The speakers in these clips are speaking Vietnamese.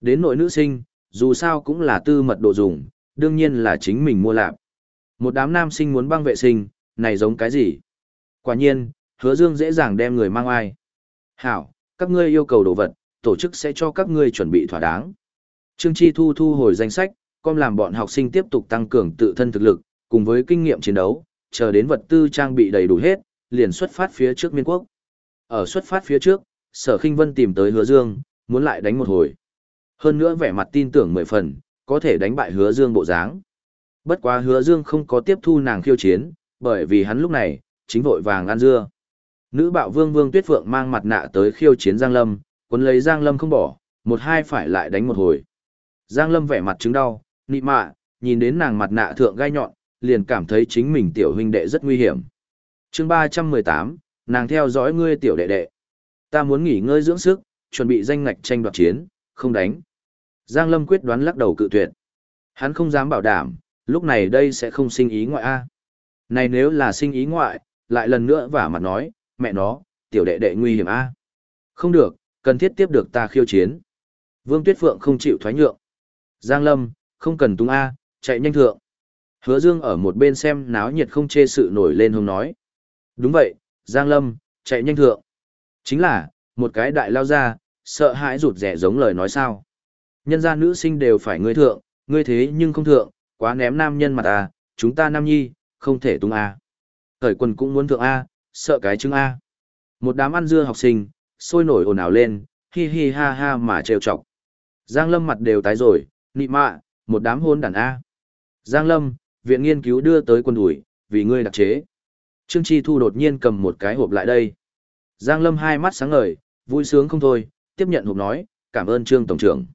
Đến nội nữ sinh, dù sao cũng là tư mật độ dùng, đương nhiên là chính mình mua lạp. Một đám nam sinh muốn băng vệ sinh, này giống cái gì? Quả nhiên, hứa dương dễ dàng đem người mang ai. Hảo, các ngươi yêu cầu đồ vật, tổ chức sẽ cho các ngươi chuẩn bị thỏa đáng. Trương Chi Thu thu hồi danh sách, com làm bọn học sinh tiếp tục tăng cường tự thân thực lực, cùng với kinh nghiệm chiến đấu, chờ đến vật tư trang bị đầy đủ hết, liền xuất phát phía trước miên quốc. Ở xuất phát phía trước, Sở Kinh Vân tìm tới Hứa Dương, muốn lại đánh một hồi. Hơn nữa vẻ mặt tin tưởng mười phần, có thể đánh bại Hứa Dương bộ dáng. Bất quá Hứa Dương không có tiếp thu nàng khiêu chiến, bởi vì hắn lúc này chính vội vàng ăn dưa. Nữ bạo vương Vương Tuyết Phượng mang mặt nạ tới khiêu chiến Giang Lâm, quân lấy Giang Lâm không bỏ, một hai phải lại đánh một hồi. Giang Lâm vẻ mặt chứng đau, nị mạ, nhìn đến nàng mặt nạ thượng gai nhọn, liền cảm thấy chính mình tiểu huynh đệ rất nguy hiểm. Chương 318, nàng theo dõi ngươi tiểu đệ đệ. Ta muốn nghỉ ngơi dưỡng sức, chuẩn bị danh ngạch tranh đoạt chiến, không đánh. Giang Lâm quyết đoán lắc đầu cự tuyệt. Hắn không dám bảo đảm, lúc này đây sẽ không sinh ý ngoại a. Này nếu là sinh ý ngoại, lại lần nữa vả mặt nói, mẹ nó, tiểu đệ đệ nguy hiểm a. Không được, cần thiết tiếp được ta khiêu chiến. Vương Tuyết Phượng không chịu thoái nhượng. Giang Lâm, không cần tung A, chạy nhanh thượng. Hứa Dương ở một bên xem náo nhiệt không chê sự nổi lên hùng nói. Đúng vậy, Giang Lâm, chạy nhanh thượng. Chính là, một cái đại lao ra, sợ hãi rụt rẻ giống lời nói sao. Nhân gia nữ sinh đều phải ngươi thượng, ngươi thế nhưng không thượng, quá ném nam nhân mặt à, chúng ta nam nhi, không thể tung A. Thời quần cũng muốn thượng A, sợ cái chứng A. Một đám ăn dưa học sinh, sôi nổi ồn ào lên, hi hi ha ha mà trêu chọc. Giang Lâm mặt đều tái rồi, nị mạ, một đám hôn đàn A. Giang Lâm, viện nghiên cứu đưa tới quân đuổi, vì ngươi đặc chế. Trương Chi Thu đột nhiên cầm một cái hộp lại đây. Giang Lâm hai mắt sáng ngời, vui sướng không thôi, tiếp nhận hộp nói, cảm ơn Trương Tổng trưởng.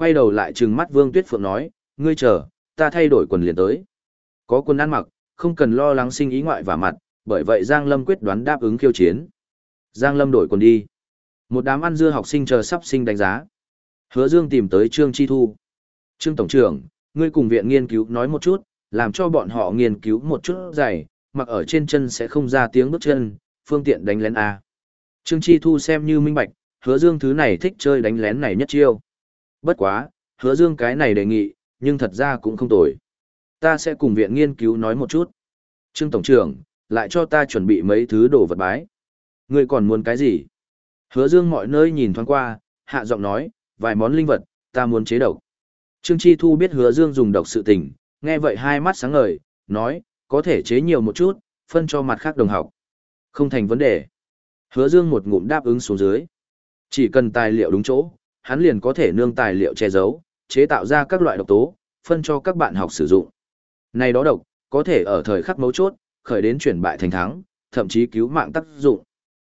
Quay đầu lại trừng mắt Vương Tuyết Phượng nói, ngươi chờ, ta thay đổi quần liền tới. Có quần ăn mặc, không cần lo lắng sinh ý ngoại và mặt, bởi vậy Giang Lâm quyết đoán đáp ứng khiêu chiến. Giang Lâm đổi quần đi. Một đám ăn dưa học sinh chờ sắp sinh đánh giá. Hứa Dương tìm tới Trương Chi Thu. Trương Tổng trưởng, ngươi cùng viện nghiên cứu nói một chút, làm cho bọn họ nghiên cứu một chút giày, mặc ở trên chân sẽ không ra tiếng bước chân, phương tiện đánh lén A. Trương Chi Thu xem như minh bạch, hứa dương thứ này thích chơi đánh lén này nhất chiêu. Bất quá, hứa dương cái này đề nghị, nhưng thật ra cũng không tồi. Ta sẽ cùng viện nghiên cứu nói một chút. Trương Tổng trưởng, lại cho ta chuẩn bị mấy thứ đồ vật bái. Ngươi còn muốn cái gì? Hứa dương mọi nơi nhìn thoáng qua, hạ giọng nói, vài món linh vật, ta muốn chế độc. Trương Chi Thu biết hứa dương dùng độc sự tình, nghe vậy hai mắt sáng ngời, nói, có thể chế nhiều một chút, phân cho mặt khác đồng học. Không thành vấn đề. Hứa dương một ngụm đáp ứng xuống dưới. Chỉ cần tài liệu đúng chỗ, hắn liền có thể nương tài liệu che giấu, chế tạo ra các loại độc tố, phân cho các bạn học sử dụng. Này đó độc, có thể ở thời khắc mấu chốt, khởi đến chuyển bại thành thắng, thậm chí cứu mạng tác dụng.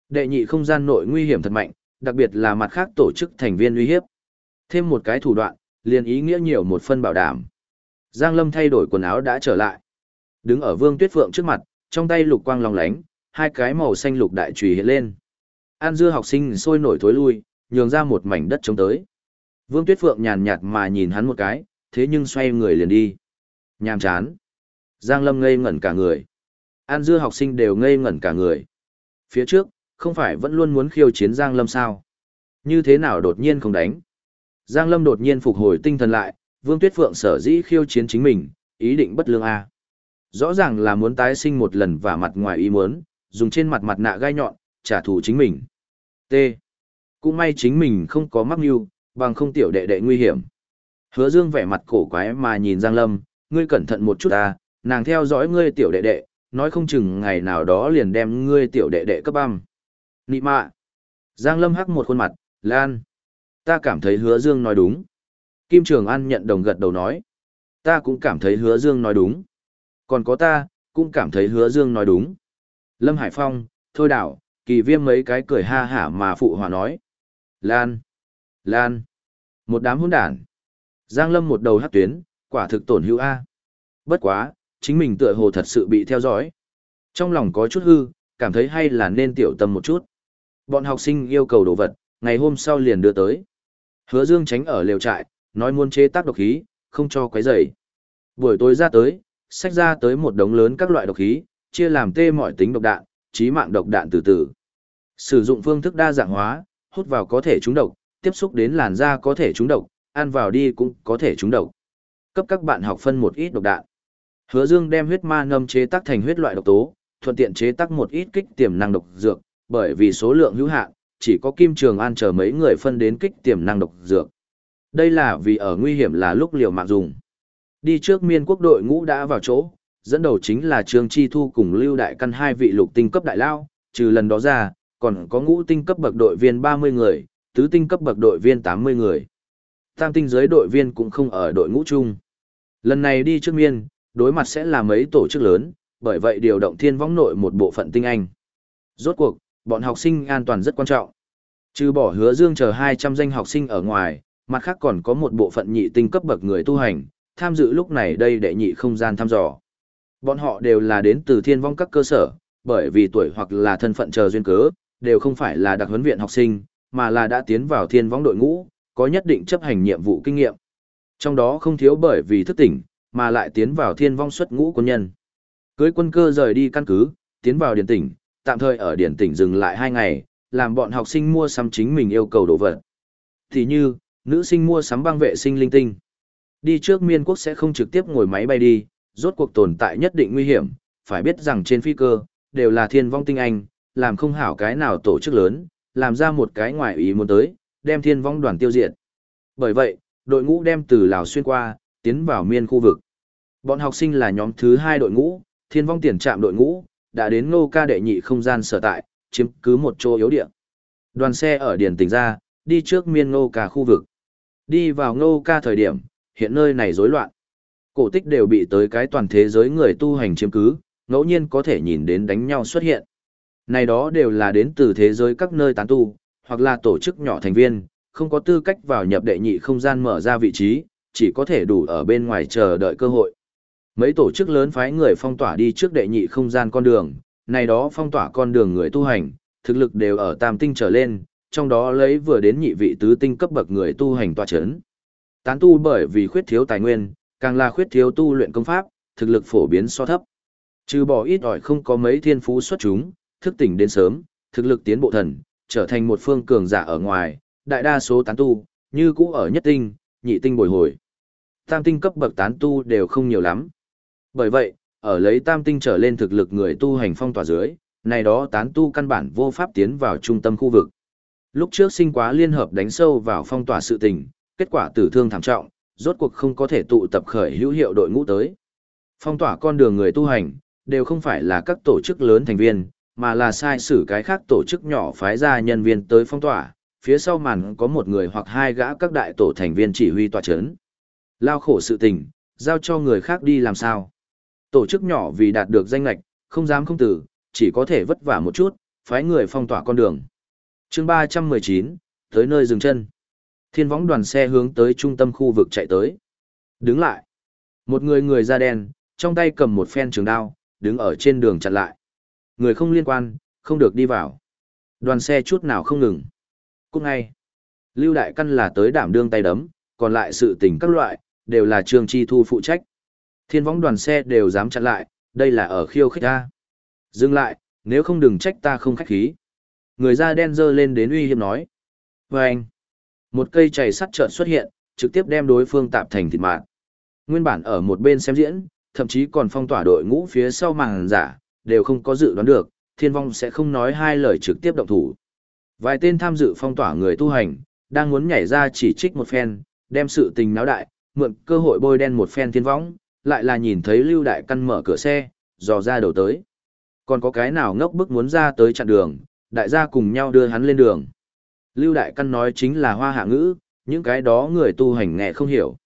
Đệ nhị không gian nội nguy hiểm thật mạnh, đặc biệt là mặt khác tổ chức thành viên uy hiếp. Thêm một cái thủ đoạn, liền ý nghĩa nhiều một phân bảo đảm. Giang Lâm thay đổi quần áo đã trở lại. Đứng ở Vương Tuyết Phượng trước mặt, trong tay lục quang long lánh, hai cái màu xanh lục đại chùy hiện lên. An dưa học sinh sôi nổi thối lui, nhường ra một mảnh đất trống tới. Vương Tuyết Phượng nhàn nhạt mà nhìn hắn một cái, thế nhưng xoay người liền đi. Nhàm chán. Giang Lâm ngây ngẩn cả người. An dưa học sinh đều ngây ngẩn cả người. Phía trước, không phải vẫn luôn muốn khiêu chiến Giang Lâm sao? Như thế nào đột nhiên không đánh? Giang Lâm đột nhiên phục hồi tinh thần lại, Vương Tuyết Phượng sở dĩ khiêu chiến chính mình, ý định bất lương A. Rõ ràng là muốn tái sinh một lần và mặt ngoài ý muốn, dùng trên mặt mặt nạ gai nhọn, trả thù chính mình. T. Cũng may chính mình không có mắc mưu, bằng không tiểu đệ đệ nguy hiểm. Hứa Dương vẻ mặt cổ quái mà nhìn Giang Lâm, ngươi cẩn thận một chút ta, nàng theo dõi ngươi tiểu đệ đệ, nói không chừng ngày nào đó liền đem ngươi tiểu đệ đệ cấp băm. Nị mạ. Giang Lâm hắc một khuôn mặt, Lan. Ta cảm thấy hứa Dương nói đúng. Kim Trường An nhận đồng gật đầu nói. Ta cũng cảm thấy hứa Dương nói đúng. Còn có ta, cũng cảm thấy hứa Dương nói đúng. Lâm Hải Phong, Thôi Đảo, Kỳ Viêm mấy cái cười ha hả mà phụ hòa nói. Lan! Lan! Một đám hỗn đản. Giang Lâm một đầu hát tuyến, quả thực tổn hữu A. Bất quá, chính mình tựa hồ thật sự bị theo dõi. Trong lòng có chút hư, cảm thấy hay là nên tiểu tâm một chút. Bọn học sinh yêu cầu đồ vật, ngày hôm sau liền đưa tới. Hứa Dương tránh ở lều trại, nói muốn chế tác độc khí, không cho quấy rầy. Buổi tối ra tới, sách ra tới một đống lớn các loại độc khí, chia làm tê mọi tính độc đạn, trí mạng độc đạn từ từ. Sử dụng phương thức đa dạng hóa, hút vào có thể trúng độc, tiếp xúc đến làn da có thể trúng độc, ăn vào đi cũng có thể trúng độc. Cấp các bạn học phân một ít độc đạn. Hứa Dương đem huyết ma ngâm chế tác thành huyết loại độc tố, thuận tiện chế tác một ít kích tiềm năng độc dược, bởi vì số lượng hữu hạn, chỉ có Kim Trường An chờ mấy người phân đến kích tiềm năng độc dược. Đây là vì ở nguy hiểm là lúc liều mạng dùng. Đi trước miên quốc đội ngũ đã vào chỗ, dẫn đầu chính là Trương Chi Thu cùng Lưu Đại Căn hai vị lục tinh cấp đại lao, trừ lần đó ra, còn có ngũ tinh cấp bậc đội viên 30 người, tứ tinh cấp bậc đội viên 80 người. Tam tinh giới đội viên cũng không ở đội ngũ chung. Lần này đi trước miên, đối mặt sẽ là mấy tổ chức lớn, bởi vậy điều động thiên võng nội một bộ phận tinh anh. Rốt cuộc, bọn học sinh an toàn rất quan trọng. Trừ bỏ hứa dương chờ 200 danh học sinh ở ngoài, mặt khác còn có một bộ phận nhị tinh cấp bậc người tu hành, tham dự lúc này đây đệ nhị không gian thăm dò. Bọn họ đều là đến từ thiên vong các cơ sở, bởi vì tuổi hoặc là thân phận chờ duyên cớ, đều không phải là đặc huấn viện học sinh, mà là đã tiến vào thiên vong đội ngũ, có nhất định chấp hành nhiệm vụ kinh nghiệm. Trong đó không thiếu bởi vì thức tỉnh, mà lại tiến vào thiên vong xuất ngũ quân nhân. Cưới quân cơ rời đi căn cứ, tiến vào điển tỉnh, tạm thời ở điển tỉnh dừng lại hai ngày, làm bọn học sinh mua sắm chính mình yêu cầu đồ vật. Thì như, nữ sinh mua sắm băng vệ sinh linh tinh. Đi trước miên quốc sẽ không trực tiếp ngồi máy bay đi, rốt cuộc tồn tại nhất định nguy hiểm, phải biết rằng trên phi cơ, đều là thiên vong tinh anh, làm không hảo cái nào tổ chức lớn, làm ra một cái ngoài ý muốn tới, đem thiên vong đoàn tiêu diệt. Bởi vậy, đội ngũ đem từ Lào xuyên qua, tiến vào miên khu vực. Bọn học sinh là nhóm thứ hai đội ngũ, thiên vong tiền trạm đội ngũ, đã đến ngô ca đệ nhị không gian sở tại, chiếm cứ một chỗ yếu địa. Đoàn xe ở điển tỉnh ra, đi trước miên ngô ca khu vực. Đi vào ngô ca thời điểm, hiện nơi này rối loạn. Cổ tích đều bị tới cái toàn thế giới người tu hành chiếm cứ, ngẫu nhiên có thể nhìn đến đánh nhau xuất hiện. Này đó đều là đến từ thế giới các nơi tán tu, hoặc là tổ chức nhỏ thành viên, không có tư cách vào nhập đệ nhị không gian mở ra vị trí, chỉ có thể đủ ở bên ngoài chờ đợi cơ hội. Mấy tổ chức lớn phái người phong tỏa đi trước đệ nhị không gian con đường, này đó phong tỏa con đường người tu hành, thực lực đều ở tam tinh trở lên, trong đó lấy vừa đến nhị vị tứ tinh cấp bậc người tu hành tòa chấn. Tán tu bởi vì khuyết thiếu tài nguyên, càng là khuyết thiếu tu luyện công pháp, thực lực phổ biến so thấp. Trừ bỏ ít ỏi không có mấy thiên phú xuất chúng, thức tỉnh đến sớm, thực lực tiến bộ thần, trở thành một phương cường giả ở ngoài, đại đa số tán tu, như cũ ở nhất tinh, nhị tinh bồi hồi. Tam tinh cấp bậc tán tu đều không nhiều lắm. Bởi vậy, ở lấy tam tinh trở lên thực lực người tu hành phong tỏa dưới, này đó tán tu căn bản vô pháp tiến vào trung tâm khu vực. Lúc trước sinh quá liên hợp đánh sâu vào phong tỏa sự tình, kết quả tử thương thảm trọng, rốt cuộc không có thể tụ tập khởi hữu hiệu đội ngũ tới. Phong tỏa con đường người tu hành, đều không phải là các tổ chức lớn thành viên, mà là sai sử cái khác tổ chức nhỏ phái ra nhân viên tới phong tỏa, phía sau màn có một người hoặc hai gã các đại tổ thành viên chỉ huy tòa chấn. Lao khổ sự tình, giao cho người khác đi làm sao. Tổ chức nhỏ vì đạt được danh lạch, không dám không tử, chỉ có thể vất vả một chút, phái người phong tỏa con đường. chương 319, tới nơi dừng chân. Thiên võng đoàn xe hướng tới trung tâm khu vực chạy tới. Đứng lại. Một người người da đen, trong tay cầm một phen trường đao, đứng ở trên đường chặn lại. Người không liên quan, không được đi vào. Đoàn xe chút nào không ngừng. Cũng ngay. Lưu Đại Căn là tới đảm đương tay đấm, còn lại sự tình các loại, đều là Trương Chi Thu phụ trách. Thiên võng đoàn xe đều dám chặn lại, đây là ở khiêu khích ta. Dừng lại, nếu không đừng trách ta không khách khí. Người da đen dơ lên đến uy hiếp nói. Và anh, một cây chày sắt trợn xuất hiện, trực tiếp đem đối phương tạp thành thịt mạng. Nguyên bản ở một bên xem diễn, thậm chí còn phong tỏa đội ngũ phía sau màn giả, đều không có dự đoán được, thiên vong sẽ không nói hai lời trực tiếp động thủ. Vài tên tham dự phong tỏa người tu hành, đang muốn nhảy ra chỉ trích một phen, đem sự tình náo đại, mượn cơ hội bôi đen một phen thiên vong, lại là nhìn thấy Lưu Đại Căn mở cửa xe, dò ra đầu tới. Còn có cái nào ngốc bức muốn ra tới chặn đường, đại gia cùng nhau đưa hắn lên đường. Lưu Đại Căn nói chính là hoa hạ ngữ, những cái đó người tu hành nghe không hiểu.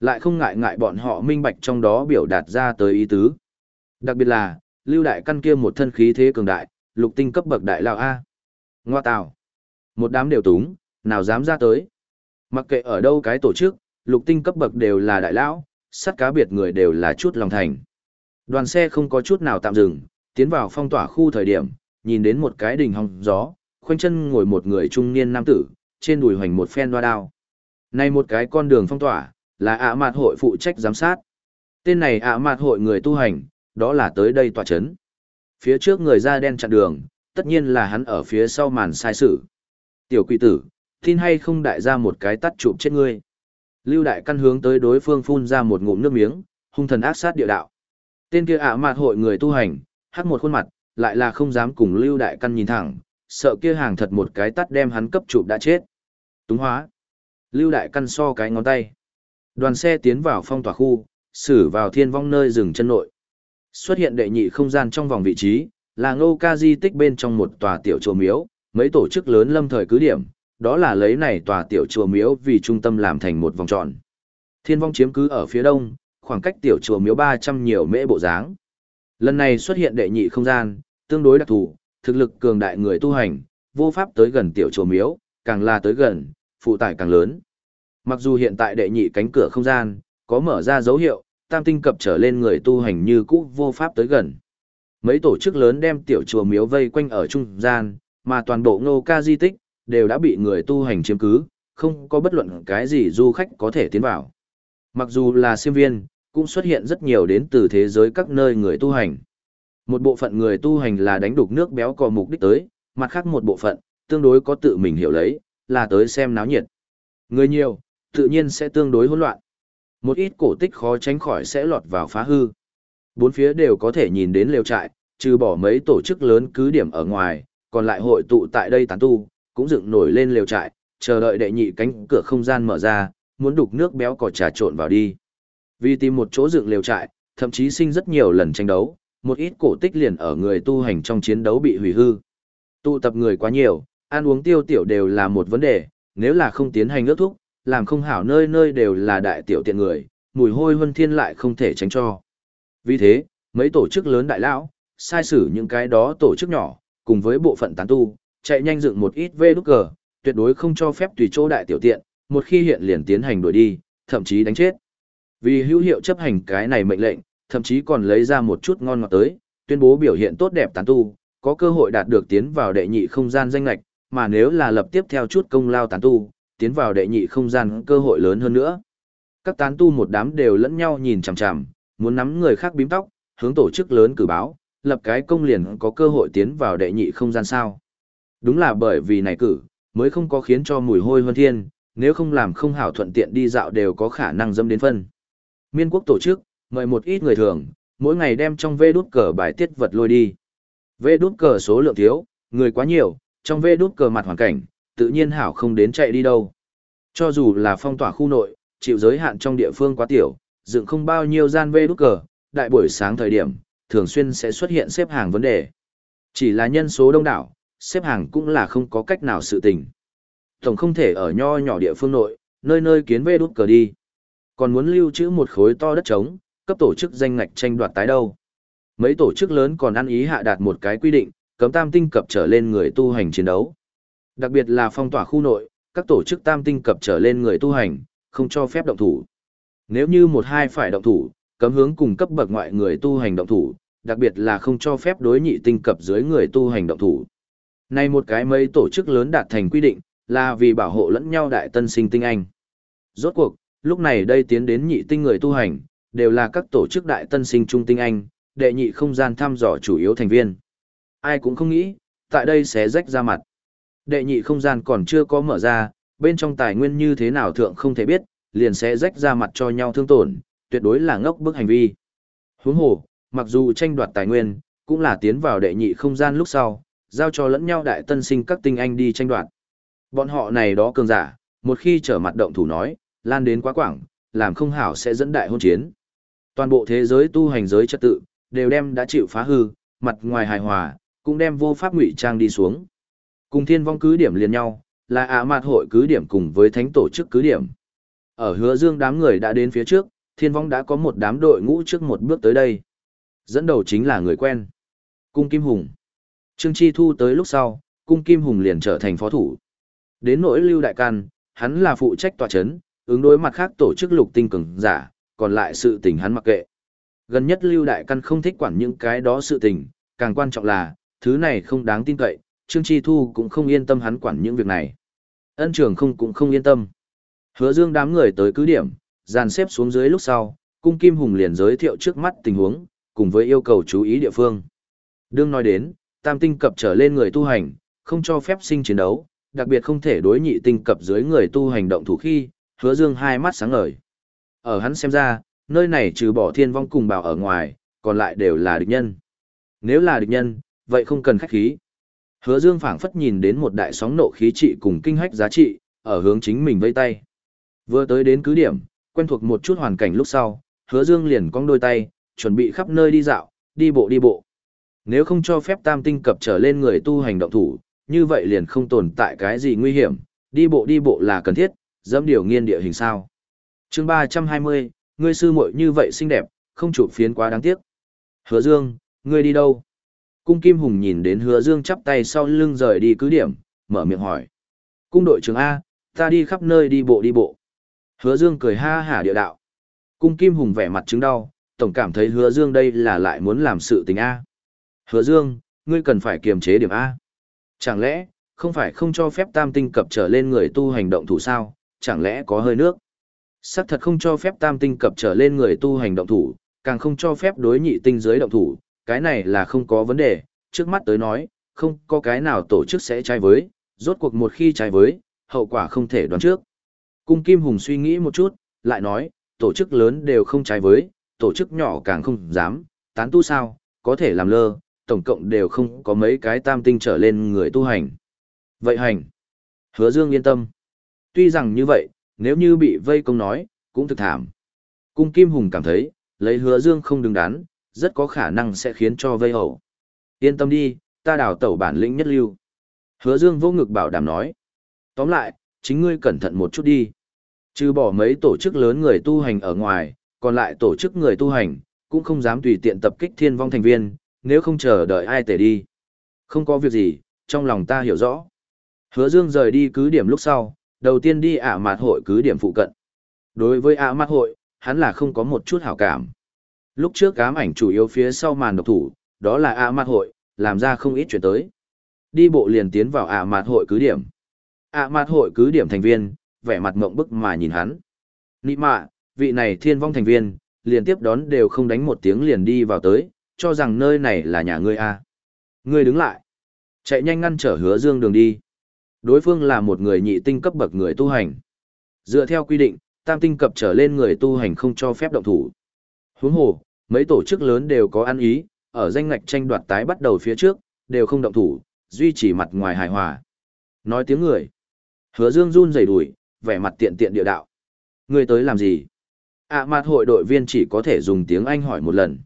Lại không ngại ngại bọn họ minh bạch trong đó biểu đạt ra tới ý tứ. Đặc biệt là, Lưu Đại Căn kia một thân khí thế cường đại, lục tinh cấp bậc đại lao A. Ngoa tào. Một đám đều túng, nào dám ra tới. Mặc kệ ở đâu cái tổ chức, lục tinh cấp bậc đều là đại lão, sắt cá biệt người đều là chút lòng thành. Đoàn xe không có chút nào tạm dừng, tiến vào phong tỏa khu thời điểm, nhìn đến một cái đỉnh hòng gió, khoanh chân ngồi một người trung niên nam tử, trên đùi hoành một phen đoa đao. Này một cái con đường phong tỏa, là ạ mạt hội phụ trách giám sát. Tên này ạ mạt hội người tu hành, đó là tới đây tòa chấn. Phía trước người da đen chặn đường, tất nhiên là hắn ở phía sau màn sai sự. Tiểu quỷ tử, tin hay không đại ra một cái tắt chụp chết ngươi. Lưu Đại Căn hướng tới đối phương phun ra một ngụm nước miếng, hung thần ác sát địa đạo. Tên kia ạ mạt hội người tu hành, hắc một khuôn mặt, lại là không dám cùng Lưu Đại Căn nhìn thẳng, sợ kia hàng thật một cái tắt đem hắn cấp chụp đã chết. Túng hóa. Lưu Đại Căn so cái ngón tay. Đoàn xe tiến vào phong tỏa khu, xử vào thiên vong nơi dừng chân nội. Xuất hiện đệ nhị không gian trong vòng vị trí, là ngô ca di tích bên trong một tòa tiểu chùa miếu, mấy tổ chức lớn lâm thời cứ điểm, đó là lấy này tòa tiểu chùa miếu vì trung tâm làm thành một vòng tròn. Thiên vong chiếm cứ ở phía đông, khoảng cách tiểu chùa miếu 300 nhiều mễ bộ dáng. Lần này xuất hiện đệ nhị không gian, tương đối đặc thù, thực lực cường đại người tu hành, vô pháp tới gần tiểu chùa miếu, càng là tới gần, phụ tải càng lớn. Mặc dù hiện tại đệ nhị cánh cửa không gian, có mở ra dấu hiệu, tam tinh cập trở lên người tu hành như cũ vô pháp tới gần. Mấy tổ chức lớn đem tiểu chùa miếu vây quanh ở trung gian, mà toàn bộ ngô ca di tích, đều đã bị người tu hành chiếm cứ, không có bất luận cái gì du khách có thể tiến vào. Mặc dù là siêm viên, cũng xuất hiện rất nhiều đến từ thế giới các nơi người tu hành. Một bộ phận người tu hành là đánh đục nước béo có mục đích tới, mặt khác một bộ phận, tương đối có tự mình hiểu lấy, là tới xem náo nhiệt. Người nhiều, tự nhiên sẽ tương đối hỗn loạn. Một ít cổ tích khó tránh khỏi sẽ lọt vào phá hư. Bốn phía đều có thể nhìn đến lều trại, trừ bỏ mấy tổ chức lớn cứ điểm ở ngoài, còn lại hội tụ tại đây tán tu, cũng dựng nổi lên lều trại, chờ đợi đệ nhị cánh cửa không gian mở ra, muốn đục nước béo cỏ trà trộn vào đi. Vì tìm một chỗ dựng lều trại, thậm chí sinh rất nhiều lần tranh đấu, một ít cổ tích liền ở người tu hành trong chiến đấu bị hủy hư. Tụ tập người quá nhiều, ăn uống tiêu tiểu đều là một vấn đề, nếu là không tiến hành ước thúc, làm không hảo nơi nơi đều là đại tiểu tiện người, mùi hôi huân thiên lại không thể tránh cho. Vì thế, mấy tổ chức lớn đại lão, sai sử những cái đó tổ chức nhỏ, cùng với bộ phận tán tu, chạy nhanh dựng một ít vê đúc cờ, tuyệt đối không cho phép tùy chỗ đại tiểu tiện, một khi hiện liền tiến hành đuổi đi, thậm chí đánh chết. Vì hữu hiệu chấp hành cái này mệnh lệnh, thậm chí còn lấy ra một chút ngon ngọt tới, tuyên bố biểu hiện tốt đẹp tán tu, có cơ hội đạt được tiến vào đệ nhị không gian danh lạch, mà nếu là lập tiếp theo chút công lao tán tu, tiến vào đệ nhị không gian cơ hội lớn hơn nữa. Các tán tu một đám đều lẫn nhau nhìn chằm chằm, muốn nắm người khác bím tóc, hướng tổ chức lớn cử báo, lập cái công liền có cơ hội tiến vào đệ nhị không gian sao. Đúng là bởi vì này cử, mới không có khiến cho mùi hôi hơn thiên, nếu không làm không hảo thuận tiện đi dạo đều có khả năng dâm đến phân. Miên quốc tổ chức, mời một ít người thường, mỗi ngày đem trong vê đút cờ bài tiết vật lôi đi. Vê đút cờ số lượng thiếu, người quá nhiều, trong vê đút cờ mặt hoàn cảnh, tự nhiên hảo không đến chạy đi đâu. Cho dù là phong tỏa khu nội, chịu giới hạn trong địa phương quá tiểu, dựng không bao nhiêu gian vê đúc cờ, đại buổi sáng thời điểm, thường xuyên sẽ xuất hiện xếp hàng vấn đề. Chỉ là nhân số đông đảo, xếp hàng cũng là không có cách nào sự tình. Tổng không thể ở nho nhỏ địa phương nội, nơi nơi kiến vê đút cờ đi. Còn muốn lưu trữ một khối to đất trống, cấp tổ chức danh ngạch tranh đoạt tái đâu. Mấy tổ chức lớn còn ăn ý hạ đạt một cái quy định, cấm tam tinh cập trở lên người tu hành chiến đấu. Đặc biệt là phong tỏa khu nội, các tổ chức tam tinh cập trở lên người tu hành, không cho phép động thủ. Nếu như một hai phải động thủ, cấm hướng cùng cấp bậc ngoại người tu hành động thủ, đặc biệt là không cho phép đối nhị tinh cập dưới người tu hành động thủ. Này một cái mấy tổ chức lớn đạt thành quy định, là vì bảo hộ lẫn nhau đại tân sinh tinh anh. Rốt cuộc, lúc này đây tiến đến nhị tinh người tu hành, đều là các tổ chức đại tân sinh trung tinh anh, đệ nhị không gian thăm dò chủ yếu thành viên. Ai cũng không nghĩ, tại đây sẽ rách ra mặt. Đệ nhị không gian còn chưa có mở ra, bên trong tài nguyên như thế nào thượng không thể biết, liền sẽ rách ra mặt cho nhau thương tổn, tuyệt đối là ngốc bức hành vi. Huống hồ, mặc dù tranh đoạt tài nguyên, cũng là tiến vào đệ nhị không gian lúc sau, giao cho lẫn nhau đại tân sinh các tinh anh đi tranh đoạt. Bọn họ này đó cường giả, một khi trở mặt động thủ nói, lan đến quá quảng, làm không hảo sẽ dẫn đại hôn chiến. Toàn bộ thế giới tu hành giới trật tự, đều đem đã chịu phá hư, mặt ngoài hài hòa, cũng đem vô pháp ngụy trang đi xuống. Cùng thiên vong cứ điểm liền nhau, là ả mạt hội cứ điểm cùng với thánh tổ chức cứ điểm. Ở hứa dương đám người đã đến phía trước, thiên vong đã có một đám đội ngũ trước một bước tới đây. Dẫn đầu chính là người quen. Cung Kim Hùng. Trương Chi Thu tới lúc sau, Cung Kim Hùng liền trở thành phó thủ. Đến nỗi Lưu Đại Can, hắn là phụ trách tòa chấn, ứng đối mặt khác tổ chức lục tinh cường giả, còn lại sự tình hắn mặc kệ. Gần nhất Lưu Đại Căn không thích quản những cái đó sự tình, càng quan trọng là, thứ này không đáng tin cậy, Trương Chi Thu cũng không yên tâm hắn quản những việc này. Ân trường không cũng không yên tâm. Hứa dương đám người tới cứ điểm, dàn xếp xuống dưới lúc sau, cung Kim Hùng liền giới thiệu trước mắt tình huống, cùng với yêu cầu chú ý địa phương. Đương nói đến, tam tinh cập trở lên người tu hành, không cho phép sinh chiến đấu, đặc biệt không thể đối nhị tinh cập dưới người tu hành động thủ khi, hứa dương hai mắt sáng ngời. Ở hắn xem ra, nơi này trừ bỏ thiên vong cùng bảo ở ngoài, còn lại đều là địch nhân. Nếu là địch nhân, vậy không cần khách khí. Hứa Dương phảng phất nhìn đến một đại sóng nộ khí trị cùng kinh hách giá trị, ở hướng chính mình vây tay. Vừa tới đến cứ điểm, quen thuộc một chút hoàn cảnh lúc sau, Hứa Dương liền cong đôi tay, chuẩn bị khắp nơi đi dạo, đi bộ đi bộ. Nếu không cho phép tam tinh cập trở lên người tu hành động thủ, như vậy liền không tồn tại cái gì nguy hiểm, đi bộ đi bộ là cần thiết, dẫm điều nghiên địa hình sao. chương 320, ngươi sư muội như vậy xinh đẹp, không chụp phiến quá đáng tiếc. Hứa Dương, ngươi đi đâu? Cung Kim Hùng nhìn đến Hứa Dương chắp tay sau lưng rời đi cứ điểm, mở miệng hỏi. Cung đội trưởng A, ta đi khắp nơi đi bộ đi bộ. Hứa Dương cười ha hả địa đạo. Cung Kim Hùng vẻ mặt chứng đau, tổng cảm thấy Hứa Dương đây là lại muốn làm sự tình A. Hứa Dương, ngươi cần phải kiềm chế điểm A. Chẳng lẽ, không phải không cho phép tam tinh cập trở lên người tu hành động thủ sao, chẳng lẽ có hơi nước? Sắc thật không cho phép tam tinh cập trở lên người tu hành động thủ, càng không cho phép đối nhị tinh giới động thủ, cái này là không có vấn đề, trước mắt tới nói, không có cái nào tổ chức sẽ trái với, rốt cuộc một khi trái với, hậu quả không thể đoán trước. Cung Kim Hùng suy nghĩ một chút, lại nói, tổ chức lớn đều không trái với, tổ chức nhỏ càng không dám, tán tu sao, có thể làm lơ, tổng cộng đều không có mấy cái tam tinh trở lên người tu hành. Vậy hành. Hứa Dương yên tâm. Tuy rằng như vậy, nếu như bị vây công nói, cũng thực thảm. Cung Kim Hùng cảm thấy, lấy Hứa Dương không đứng đắn, rất có khả năng sẽ khiến cho vây hậu. Yên tâm đi, ta đào tẩu bản lĩnh nhất lưu. Hứa Dương vô ngực bảo đảm nói. Tóm lại, chính ngươi cẩn thận một chút đi. Trừ bỏ mấy tổ chức lớn người tu hành ở ngoài, còn lại tổ chức người tu hành, cũng không dám tùy tiện tập kích thiên vong thành viên, nếu không chờ đợi ai tể đi. Không có việc gì, trong lòng ta hiểu rõ. Hứa Dương rời đi cứ điểm lúc sau, đầu tiên đi ả mạt hội cứ điểm phụ cận. Đối với ả mạt hội, hắn là không có một chút hảo cảm. Lúc trước ám ảnh chủ yếu phía sau màn độc thủ, đó là ả mạt hội, làm ra không ít chuyện tới. Đi bộ liền tiến vào ả mạt hội cứ điểm. ả mạt hội cứ điểm thành viên, vẻ mặt mộng bức mà nhìn hắn. Nị mạ, vị này thiên vong thành viên, liền tiếp đón đều không đánh một tiếng liền đi vào tới, cho rằng nơi này là nhà ngươi a. À. Ngươi đứng lại. Chạy nhanh ngăn trở hứa dương đường đi. Đối phương là một người nhị tinh cấp bậc người tu hành. Dựa theo quy định, tam tinh cấp trở lên người tu hành không cho phép động thủ. Huống hồ, mấy tổ chức lớn đều có ăn ý, ở danh ngạch tranh đoạt tái bắt đầu phía trước, đều không động thủ, duy trì mặt ngoài hài hòa. Nói tiếng người. Hứa Dương run rẩy đùi, vẻ mặt tiện tiện địa đạo. Ngươi tới làm gì? à, mặt hội đội viên chỉ có thể dùng tiếng Anh hỏi một lần.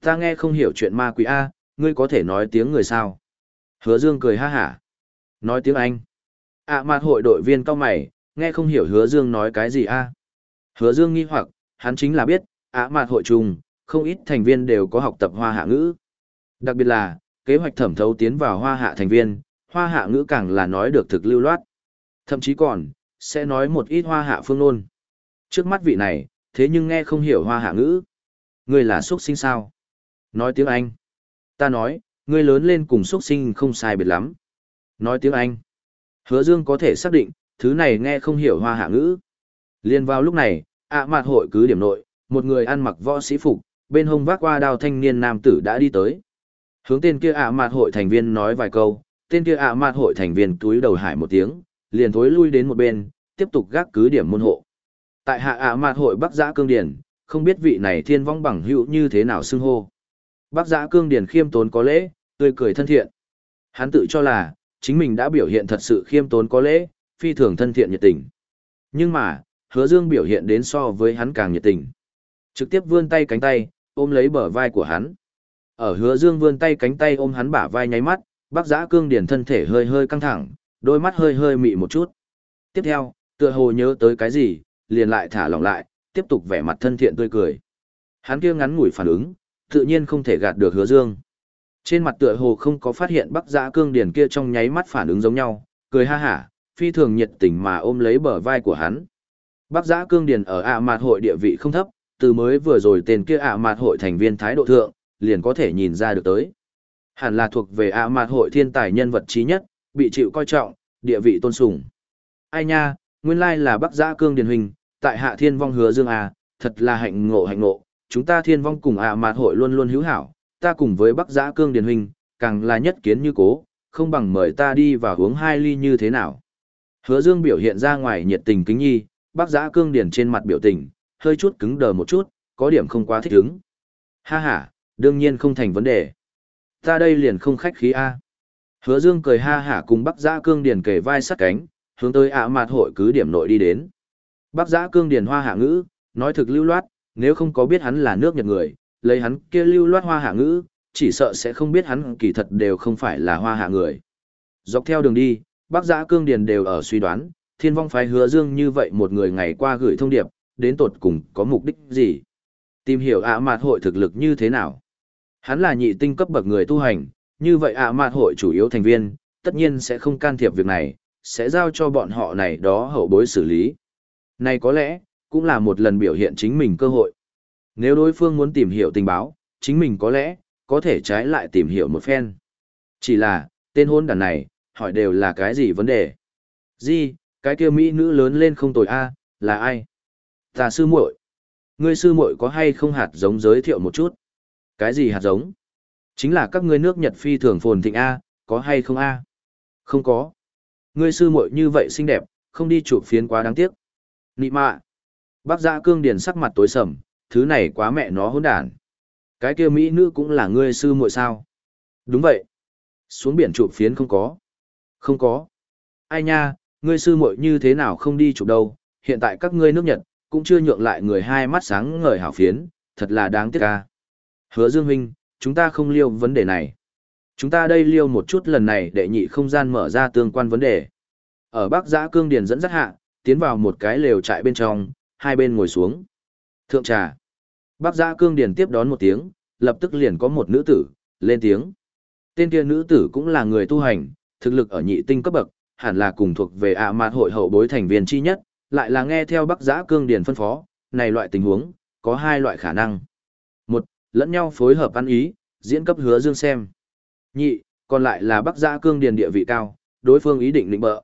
Ta nghe không hiểu chuyện ma quỷ A, ngươi có thể nói tiếng người sao? Hứa Dương cười ha hả. Nói tiếng Anh. à, mặt hội đội viên cao mày, nghe không hiểu hứa Dương nói cái gì A. Hứa Dương nghi hoặc, hắn chính là biết, ạ à, mặt hội trùng, không ít thành viên đều có học tập hoa hạ ngữ. Đặc biệt là, kế hoạch thẩm thấu tiến vào hoa hạ thành viên, hoa hạ ngữ càng là nói được thực lưu loát. Thậm chí còn, sẽ nói một ít hoa hạ phương ngôn. Trước mắt vị này, thế nhưng nghe không hiểu hoa hạ ngữ. Ngươi là xuất sinh sao? Nói tiếng Anh. Ta nói, ngươi lớn lên cùng xuất sinh không sai biệt lắm. Nói tiếng Anh. Hứa Dương có thể xác định, thứ này nghe không hiểu hoa hạ ngữ. Liên vào lúc này, ạ mạt hội cứ điểm nội, một người ăn mặc võ sĩ phục, bên hông vác qua đao thanh niên nam tử đã đi tới. Hướng tên kia ạ mạt hội thành viên nói vài câu, tên kia ạ mạt hội thành viên túi đầu hải một tiếng, liền thối lui đến một bên, tiếp tục gác cứ điểm môn hộ. Tại hạ ạ mạt hội Bắc Giã Cương Điển, không biết vị này thiên vong bằng hữu như thế nào xưng hô. Bắc Giã Cương Điển khiêm tốn có lễ, tươi cười thân thiện. Hắn tự cho là, chính mình đã biểu hiện thật sự khiêm tốn có lễ, phi thường thân thiện nhiệt tình. Nhưng mà, hứa dương biểu hiện đến so với hắn càng nhiệt tình. Trực tiếp vươn tay cánh tay, ôm lấy bờ vai của hắn. Ở hứa dương vươn tay cánh tay ôm hắn bả vai nháy mắt, bác giã cương điển thân thể hơi hơi căng thẳng, đôi mắt hơi hơi mị một chút. Tiếp theo, tựa hồ nhớ tới cái gì, liền lại thả lỏng lại, tiếp tục vẻ mặt thân thiện tươi cười. Hắn kia ngắn ngủi phản ứng, tự nhiên không thể gạt được hứa dương. Trên mặt tựa hồ không có phát hiện Bác giã cương điển kia trong nháy mắt phản ứng giống nhau, cười ha hả, phi thường nhiệt tình mà ôm lấy bờ vai của hắn. Bác giã cương điển ở ạ mạt hội địa vị không thấp, từ mới vừa rồi tên kia ạ mạt hội thành viên thái độ thượng, liền có thể nhìn ra được tới. Hẳn là thuộc về ạ mạt hội thiên tài nhân vật trí nhất, bị chịu coi trọng, địa vị tôn sùng. Ai nha, nguyên lai là Bắc Giã Cương Điền Hình, tại Hạ Thiên Vong hứa dương à, thật là hạnh ngộ hạnh ngộ, chúng ta Thiên Vong cùng ạ mạt hội luôn luôn hữu hảo, ta cùng với Bắc Giã Cương Điền Hình, càng là nhất kiến như cố, không bằng mời ta đi và uống hai ly như thế nào. Hứa Dương biểu hiện ra ngoài nhiệt tình kính nhi, bác giã cương điển trên mặt biểu tình, hơi chút cứng đờ một chút, có điểm không quá thích ứng. Ha ha, đương nhiên không thành vấn đề. Ta đây liền không khách khí A. Hứa dương cười ha hả cùng Bắc giã cương Điền kề vai sát cánh, hướng tới ạ mạt hội cứ điểm nội đi đến. Bắc giã cương Điền hoa hạ ngữ, nói thực lưu loát, nếu không có biết hắn là nước Nhật người, lấy hắn kia lưu loát hoa hạ ngữ, chỉ sợ sẽ không biết hắn kỳ thật đều không phải là hoa hạ người. Dọc theo đường đi, Bắc giã cương điền đều ở suy đoán, thiên vong phái hứa dương như vậy một người ngày qua gửi thông điệp, đến tột cùng có mục đích gì? Tìm hiểu ạ mạt hội thực lực như thế nào? Hắn là nhị tinh cấp bậc người tu hành, như vậy ạ mạt hội chủ yếu thành viên, tất nhiên sẽ không can thiệp việc này, sẽ giao cho bọn họ này đó hậu bối xử lý. Này có lẽ, cũng là một lần biểu hiện chính mình cơ hội. Nếu đối phương muốn tìm hiểu tình báo, chính mình có lẽ, có thể trái lại tìm hiểu một phen. Chỉ là, tên hôn đàn này, hỏi đều là cái gì vấn đề? Di, cái kia mỹ nữ lớn lên không tồi a, là ai? Ta sư muội. Ngươi sư muội có hay không hạt giống giới thiệu một chút? Cái gì hạt giống? Chính là các ngươi nước Nhật phi thường phồn thịnh a, có hay không a? Không có. Ngươi sư muội như vậy xinh đẹp, không đi chụp phiến quá đáng tiếc. Nị mạ. Bác Dạ Cương Điền sắc mặt tối sầm, thứ này quá mẹ nó hỗn đản. Cái kia mỹ nữ cũng là ngươi sư muội sao? Đúng vậy. Xuống biển chụp phiến không có. Không có. Ai nha, ngươi sư muội như thế nào không đi chụp đâu, hiện tại các ngươi nước Nhật, cũng chưa nhượng lại người hai mắt sáng ngời hảo phiến, thật là đáng tiếc ca. Hứa Dương Huynh, chúng ta không liêu vấn đề này. Chúng ta đây liêu một chút lần này để nhị không gian mở ra tương quan vấn đề. Ở Bắc Giã Cương Điền dẫn dắt hạ, tiến vào một cái lều trại bên trong, hai bên ngồi xuống. Thượng trà. Bắc Giã Cương Điền tiếp đón một tiếng, lập tức liền có một nữ tử, lên tiếng. Tên kia nữ tử cũng là người tu hành, thực lực ở nhị tinh cấp bậc, hẳn là cùng thuộc về ạ mạt hội hậu bối thành viên chi nhất, lại là nghe theo Bắc Giã Cương Điền phân phó, này loại tình huống, có hai loại khả năng. Một, lẫn nhau phối hợp ăn ý, diễn cấp hứa dương xem. Nhị, còn lại là Bắc Giã Cương Điền địa vị cao, đối phương ý định định bợ.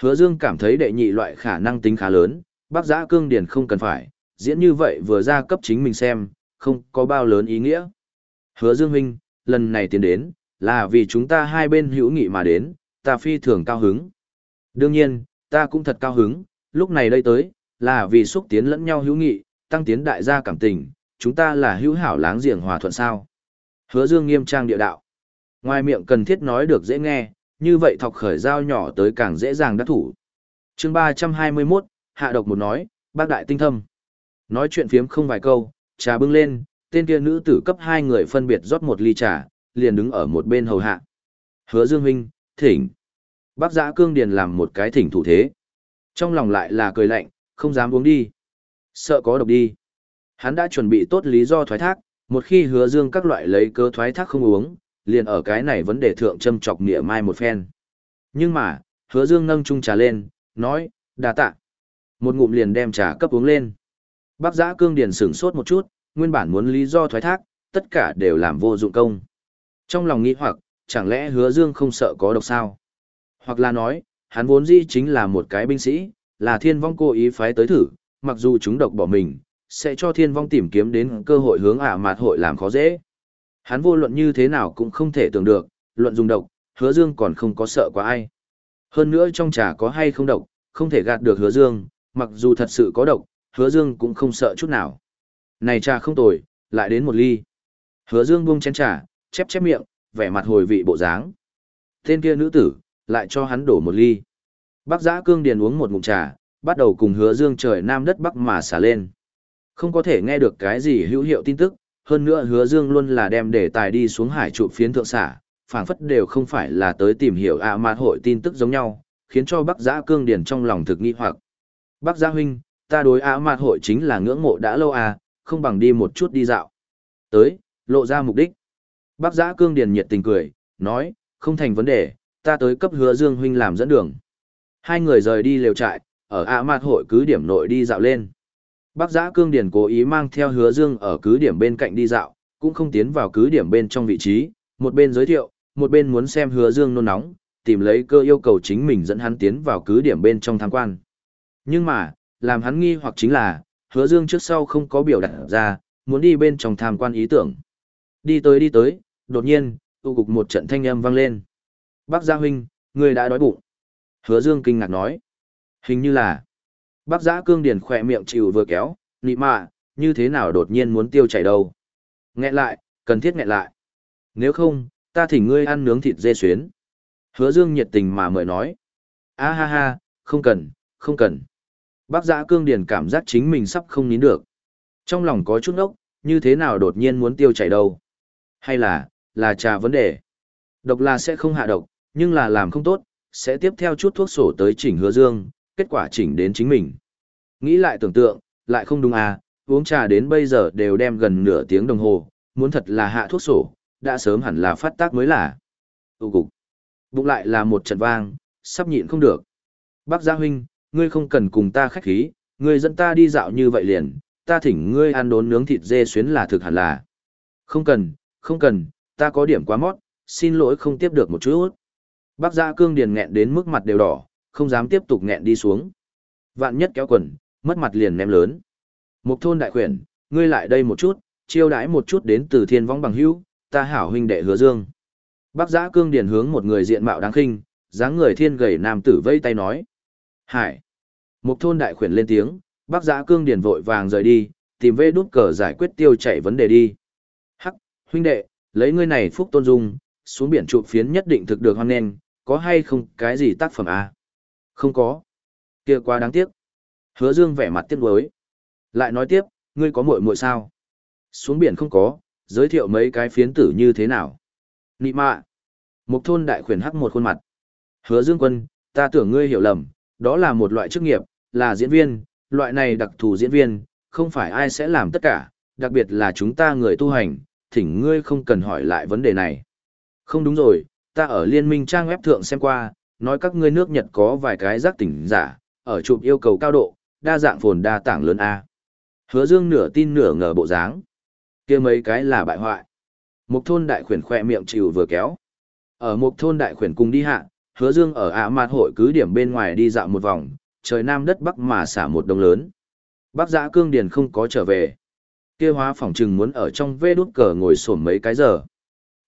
Hứa Dương cảm thấy đệ nhị loại khả năng tính khá lớn, Bắc Giã Cương Điền không cần phải, diễn như vậy vừa ra cấp chính mình xem, không có bao lớn ý nghĩa. Hứa Dương huynh, lần này tiến đến, là vì chúng ta hai bên hữu nghị mà đến, ta phi thường cao hứng. Đương nhiên, ta cũng thật cao hứng, lúc này đây tới, là vì xúc tiến lẫn nhau hữu nghị, tăng tiến đại gia cảm tình, chúng ta là hữu hảo láng giềng hòa thuận sao. Hứa Dương nghiêm trang địa đạo. Ngoài miệng cần thiết nói được dễ nghe, như vậy thọc khởi dao nhỏ tới càng dễ dàng đắc thủ. chương 321, hạ độc một nói, bác đại tinh thâm. Nói chuyện phiếm không vài câu, trà bưng lên, tên kia nữ tử cấp hai người phân biệt rót một ly trà, liền đứng ở một bên hầu hạ. Hứa Dương huynh, thỉnh. Bác giã cương điền làm một cái thỉnh thủ thế. Trong lòng lại là cười lạnh, không dám uống đi. Sợ có độc đi. Hắn đã chuẩn bị tốt lý do thoái thác, một khi hứa dương các loại lấy cớ thoái thác không uống, liền ở cái này vấn đề thượng châm chọc nghĩa mai một phen. Nhưng mà, hứa dương nâng chung trà lên, nói, đà tạ. Một ngụm liền đem trà cấp uống lên. Bác giã cương điền sửng sốt một chút, nguyên bản muốn lý do thoái thác, tất cả đều làm vô dụng công. Trong lòng nghĩ hoặc, chẳng lẽ hứa dương không sợ có độc sao? Hoặc là nói, hắn vốn dĩ chính là một cái binh sĩ, là thiên vong cố ý phái tới thử, mặc dù chúng độc bỏ mình, sẽ cho thiên vong tìm kiếm đến cơ hội hướng ả mạt hội làm khó dễ. Hắn vô luận như thế nào cũng không thể tưởng được, luận dùng độc, hứa dương còn không có sợ quá ai. Hơn nữa trong trà có hay không độc, không thể gạt được hứa dương, mặc dù thật sự có độc, hứa dương cũng không sợ chút nào. Này trà không tồi, lại đến một ly. Hứa dương buông chén trà, chép chép miệng, vẻ mặt hồi vị bộ dáng. Tên kia nữ tử, lại cho hắn đổ một ly. Bác giã cương điền uống một ngụm trà, bắt đầu cùng hứa dương trời nam đất bắc mà xả lên. Không có thể nghe được cái gì hữu hiệu tin tức, hơn nữa hứa dương luôn là đem đề tài đi xuống hải trụ phiến thượng xả, phảng phất đều không phải là tới tìm hiểu ạ à mạt hội tin tức giống nhau, khiến cho bác giã cương điền trong lòng thực nghi hoặc. Bác giã huynh, ta đối ạ à mạt hội chính là ngưỡng mộ đã lâu à, không bằng đi một chút đi dạo. Tới, lộ ra mục đích. Bác giã cương điền nhiệt tình cười, nói, không thành vấn đề, ta tới cấp hứa dương huynh làm dẫn đường. Hai người rời đi lều trại, ở ạ mạt hội cứ điểm nội đi dạo lên. Bác giã cương điển cố ý mang theo hứa dương ở cứ điểm bên cạnh đi dạo, cũng không tiến vào cứ điểm bên trong vị trí, một bên giới thiệu, một bên muốn xem hứa dương nôn nóng, tìm lấy cơ yêu cầu chính mình dẫn hắn tiến vào cứ điểm bên trong tham quan. Nhưng mà, làm hắn nghi hoặc chính là, hứa dương trước sau không có biểu đặt ra, muốn đi bên trong tham quan ý tưởng. Đi tới đi tới, đột nhiên, tu cục một trận thanh âm vang lên. Bác Gia Huynh, người đã đói bụng. Hứa Dương kinh ngạc nói. Hình như là. Bác giã cương điền khỏe miệng chịu vừa kéo, nị mạ, như thế nào đột nhiên muốn tiêu chảy đâu. Nghẹn lại, cần thiết nghẹn lại. Nếu không, ta thỉnh ngươi ăn nướng thịt dê xuyến. Hứa dương nhiệt tình mà mời nói. a ha ha, không cần, không cần. Bác giã cương điền cảm giác chính mình sắp không nín được. Trong lòng có chút ốc, như thế nào đột nhiên muốn tiêu chảy đâu. Hay là, là trà vấn đề. Độc là sẽ không hạ độc, nhưng là làm không tốt, sẽ tiếp theo chút thuốc sổ tới chỉnh hứa dương, kết quả chỉnh đến chính mình. Nghĩ lại tưởng tượng, lại không đúng à, uống trà đến bây giờ đều đem gần nửa tiếng đồng hồ, muốn thật là hạ thuốc sổ, đã sớm hẳn là phát tác mới là. Tụ cục. Bụng lại là một trận vang, sắp nhịn không được. Bác Gia Huynh, ngươi không cần cùng ta khách khí, ngươi dẫn ta đi dạo như vậy liền, ta thỉnh ngươi ăn đốn nướng thịt dê xuyến là thực hẳn là. Không cần, không cần, ta có điểm quá mót, xin lỗi không tiếp được một chút. Bác Gia Cương Điền nghẹn đến mức mặt đều đỏ, không dám tiếp tục nghẹn đi xuống. Vạn nhất kéo quần, mất mặt liền ném lớn. Một thôn đại khuyển, ngươi lại đây một chút, chiêu đãi một chút đến từ thiên vong bằng hữu, ta hảo huynh đệ hứa dương. Bác giã cương điền hướng một người diện mạo đáng khinh, dáng người thiên gầy nam tử vây tay nói. Hải. Một thôn đại khuyển lên tiếng, bác giã cương điền vội vàng rời đi, tìm vê đút cờ giải quyết tiêu chảy vấn đề đi. Hắc, huynh đệ, lấy ngươi này phúc tôn dung, xuống biển trụ phiến nhất định thực được hoan nghênh, có hay không cái gì tác phẩm à? Không có. kia quá đáng tiếc. Hứa dương vẻ mặt tiếc nuối. Lại nói tiếp, ngươi có muội muội sao? Xuống biển không có, giới thiệu mấy cái phiến tử như thế nào? Nị mạ. Một thôn đại khuyển hắc một khuôn mặt. Hứa dương quân, ta tưởng ngươi hiểu lầm, đó là một loại chức nghiệp, là diễn viên, loại này đặc thù diễn viên, không phải ai sẽ làm tất cả, đặc biệt là chúng ta người tu hành, thỉnh ngươi không cần hỏi lại vấn đề này. Không đúng rồi, ta ở liên minh trang web thượng xem qua, nói các ngươi nước Nhật có vài cái giác tỉnh giả, ở chụp yêu cầu cao độ, đa dạng phồn đa tảng lớn A. Hứa dương nửa tin nửa ngờ bộ dáng. kia mấy cái là bại hoại. Một thôn đại khuyển khoe miệng chịu vừa kéo. Ở một thôn đại khuyển cùng đi hạ, hứa dương ở ạ mạt hội cứ điểm bên ngoài đi dạo một vòng, trời nam đất bắc mà xả một đồng lớn. Bắc giã cương điền không có trở về. kia hóa phỏng trừng muốn ở trong vê đút cờ ngồi sổm mấy cái giờ.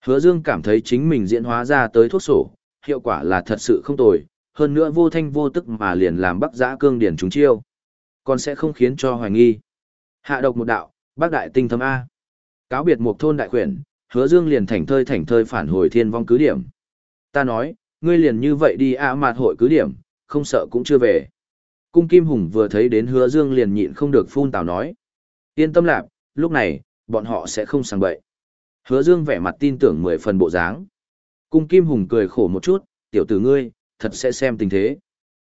Hứa dương cảm thấy chính mình diễn hóa ra tới thuốc sổ, hiệu quả là thật sự không tồi, hơn nữa vô thanh vô tức mà liền làm bắc giã cương điển trúng chiêu. Còn sẽ không khiến cho hoài nghi. Hạ độc một đạo, bác đại tinh thâm A. Cáo biệt một thôn đại quyển, hứa dương liền thảnh thơi thảnh thơi phản hồi thiên vong cứ điểm. Ta nói, ngươi liền như vậy đi a mạt hội cứ điểm, không sợ cũng chưa về. Cung Kim Hùng vừa thấy đến hứa dương liền nhịn không được phun tào nói. Yên tâm lạc, lúc này, bọn họ sẽ không sang bậy. Hứa dương vẻ mặt tin tưởng mười phần bộ dáng. Cung Kim Hùng cười khổ một chút, tiểu tử ngươi, thật sẽ xem tình thế.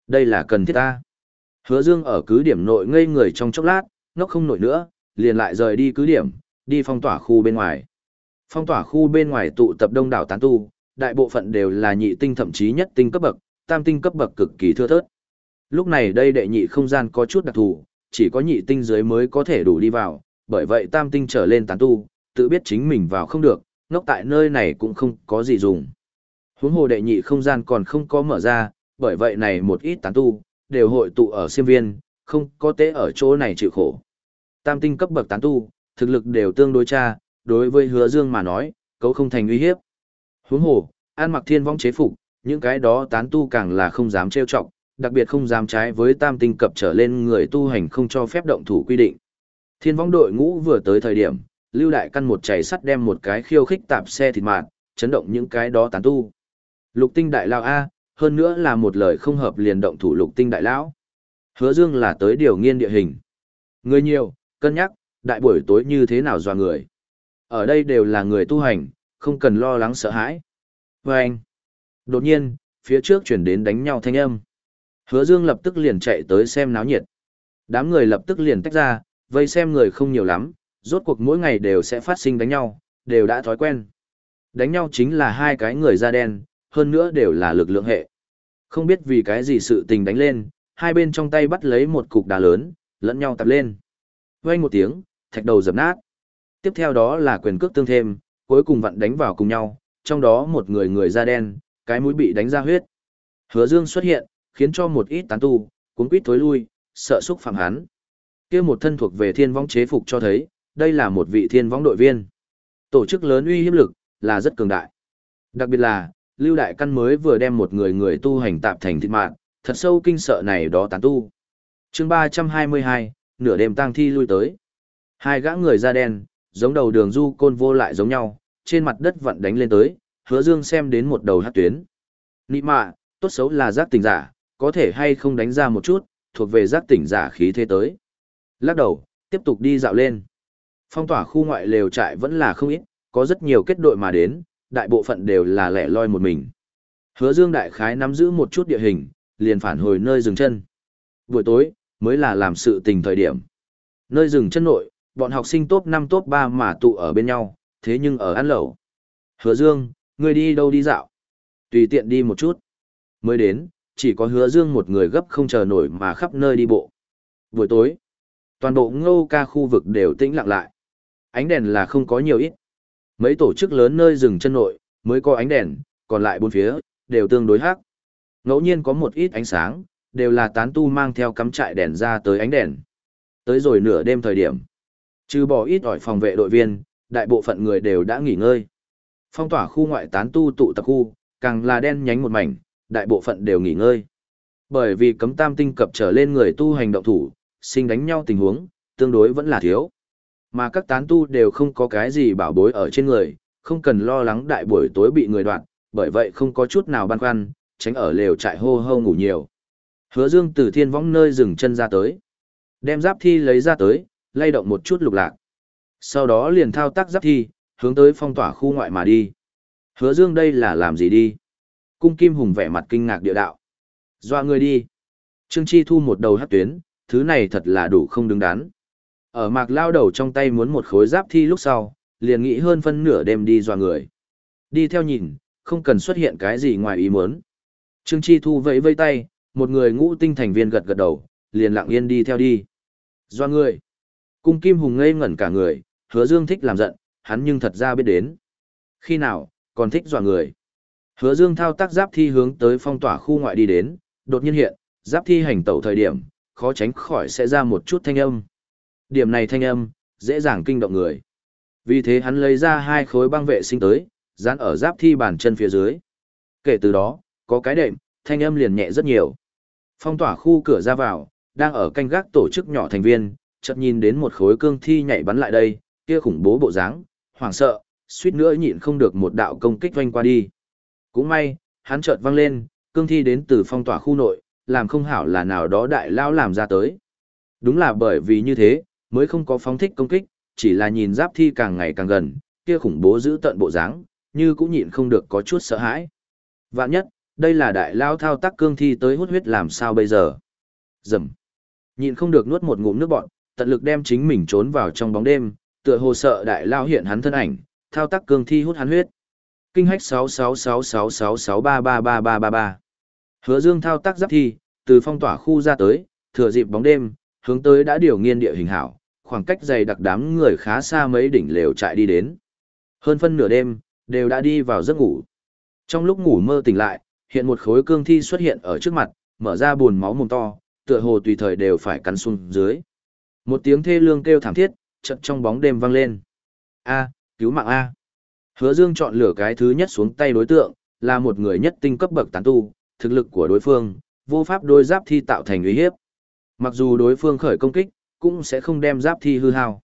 Đây là cần thiết ta. Hứa dương ở cứ điểm nội ngây người trong chốc lát, nó không nổi nữa, liền lại rời đi cứ điểm, đi phong tỏa khu bên ngoài. Phong tỏa khu bên ngoài tụ tập đông đảo tán tu, đại bộ phận đều là nhị tinh thậm chí nhất tinh cấp bậc, tam tinh cấp bậc cực kỳ thưa thớt. Lúc này đây đệ nhị không gian có chút đặc thù, chỉ có nhị tinh dưới mới có thể đủ đi vào, bởi vậy tam tinh trở lên tán tu, tự biết chính mình vào không được, ngốc tại nơi này cũng không có gì dùng. Huống hồ đệ nhị không gian còn không có mở ra, bởi vậy này một ít tán tu, đều hội tụ ở siêm viên, không có tế ở chỗ này chịu khổ. Tam tinh cấp bậc tán tu, thực lực đều tương đối cha, đối với hứa dương mà nói, cấu không thành uy hiếp. Huống hồ, an mặc thiên vong chế phục, những cái đó tán tu càng là không dám trêu chọc, đặc biệt không dám trái với tam tinh cập trở lên người tu hành không cho phép động thủ quy định. Thiên vong đội ngũ vừa tới thời điểm, lưu đại căn một chảy sắt đem một cái khiêu khích tạp xe thịt mạt, chấn động những cái đó tán tu. Lục tinh đại lao A, hơn nữa là một lời không hợp liền động thủ lục tinh đại lão. Hứa Dương là tới điều nghiên địa hình. Người nhiều, cân nhắc, đại buổi tối như thế nào dò người. Ở đây đều là người tu hành, không cần lo lắng sợ hãi. Và anh, đột nhiên, phía trước chuyển đến đánh nhau thanh âm. Hứa Dương lập tức liền chạy tới xem náo nhiệt. Đám người lập tức liền tách ra, vây xem người không nhiều lắm, rốt cuộc mỗi ngày đều sẽ phát sinh đánh nhau, đều đã thói quen. Đánh nhau chính là hai cái người da đen, hơn nữa đều là lực lượng hệ. Không biết vì cái gì sự tình đánh lên, hai bên trong tay bắt lấy một cục đá lớn, lẫn nhau tập lên. Vang một tiếng, thạch đầu dập nát. Tiếp theo đó là quyền cước tương thêm, cuối cùng vặn đánh vào cùng nhau, trong đó một người người da đen, cái mũi bị đánh ra huyết. Hứa Dương xuất hiện, khiến cho một ít tán tu, cuốn quýt tối lui, sợ xúc phạm hắn. Kia một thân thuộc về thiên vong chế phục cho thấy, đây là một vị thiên võng đội viên. Tổ chức lớn uy hiếp lực, là rất cường đại. Đặc biệt là, Lưu Đại Căn mới vừa đem một người người tu hành tạp thành thịt mạng, thật sâu kinh sợ này đó tán tu. chương 322, nửa đêm tang thi lui tới. Hai gã người da đen, giống đầu đường du côn vô lại giống nhau, trên mặt đất vặn đánh lên tới, hứa dương xem đến một đầu hát tuyến. Nị mạ, tốt xấu là giác tỉnh giả, có thể hay không đánh ra một chút, thuộc về giác tỉnh giả khí thế tới. Lắc đầu, tiếp tục đi dạo lên. Phong tỏa khu ngoại lều trại vẫn là không ít, có rất nhiều kết đội mà đến, đại bộ phận đều là lẻ loi một mình. Hứa Dương đại khái nắm giữ một chút địa hình, liền phản hồi nơi dừng chân. Buổi tối, mới là làm sự tình thời điểm. Nơi dừng chân nội, bọn học sinh top 5 top 3 mà tụ ở bên nhau, thế nhưng ở ăn lẩu. Hứa Dương, ngươi đi đâu đi dạo? Tùy tiện đi một chút. Mới đến, chỉ có hứa Dương một người gấp không chờ nổi mà khắp nơi đi bộ. Buổi tối, toàn bộ ngô ca khu vực đều tĩnh lặng lại. Ánh đèn là không có nhiều ít. Mấy tổ chức lớn nơi rừng chân nội, mới có ánh đèn, còn lại bốn phía, đều tương đối hắc. Ngẫu nhiên có một ít ánh sáng, đều là tán tu mang theo cắm trại đèn ra tới ánh đèn. Tới rồi nửa đêm thời điểm. Trừ bỏ ít ỏi phòng vệ đội viên, đại bộ phận người đều đã nghỉ ngơi. Phong tỏa khu ngoại tán tu tụ tập khu, càng là đen nhánh một mảnh, đại bộ phận đều nghỉ ngơi. Bởi vì cấm tam tinh cập trở lên người tu hành động thủ, sinh đánh nhau tình huống, tương đối vẫn là thiếu. Mà các tán tu đều không có cái gì bảo bối ở trên người, không cần lo lắng đại buổi tối bị người đoạn, bởi vậy không có chút nào băn khoăn, tránh ở lều trại hô hô ngủ nhiều. Hứa Dương từ thiên võng nơi dừng chân ra tới. Đem giáp thi lấy ra tới, lay động một chút lục lạc. Sau đó liền thao tác giáp thi, hướng tới phong tỏa khu ngoại mà đi. Hứa Dương đây là làm gì đi? Cung Kim Hùng vẻ mặt kinh ngạc địa đạo. Doa người đi. Trương Chi thu một đầu hất tuyến, thứ này thật là đủ không đứng đắn. Ở mạc lao đầu trong tay muốn một khối giáp thi lúc sau, liền nghĩ hơn phân nửa đêm đi dò người. Đi theo nhìn, không cần xuất hiện cái gì ngoài ý muốn. Trương Chi thu vẫy vây tay, một người ngũ tinh thành viên gật gật đầu, liền lặng yên đi theo đi. Doa người. Cung Kim Hùng ngây ngẩn cả người, hứa dương thích làm giận, hắn nhưng thật ra biết đến. Khi nào, còn thích dọa người. Hứa dương thao tác giáp thi hướng tới phong tỏa khu ngoại đi đến, đột nhiên hiện, giáp thi hành tẩu thời điểm, khó tránh khỏi sẽ ra một chút thanh âm. Điểm này thanh âm, dễ dàng kinh động người. Vì thế hắn lấy ra hai khối băng vệ sinh tới, dán ở giáp thi bàn chân phía dưới. Kể từ đó, có cái đệm, thanh âm liền nhẹ rất nhiều. Phong tỏa khu cửa ra vào, đang ở canh gác tổ chức nhỏ thành viên, chợt nhìn đến một khối cương thi nhảy bắn lại đây, kia khủng bố bộ dáng, hoảng sợ, suýt nữa nhịn không được một đạo công kích vanh qua đi. Cũng may, hắn chợt văng lên, cương thi đến từ phong tỏa khu nội, làm không hảo là nào đó đại lao làm ra tới. Đúng là bởi vì như thế, mới không có phóng thích công kích, chỉ là nhìn giáp thi càng ngày càng gần, kia khủng bố giữ tận bộ dáng, như cũng nhịn không được có chút sợ hãi. Vạn nhất, đây là đại lao thao tác cương thi tới hút huyết làm sao bây giờ? Dầm. Nhịn không được nuốt một ngụm nước bọn, tận lực đem chính mình trốn vào trong bóng đêm, tựa hồ sợ đại lao hiện hắn thân ảnh, thao tác cương thi hút hắn huyết. Kinh hách 66666633333. Hứa Dương thao tác giáp thi, từ phong tỏa khu ra tới, thừa dịp bóng đêm, hướng tới đã điều nghiên địa hình hảo, khoảng cách dày đặc đám người khá xa mấy đỉnh lều trại đi đến. Hơn phân nửa đêm, đều đã đi vào giấc ngủ. Trong lúc ngủ mơ tỉnh lại, hiện một khối cương thi xuất hiện ở trước mặt, mở ra buồn máu mồm to, tựa hồ tùy thời đều phải cắn xuống dưới. Một tiếng thê lương kêu thảm thiết, chợt trong bóng đêm vang lên. A, cứu mạng A. Hứa Dương chọn lửa cái thứ nhất xuống tay đối tượng, là một người nhất tinh cấp bậc tán tu, thực lực của đối phương, vô pháp đôi giáp thi tạo thành uy hiếp. Mặc dù đối phương khởi công kích, cũng sẽ không đem giáp thi hư hao.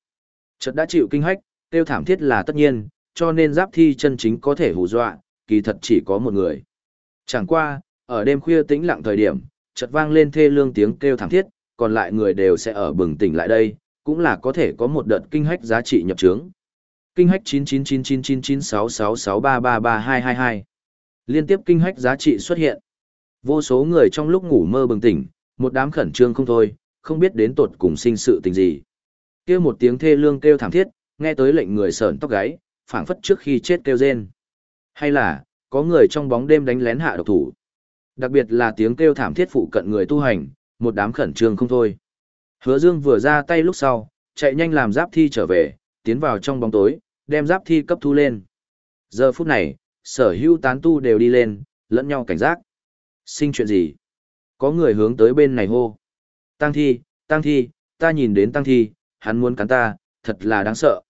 Chợt đã chịu kinh hách, tiêu thảm thiết là tất nhiên, cho nên giáp thi chân chính có thể hù dọa, kỳ thật chỉ có một người. Chẳng qua, ở đêm khuya tĩnh lặng thời điểm, chợt vang lên thê lương tiếng kêu thảm thiết, còn lại người đều sẽ ở bừng tỉnh lại đây, cũng là có thể có một đợt kinh hách giá trị nhập trướng. Kinh hách 999999666333222. Liên tiếp kinh hách giá trị xuất hiện. Vô số người trong lúc ngủ mơ bừng tỉnh, một đám khẩn trương không thôi, không biết đến tột cùng sinh sự tình gì. Kêu một tiếng thê lương kêu thảm thiết, nghe tới lệnh người sờn tóc gáy, phảng phất trước khi chết kêu rên. Hay là, có người trong bóng đêm đánh lén hạ độc thủ. Đặc biệt là tiếng kêu thảm thiết phụ cận người tu hành, một đám khẩn trương không thôi. Hứa Dương vừa ra tay lúc sau, chạy nhanh làm giáp thi trở về, tiến vào trong bóng tối, đem giáp thi cấp thu lên. Giờ phút này, sở hữu tán tu đều đi lên, lẫn nhau cảnh giác. Sinh chuyện gì? Có người hướng tới bên này hô. Tăng thi, tăng thi, ta nhìn đến tăng thi, hắn muốn cắn ta, thật là đáng sợ.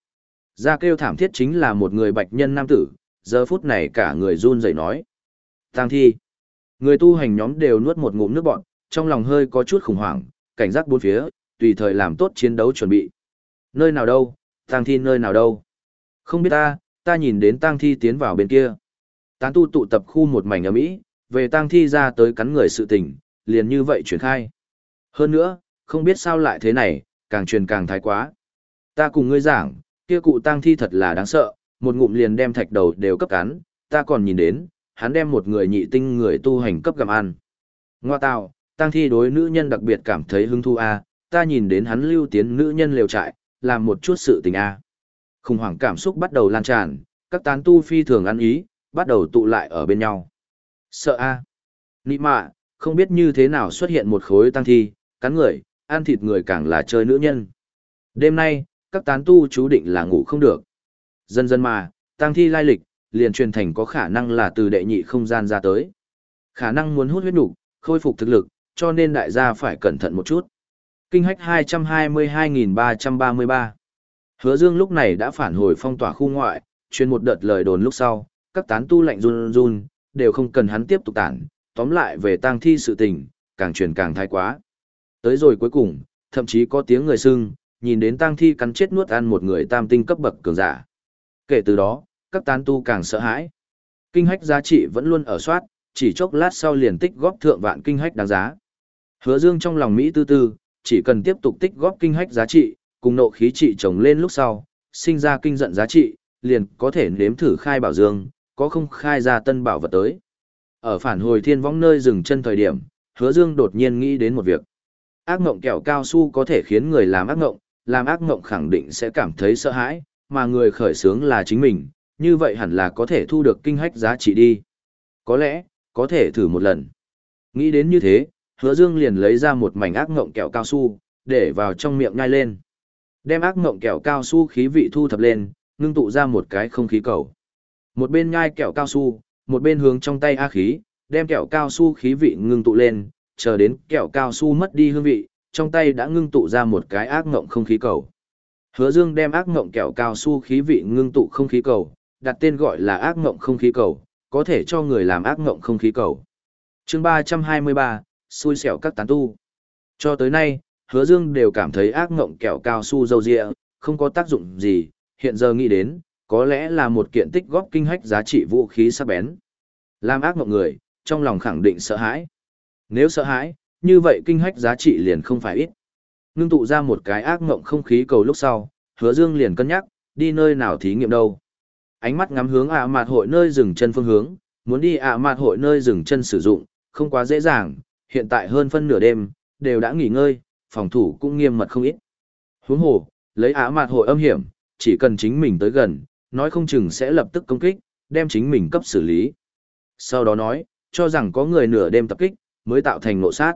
Ra kêu thảm thiết chính là một người bạch nhân nam tử, giờ phút này cả người run rẩy nói. Tăng thi. Người tu hành nhóm đều nuốt một ngụm nước bọn, trong lòng hơi có chút khủng hoảng, cảnh giác bốn phía, tùy thời làm tốt chiến đấu chuẩn bị. Nơi nào đâu, tang thi nơi nào đâu? Không biết ta, ta nhìn đến tang thi tiến vào bên kia. Tán tu tụ tập khu một mảnh ở Mỹ, về tang thi ra tới cắn người sự tình, liền như vậy truyền khai. Hơn nữa, không biết sao lại thế này, càng truyền càng thái quá. Ta cùng ngươi giảng, kia cụ tang thi thật là đáng sợ, một ngụm liền đem thạch đầu đều cấp cắn, ta còn nhìn đến, hắn đem một người nhị tinh người tu hành cấp gặm ăn. Ngoa tạo, tang thi đối nữ nhân đặc biệt cảm thấy hứng thú a, ta nhìn đến hắn lưu tiến nữ nhân liều trại, làm một chút sự tình a. Khủng hoảng cảm xúc bắt đầu lan tràn, các tán tu phi thường ăn ý, bắt đầu tụ lại ở bên nhau. Sợ a. Nị mạ, không biết như thế nào xuất hiện một khối tăng thi, cắn người, ăn thịt người càng là chơi nữ nhân. Đêm nay, các tán tu chú định là ngủ không được. Dần dần mà, tăng thi lai lịch, liền truyền thành có khả năng là từ đệ nhị không gian ra tới. Khả năng muốn hút huyết nục, khôi phục thực lực, cho nên đại gia phải cẩn thận một chút. Kinh hách 222.333 Hứa Dương lúc này đã phản hồi phong tỏa khu ngoại, truyền một đợt lời đồn lúc sau, các tán tu lạnh run run, đều không cần hắn tiếp tục tản, tóm lại về tang thi sự tình, càng truyền càng thái quá. Tới rồi cuối cùng, thậm chí có tiếng người xưng, nhìn đến tang thi cắn chết nuốt ăn một người tam tinh cấp bậc cường giả. Kể từ đó, các tán tu càng sợ hãi. Kinh hách giá trị vẫn luôn ở soát, chỉ chốc lát sau liền tích góp thượng vạn kinh hách đáng giá. Hứa Dương trong lòng Mỹ tư tư, chỉ cần tiếp tục tích góp kinh hách giá trị, cùng nộ khí trị chồng lên lúc sau, sinh ra kinh giận giá trị, liền có thể nếm thử khai bảo dương, có không khai ra tân bảo vật tới. Ở phản hồi thiên võng nơi dừng chân thời điểm, hứa dương đột nhiên nghĩ đến một việc. Ác ngộng kẹo cao su có thể khiến người làm ác ngộng, làm ác ngộng khẳng định sẽ cảm thấy sợ hãi, mà người khởi sướng là chính mình, như vậy hẳn là có thể thu được kinh hách giá trị đi. Có lẽ, có thể thử một lần. Nghĩ đến như thế, hứa dương liền lấy ra một mảnh ác ngộng kẹo cao su, để vào trong miệng nhai lên. Đem ác ngộng kẹo cao su khí vị thu thập lên, ngưng tụ ra một cái không khí cầu. Một bên nhai kẹo cao su, một bên hướng trong tay A khí, đem kẹo cao su khí vị ngưng tụ lên, chờ đến kẹo cao su mất đi hương vị, trong tay đã ngưng tụ ra một cái ác ngộng không khí cầu. Hứa Dương đem ác ngộng kẹo cao su khí vị ngưng tụ không khí cầu, đặt tên gọi là ác ngộng không khí cầu, có thể cho người làm ác ngộng không khí cầu. Chương 323, xui xẻo các tán tu. Cho tới nay, Hứa Dương đều cảm thấy ác ngộng kẹo cao su dâu dịa, không có tác dụng gì, hiện giờ nghĩ đến, có lẽ là một kiện tích góp kinh hách giá trị vũ khí sắc bén. Làm ác ngộng người, trong lòng khẳng định sợ hãi. Nếu sợ hãi, như vậy kinh hách giá trị liền không phải ít. Ngưng tụ ra một cái ác ngộng không khí cầu lúc sau, hứa dương liền cân nhắc, đi nơi nào thí nghiệm đâu. Ánh mắt ngắm hướng ạ mạt hội nơi dừng chân phương hướng, muốn đi ạ mạt hội nơi dừng chân sử dụng, không quá dễ dàng, hiện tại hơn phân nửa đêm, đều đã nghỉ ngơi, phòng thủ cũng nghiêm mật không ít. Huống hồ, lấy ạ mạt hội âm hiểm, chỉ cần chính mình tới gần, nói không chừng sẽ lập tức công kích, đem chính mình cấp xử lý. Sau đó nói, cho rằng có người nửa đêm tập kích, mới tạo thành nộ sát.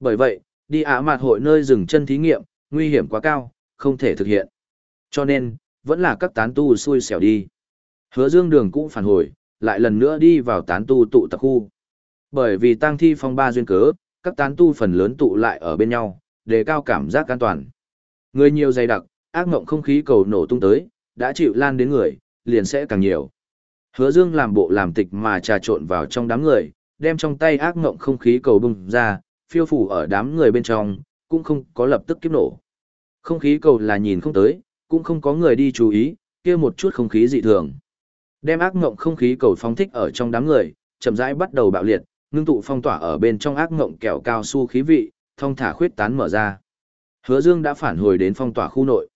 Bởi vậy, đi ả mạt hội nơi dừng chân thí nghiệm, nguy hiểm quá cao, không thể thực hiện. Cho nên, vẫn là các tán tu xui xẻo đi. Hứa dương đường cũng phản hồi, lại lần nữa đi vào tán tu tụ tập khu. Bởi vì tăng thi phong ba duyên cớ, các tán tu phần lớn tụ lại ở bên nhau, để cao cảm giác an toàn. Người nhiều dày đặc, ác mộng không khí cầu nổ tung tới, đã chịu lan đến người, liền sẽ càng nhiều. Hứa Dương làm bộ làm tịch mà trà trộn vào trong đám người, đem trong tay ác ngộng không khí cầu bung ra, phiêu phủ ở đám người bên trong, cũng không có lập tức kiếp nổ. Không khí cầu là nhìn không tới, cũng không có người đi chú ý, kia một chút không khí dị thường. Đem ác ngộng không khí cầu phóng thích ở trong đám người, chậm rãi bắt đầu bạo liệt, ngưng tụ phong tỏa ở bên trong ác ngộng kẹo cao su khí vị, thông thả khuyết tán mở ra. Hứa Dương đã phản hồi đến phong tỏa khu nội.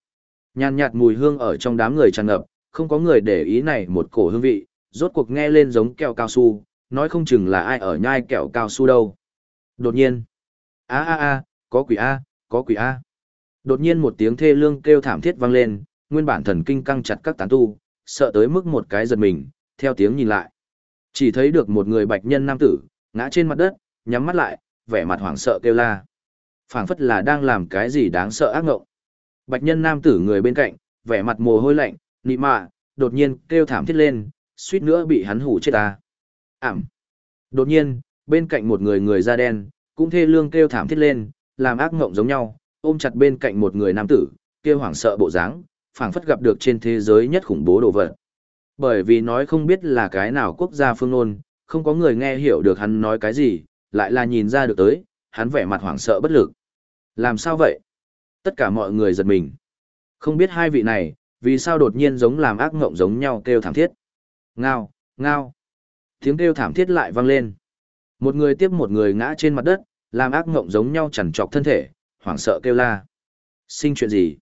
Nhàn nhạt mùi hương ở trong đám người tràn ngập, không có người để ý này một cổ hương vị, rốt cuộc nghe lên giống kẹo cao su, nói không chừng là ai ở nhai kẹo cao su đâu. Đột nhiên, a a a, có quỷ a, có quỷ a. Đột nhiên một tiếng thê lương kêu thảm thiết vang lên, nguyên bản thần kinh căng chặt các tán tu, sợ tới mức một cái giật mình, theo tiếng nhìn lại. Chỉ thấy được một người bạch nhân nam tử, ngã trên mặt đất, nhắm mắt lại, vẻ mặt hoảng sợ kêu la. phảng phất là đang làm cái gì đáng sợ ác ngộng. Bạch nhân nam tử người bên cạnh, vẻ mặt mồ hôi lạnh, nị mạ, đột nhiên kêu thảm thiết lên, suýt nữa bị hắn hủ chết ta. Ảm. Đột nhiên, bên cạnh một người người da đen, cũng thê lương kêu thảm thiết lên, làm ác ngộng giống nhau, ôm chặt bên cạnh một người nam tử, kêu hoảng sợ bộ dáng, phảng phất gặp được trên thế giới nhất khủng bố đồ vật. Bởi vì nói không biết là cái nào quốc gia phương ngôn, không có người nghe hiểu được hắn nói cái gì, lại là nhìn ra được tới, hắn vẻ mặt hoảng sợ bất lực. Làm sao vậy? Tất cả mọi người giật mình. Không biết hai vị này, vì sao đột nhiên giống làm ác ngộng giống nhau kêu thảm thiết. Ngao, ngao. Tiếng kêu thảm thiết lại vang lên. Một người tiếp một người ngã trên mặt đất, làm ác ngộng giống nhau chằn trọc thân thể, hoảng sợ kêu la. Sinh chuyện gì?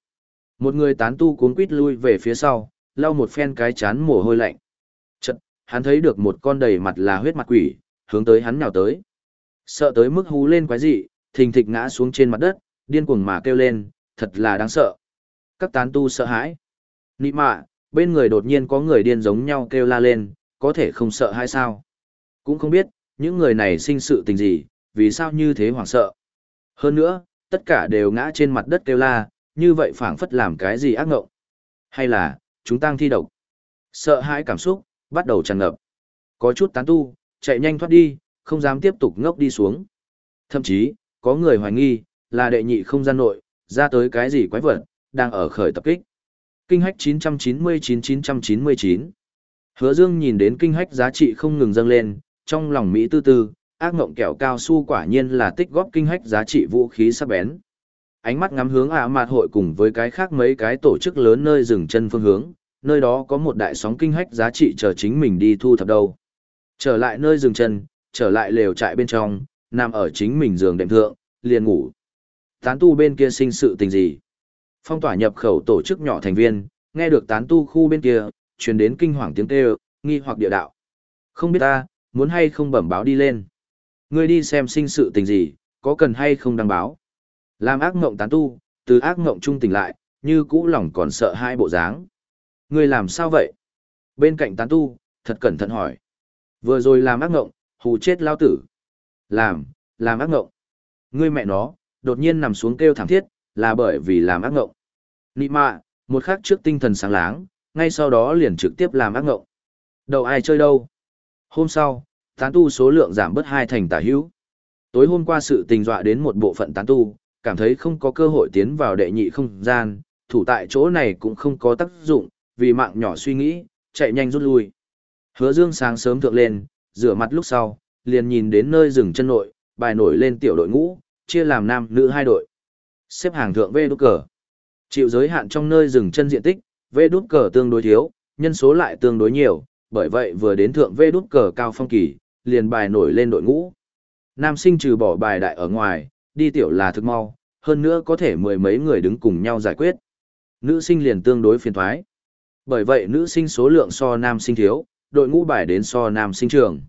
Một người tán tu cuống quít lui về phía sau, lau một phen cái chán mồ hôi lạnh. Chật, hắn thấy được một con đầy mặt là huyết mặt quỷ, hướng tới hắn nhào tới. Sợ tới mức hú lên quái dị, thình thịch ngã xuống trên mặt đất, điên cuồng mà kêu lên, thật là đáng sợ. Các tán tu sợ hãi. Nị mạ, bên người đột nhiên có người điên giống nhau kêu la lên, có thể không sợ hay sao? Cũng không biết, những người này sinh sự tình gì, vì sao như thế hoảng sợ. Hơn nữa, tất cả đều ngã trên mặt đất kêu la, như vậy phảng phất làm cái gì ác ngộng. Hay là, chúng tăng thi độc. Sợ hãi cảm xúc, bắt đầu tràn ngập. Có chút tán tu, chạy nhanh thoát đi, không dám tiếp tục ngốc đi xuống. Thậm chí, có người hoài nghi, là đệ nhị không gian nội, ra tới cái gì quái vật, đang ở khởi tập kích. Kinh hách 999-999 Hứa Dương nhìn đến kinh hách giá trị không ngừng dâng lên, trong lòng Mỹ tư tư, ác ngộng kẹo cao su quả nhiên là tích góp kinh hách giá trị vũ khí sắc bén. Ánh mắt ngắm hướng ạ mạt hội cùng với cái khác mấy cái tổ chức lớn nơi dừng chân phương hướng, nơi đó có một đại sóng kinh hách giá trị chờ chính mình đi thu thập đâu. Trở lại nơi dừng chân, trở lại lều trại bên trong, nằm ở chính mình giường đệm thượng, liền ngủ. Tán tu bên kia sinh sự tình gì? Phong tỏa nhập khẩu tổ chức nhỏ thành viên, nghe được tán tu khu bên kia, truyền đến kinh hoàng tiếng kêu, nghi hoặc địa đạo. Không biết ta, muốn hay không bẩm báo đi lên. Ngươi đi xem sinh sự tình gì, có cần hay không đăng báo. Làm ác ngộng tán tu, từ ác ngộng trung tỉnh lại, như cũ lòng còn sợ hai bộ dáng. Ngươi làm sao vậy? Bên cạnh tán tu, thật cẩn thận hỏi. Vừa rồi làm ác ngộng, hù chết lao tử. Làm, làm ác ngộng. Ngươi mẹ nó, đột nhiên nằm xuống kêu thảm thiết, là bởi vì làm ác ngộng. Nị mạ, một khắc trước tinh thần sáng láng, ngay sau đó liền trực tiếp làm ác ngộng. Đầu ai chơi đâu? Hôm sau, tán tu số lượng giảm bớt hai thành tả hữu. Tối hôm qua sự tình dọa đến một bộ phận tán tu, cảm thấy không có cơ hội tiến vào đệ nhị không gian, thủ tại chỗ này cũng không có tác dụng, vì mạng nhỏ suy nghĩ, chạy nhanh rút lui. Hứa Dương sáng sớm thượng lên, rửa mặt lúc sau, liền nhìn đến nơi rừng chân nội, bài nổi lên tiểu đội ngũ, chia làm nam nữ hai đội. Xếp hàng thượng vê đốt cờ. Chịu giới hạn trong nơi rừng chân diện tích, vê đút cờ tương đối thiếu, nhân số lại tương đối nhiều, bởi vậy vừa đến thượng vê đút cờ cao phong kỳ, liền bài nổi lên đội ngũ. Nam sinh trừ bỏ bài đại ở ngoài, đi tiểu là thực mau, hơn nữa có thể mười mấy người đứng cùng nhau giải quyết. Nữ sinh liền tương đối phiền thoái. Bởi vậy nữ sinh số lượng so nam sinh thiếu, đội ngũ bài đến so nam sinh trường.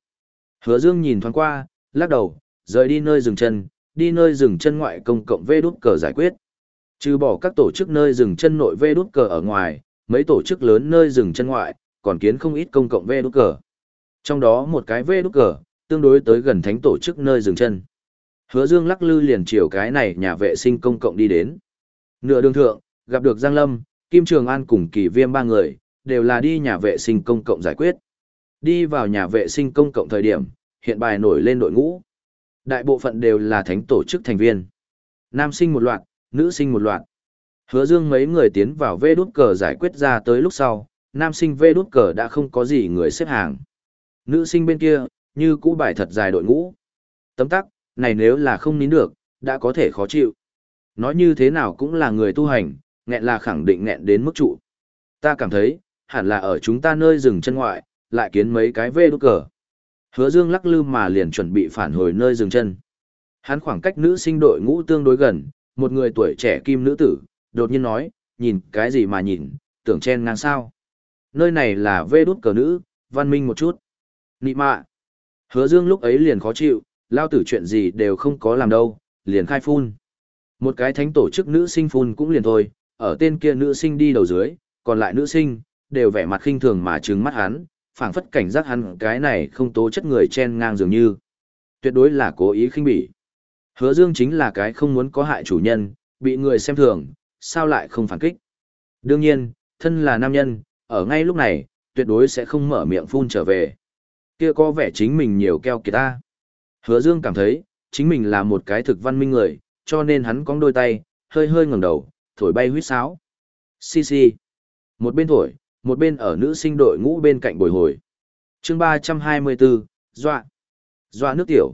Hứa Dương nhìn thoáng qua, lắc đầu, rời đi nơi dừng chân, đi nơi dừng chân ngoại công cộng vê đút cờ giải quyết. Trừ bỏ các tổ chức nơi dừng chân nội vê đút cờ ở ngoài, mấy tổ chức lớn nơi dừng chân ngoại, còn kiến không ít công cộng vê đúc cờ. Trong đó một cái vê đúc cờ, tương đối tới gần thánh tổ chức nơi dừng chân. Hứa Dương lắc lư liền chiều cái này nhà vệ sinh công cộng đi đến. Nửa đường thượng, gặp được Giang Lâm, Kim Trường An cùng Kỳ Viêm ba người, đều là đi nhà vệ sinh công cộng giải quyết. Đi vào nhà vệ sinh công cộng thời điểm, hiện bài nổi lên đội ngũ. Đại bộ phận đều là thánh tổ chức thành viên. Nam sinh một loạt, nữ sinh một loạt. Hứa Dương mấy người tiến vào vê đút cờ giải quyết ra tới lúc sau, nam sinh vê đút cờ đã không có gì người xếp hàng. Nữ sinh bên kia, như cũ bài thật dài đội ngũ. Tấm tắc, này nếu là không nín được, đã có thể khó chịu. Nói như thế nào cũng là người tu hành, nghẹn là khẳng định nghẹn đến mức trụ. Ta cảm thấy, hẳn là ở chúng ta nơi dừng chân ngoại, lại kiến mấy cái vê đút cờ. Hứa Dương lắc lư mà liền chuẩn bị phản hồi nơi dừng chân. Hắn khoảng cách nữ sinh đội ngũ tương đối gần, một người tuổi trẻ kim nữ tử, đột nhiên nói, nhìn cái gì mà nhìn, tưởng chen ngang sao. Nơi này là vê đút cờ nữ, văn minh một chút. Nị mạ. Hứa Dương lúc ấy liền khó chịu, lao tử chuyện gì đều không có làm đâu, liền khai phun. Một cái thánh tổ chức nữ sinh phun cũng liền thôi, ở tên kia nữ sinh đi đầu dưới, còn lại nữ sinh, đều vẻ mặt khinh thường mà trừng mắt hắn, phảng phất cảnh giác hắn cái này không tố chất người chen ngang dường như. Tuyệt đối là cố ý khinh bỉ. Hứa Dương chính là cái không muốn có hại chủ nhân, bị người xem thường, sao lại không phản kích. Đương nhiên, thân là nam nhân, ở ngay lúc này, tuyệt đối sẽ không mở miệng phun trở về. Kia có vẻ chính mình nhiều keo kìa ta. Hứa Dương cảm thấy, chính mình là một cái thực văn minh người, cho nên hắn cong đôi tay, hơi hơi ngẩng đầu, thổi bay huyết sáo. Xì xì. Một bên thổi, một bên ở nữ sinh đội ngũ bên cạnh bồi hồi. Chương 324, dọa. Dọa nước tiểu.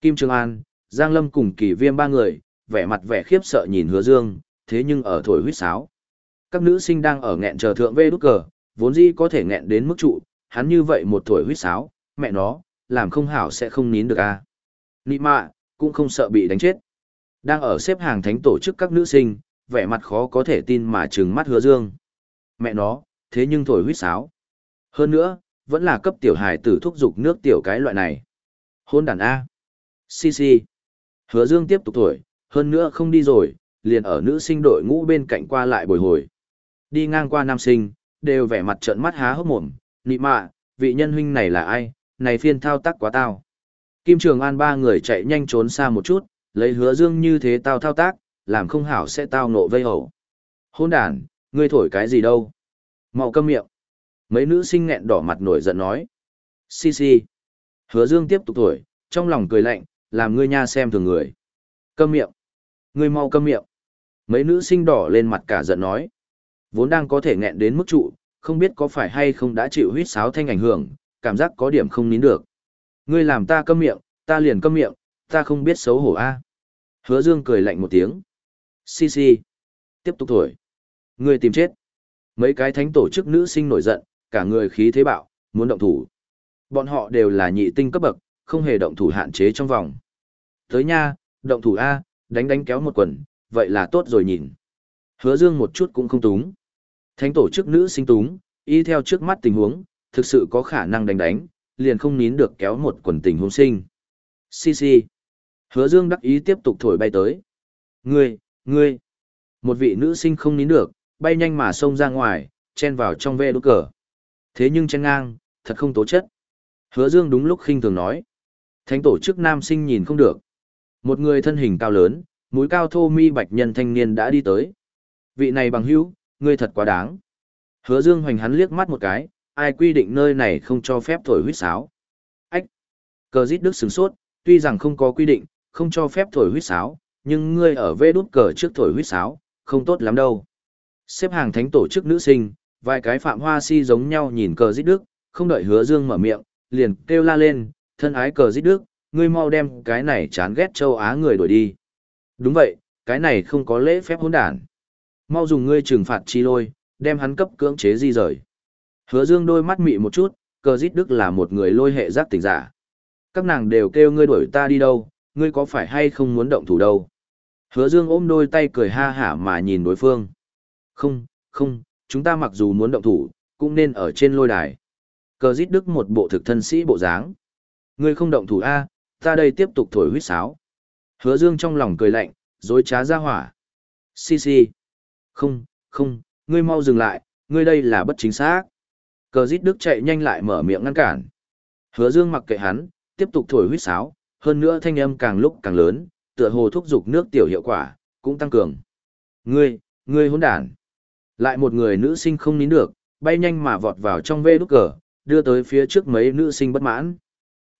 Kim Trường An, Giang Lâm cùng Kỳ Viêm ba người, vẻ mặt vẻ khiếp sợ nhìn hứa dương, thế nhưng ở thổi huýt sáo. Các nữ sinh đang ở nghẹn chờ thượng vê đút cờ, vốn dĩ có thể nghẹn đến mức trụ, hắn như vậy một thổi huýt sáo, mẹ nó, làm không hảo sẽ không nín được a. À. Nị mạ, cũng không sợ bị đánh chết. Đang ở xếp hàng thánh tổ chức các nữ sinh, vẻ mặt khó có thể tin mà trừng mắt hứa dương. Mẹ nó, thế nhưng thổi huýt sáo. Hơn nữa, vẫn là cấp tiểu hài tử thúc dục nước tiểu cái loại này. Hôn đàn A. Si si. Hứa dương tiếp tục thổi, hơn nữa không đi rồi, liền ở nữ sinh đội ngũ bên cạnh qua lại bồi hồi. Đi ngang qua nam sinh, đều vẻ mặt trợn mắt há hốc mồm, nị mạ, vị nhân huynh này là ai, này phiên thao tác quá tao. Kim Trường An ba người chạy nhanh trốn xa một chút, lấy hứa dương như thế tao thao tác, làm không hảo sẽ tao nộ vây hậu. Hôn đàn, ngươi thổi cái gì đâu? Mau câm miệng. Mấy nữ sinh nghẹn đỏ mặt nổi giận nói. Xì xì. Hứa dương tiếp tục thổi, trong lòng cười lạnh, làm ngươi nha xem thường người. Câm miệng. Ngươi mau câm miệng. Mấy nữ sinh đỏ lên mặt cả giận nói. Vốn đang có thể nghẹn đến mức trụ, không biết có phải hay không đã chịu huyết sáo thanh ảnh hưởng, cảm giác có điểm không nín được. Ngươi làm ta câm miệng, ta liền câm miệng, ta không biết xấu hổ a. Hứa Dương cười lạnh một tiếng. Si si. Tiếp tục thổi. Ngươi tìm chết. Mấy cái thánh tổ chức nữ sinh nổi giận, cả người khí thế bạo, muốn động thủ. Bọn họ đều là nhị tinh cấp bậc, không hề động thủ hạn chế trong vòng. Tới nha, động thủ A, đánh đánh kéo một quần, vậy là tốt rồi nhìn. Hứa Dương một chút cũng không túng. Thánh tổ chức nữ sinh túng, y theo trước mắt tình huống, thực sự có khả năng đánh đánh, liền không nín được kéo một quần tình huống sinh. Xì xì. Hứa Dương đắc ý tiếp tục thổi bay tới. Ngươi, ngươi. Một vị nữ sinh không nín được, bay nhanh mà xông ra ngoài, chen vào trong ve đốt cờ. Thế nhưng chen ngang, thật không tố chất. Hứa Dương đúng lúc khinh thường nói. Thánh tổ chức nam sinh nhìn không được. Một người thân hình cao lớn, mũi cao thô mi bạch nhân thanh niên đã đi tới. Vị này bằng hữu, ngươi thật quá đáng. Hứa Dương hoành hắn liếc mắt một cái, ai quy định nơi này không cho phép thổi huýt sáo. Ách! Cờ giít đức sừng sốt, tuy rằng không có quy định, không cho phép thổi huýt sáo, nhưng ngươi ở vê đút cờ trước thổi huýt sáo, không tốt lắm đâu. Xếp hàng thánh tổ chức nữ sinh, vài cái phạm hoa si giống nhau nhìn cờ giít đức, không đợi hứa dương mở miệng, liền kêu la lên, thân ái cờ giít đức, ngươi mau đem cái này chán ghét châu Á người đuổi đi. Đúng vậy, cái này không có lễ phép hỗn đản. Mau dùng ngươi trừng phạt chi lôi, đem hắn cấp cưỡng chế di rời. Hứa Dương đôi mắt mị một chút, cờ dít đức là một người lôi hệ giác tỉnh giả. Các nàng đều kêu ngươi đuổi ta đi đâu, ngươi có phải hay không muốn động thủ đâu. Hứa Dương ôm đôi tay cười ha hả mà nhìn đối phương. Không, không, chúng ta mặc dù muốn động thủ, cũng nên ở trên lôi đài. Cờ dít đức một bộ thực thân sĩ bộ dáng. Ngươi không động thủ A, ta đây tiếp tục thổi huyết sáo. Hứa Dương trong lòng cười lạnh, dối trá ra hỏa. Xì xì. Không, không, ngươi mau dừng lại, ngươi đây là bất chính xác. Cờ Dít đức chạy nhanh lại mở miệng ngăn cản. Hứa Dương mặc kệ hắn, tiếp tục thổi huyết sáo, hơn nữa thanh âm càng lúc càng lớn, tựa hồ thúc giục nước tiểu hiệu quả, cũng tăng cường. Ngươi, ngươi hỗn đản. Lại một người nữ sinh không nín được, bay nhanh mà vọt vào trong vê đúc cờ, đưa tới phía trước mấy nữ sinh bất mãn.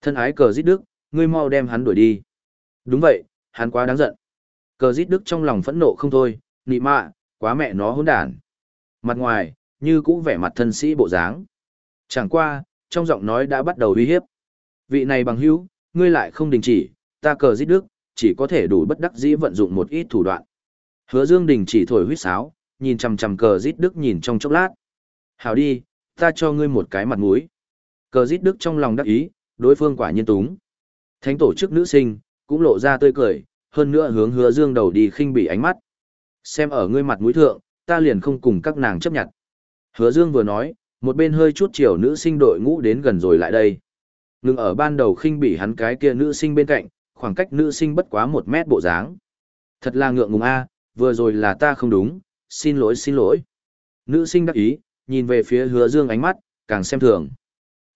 Thân ái cờ Dít đức, ngươi mau đem hắn đuổi đi. Đúng vậy, hắn quá đáng giận. Cờ giít đức trong lòng phẫn nộ không thôi, nị mạ, quá mẹ nó hỗn đản. Mặt ngoài, như cũ vẻ mặt thân sĩ bộ dáng. Chẳng qua, trong giọng nói đã bắt đầu uy hiếp. Vị này bằng hữu, ngươi lại không đình chỉ, ta cờ giết đức, chỉ có thể đủ bất đắc dĩ vận dụng một ít thủ đoạn. Hứa Dương đình chỉ thổi huýt sáo, nhìn chằm chằm cờ giết đức nhìn trong chốc lát. Hảo đi, ta cho ngươi một cái mặt mũi. Cờ giết đức trong lòng đắc ý, đối phương quả nhiên túng. Thánh tổ chức nữ sinh, cũng lộ ra tươi cười, hơn nữa hướng hứa dương đầu đi khinh bị ánh mắt. Xem ở ngươi mặt mũi thượng, ta liền không cùng các nàng chấp nhận. Hứa dương vừa nói, một bên hơi chút chiều nữ sinh đội ngũ đến gần rồi lại đây. Ngừng ở ban đầu khinh bị hắn cái kia nữ sinh bên cạnh, khoảng cách nữ sinh bất quá một mét bộ dáng. Thật là ngượng ngùng a, vừa rồi là ta không đúng, xin lỗi xin lỗi. Nữ sinh đắc ý, nhìn về phía hứa dương ánh mắt, càng xem thường.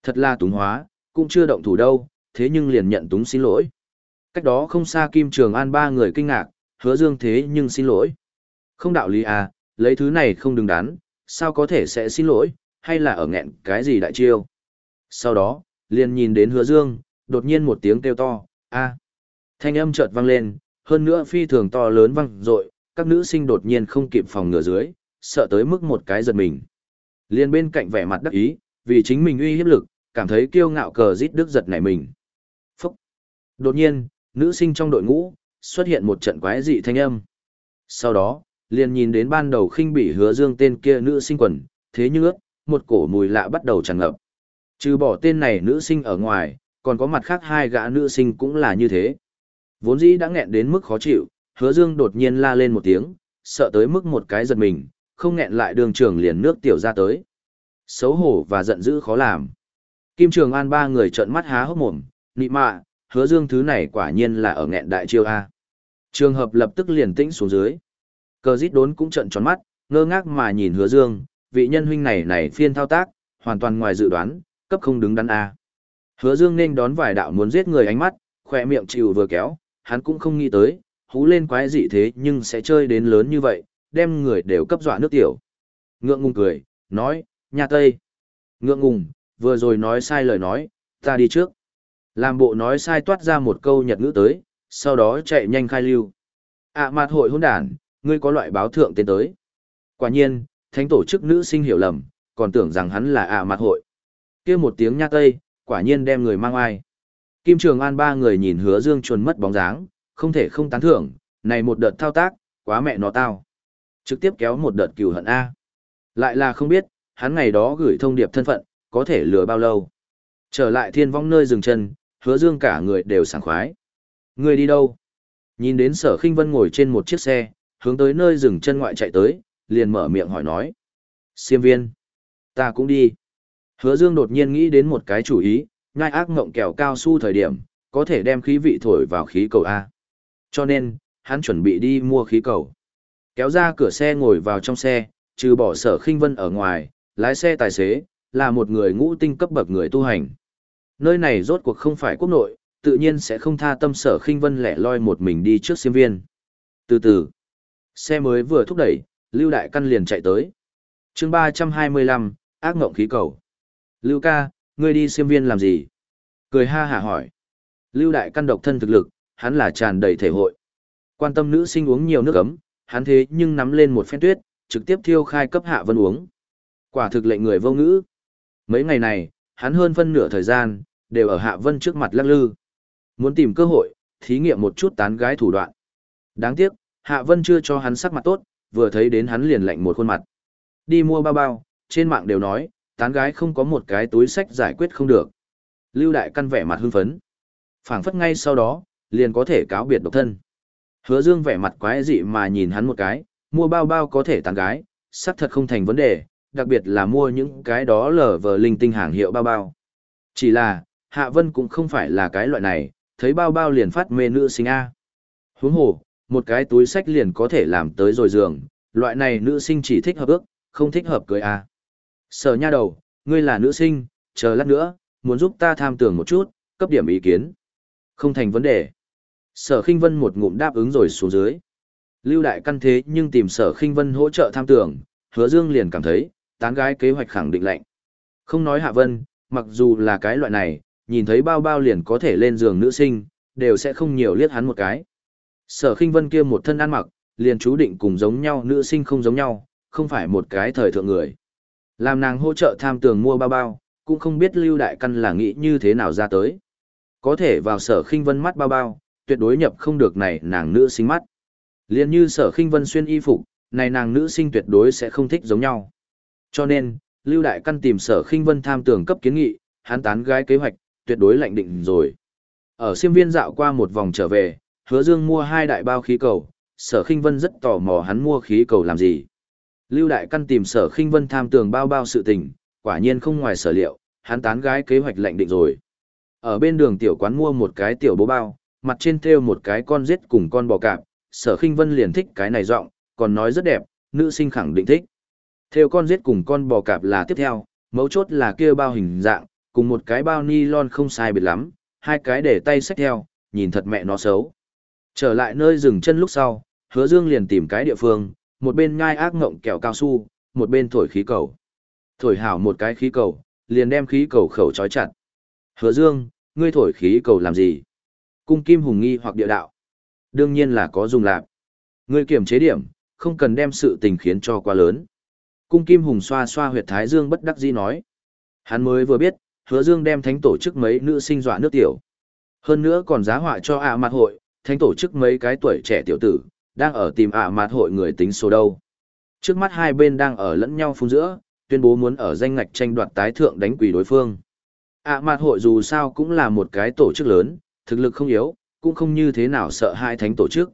Thật là túng hóa, cũng chưa động thủ đâu, thế nhưng liền nhận túng xin lỗi. Cách đó không xa Kim Trường An ba người kinh ngạc, hứa dương thế nhưng xin lỗi. Không đạo lý à, lấy thứ này không đừng đắn, sao có thể sẽ xin lỗi, hay là ở nghẹn cái gì đại chiêu. Sau đó, liền nhìn đến hứa dương, đột nhiên một tiếng kêu to, a Thanh âm chợt vang lên, hơn nữa phi thường to lớn vang dội, các nữ sinh đột nhiên không kịp phòng ngừa dưới, sợ tới mức một cái giật mình. Liên bên cạnh vẻ mặt đắc ý, vì chính mình uy hiếp lực, cảm thấy kiêu ngạo cờ rít đức giật nảy mình. Phúc! Đột nhiên, nữ sinh trong đội ngũ, xuất hiện một trận quái dị thanh âm. Sau đó, liền nhìn đến ban đầu khinh bị hứa dương tên kia nữ sinh quần, thế nhưng ước, một cổ mùi lạ bắt đầu tràn ngập. Trừ bỏ tên này nữ sinh ở ngoài, còn có mặt khác hai gã nữ sinh cũng là như thế. Vốn dĩ đã nghẹn đến mức khó chịu, hứa dương đột nhiên la lên một tiếng, sợ tới mức một cái giật mình, không nghẹn lại đường trường liền nước tiểu ra tới. Xấu hổ và giận dữ khó làm. Kim Trường An ba người trợn mắt há hốc mồm, nị mạ, hứa dương thứ này quả nhiên là ở nghẹn đại chiêu A. Trường hợp lập tức liền tĩnh xuống dưới. Cờ dít đốn cũng trợn tròn mắt, ngơ ngác mà nhìn hứa dương, vị nhân huynh này này phiên thao tác, hoàn toàn ngoài dự đoán, cấp không đứng đắn A. Hứa dương nên đón vài đạo muốn giết người ánh mắt, khỏe miệng chịu vừa kéo, hắn cũng không nghĩ tới, hú lên quái dị thế nhưng sẽ chơi đến lớn như vậy, đem người đều cấp dọa nước tiểu. Ngượng ngùng cười, nói, nhà Tây. Ngượng ngùng, vừa rồi nói sai lời nói, ta đi trước. Làm bộ nói sai toát ra một câu nhật ngữ tới, sau đó chạy nhanh khai lưu. à, mặt hội hôn đàn, ngươi có loại báo thượng tên tới. Quả nhiên, thánh tổ chức nữ sinh hiểu lầm, còn tưởng rằng hắn là à mặt hội. kia một tiếng nha tây, quả nhiên đem người mang ai. Kim Trường An ba người nhìn hứa dương chuồn mất bóng dáng, không thể không tán thưởng, này một đợt thao tác, quá mẹ nó tao. Trực tiếp kéo một đợt cừu hận A. Lại là không biết, hắn ngày đó gửi thông điệp thân phận, có thể lừa bao lâu. Trở lại thiên vong nơi dừng chân, hứa dương cả người đều sảng khoái. Người đi đâu? Nhìn đến sở khinh vân ngồi trên một chiếc xe, hướng tới nơi dừng chân ngoại chạy tới, liền mở miệng hỏi nói. Siêm viên. Ta cũng đi. Hứa dương đột nhiên nghĩ đến một cái chủ ý, ngai ác ngộng kẹo cao su thời điểm, có thể đem khí vị thổi vào khí cầu A. Cho nên, hắn chuẩn bị đi mua khí cầu. Kéo ra cửa xe ngồi vào trong xe, trừ bỏ sở khinh vân ở ngoài, lái xe tài xế, là một người ngũ tinh cấp bậc người tu hành. Nơi này rốt cuộc không phải quốc nội, tự nhiên sẽ không tha tâm sở khinh vân lẻ loi một mình đi trước xiêm viên. Từ từ, xe mới vừa thúc đẩy, Lưu Đại Căn liền chạy tới. chương 325, ác ngộng khí cầu. Lưu ca, ngươi đi xiêm viên làm gì? Cười ha hả hỏi. Lưu Đại Căn độc thân thực lực, hắn là tràn đầy thể hội. Quan tâm nữ sinh uống nhiều nước ấm, hắn thế nhưng nắm lên một phen tuyết, trực tiếp thiêu khai cấp hạ vân uống. Quả thực lệnh người vô ngữ. Mấy ngày này, hắn hơn phân nửa thời gian, đều ở hạ vân trước mặt lắc lư. Muốn tìm cơ hội, thí nghiệm một chút tán gái thủ đoạn. Đáng tiếc, hạ vân chưa cho hắn sắc mặt tốt, vừa thấy đến hắn liền lạnh một khuôn mặt. Đi mua bao bao, trên mạng đều nói, tán gái không có một cái túi sách giải quyết không được. Lưu đại căn vẻ mặt hưng phấn. phảng phất ngay sau đó, liền có thể cáo biệt độc thân. Hứa dương vẻ mặt quái dị mà nhìn hắn một cái, mua bao bao có thể tán gái, xác thật không thành vấn đề, đặc biệt là mua những cái đó lờ vờ linh tinh hàng hiệu bao bao. Chỉ là, Hạ Vân cũng không phải là cái loại này, thấy bao bao liền phát mê nữ sinh A. Huống hồ, một cái túi sách liền có thể làm tới rồi giường, loại này nữ sinh chỉ thích hợp ước, không thích hợp cưới A. Sở nha đầu, ngươi là nữ sinh, chờ lát nữa, muốn giúp ta tham tưởng một chút, cấp điểm ý kiến. Không thành vấn đề. Sở khinh vân một ngụm đáp ứng rồi xuống dưới. Lưu đại căn thế nhưng tìm sở khinh vân hỗ trợ tham tưởng, hứa dương liền cảm thấy, tán gái kế hoạch khẳng định lạnh. Không nói hạ vân, mặc dù là cái loại này, nhìn thấy bao bao liền có thể lên giường nữ sinh, đều sẽ không nhiều liếc hắn một cái. Sở khinh vân kia một thân ăn mặc, liền chú định cùng giống nhau nữ sinh không giống nhau, không phải một cái thời thượng người. Làm nàng hỗ trợ tham tường mua bao bao, cũng không biết lưu đại căn là nghĩ như thế nào ra tới. Có thể vào sở khinh vân mắt bao bao, tuyệt đối nhập không được này nàng nữ sinh mắt. liền như sở khinh vân xuyên y phục, này nàng nữ sinh tuyệt đối sẽ không thích giống nhau. Cho nên, Lưu Đại Căn tìm sở khinh vân tham tưởng cấp kiến nghị, hắn tán gái kế hoạch, tuyệt đối lạnh định rồi. Ở siêm viên dạo qua một vòng trở về, hứa dương mua hai đại bao khí cầu, sở khinh vân rất tò mò hắn mua khí cầu làm gì. Lưu Đại Căn tìm sở khinh vân tham tưởng bao bao sự tình, quả nhiên không ngoài sở liệu, hắn tán gái kế hoạch lạnh định rồi. Ở bên đường tiểu quán mua một cái tiểu bố bao, mặt trên thêu một cái con giết cùng con bò cạp, sở khinh vân liền thích cái này rộng, còn nói rất đẹp, nữ sinh khẳng định thích. Theo con giết cùng con bò cạp là tiếp theo, mấu chốt là kia bao hình dạng, cùng một cái bao ni lon không sai biệt lắm, hai cái để tay xách theo, nhìn thật mẹ nó xấu. Trở lại nơi dừng chân lúc sau, hứa dương liền tìm cái địa phương, một bên ngai ác ngộng kẹo cao su, một bên thổi khí cầu. Thổi hảo một cái khí cầu, liền đem khí cầu khẩu trói chặt. Hứa dương, ngươi thổi khí cầu làm gì? Cung kim hùng nghi hoặc địa đạo. Đương nhiên là có dùng lạc. Ngươi kiểm chế điểm, không cần đem sự tình khiến cho quá lớn. Cung Kim Hùng xoa xoa huyệt thái dương bất đắc dĩ nói. Hắn mới vừa biết, hứa dương đem thánh tổ chức mấy nữ sinh dọa nước tiểu. Hơn nữa còn giá họa cho ạ mặt hội, thánh tổ chức mấy cái tuổi trẻ tiểu tử, đang ở tìm ạ mạt hội người tính số đâu. Trước mắt hai bên đang ở lẫn nhau phun giữa, tuyên bố muốn ở danh ngạch tranh đoạt tái thượng đánh quỷ đối phương. ạ mạt hội dù sao cũng là một cái tổ chức lớn, thực lực không yếu, cũng không như thế nào sợ hai thánh tổ chức.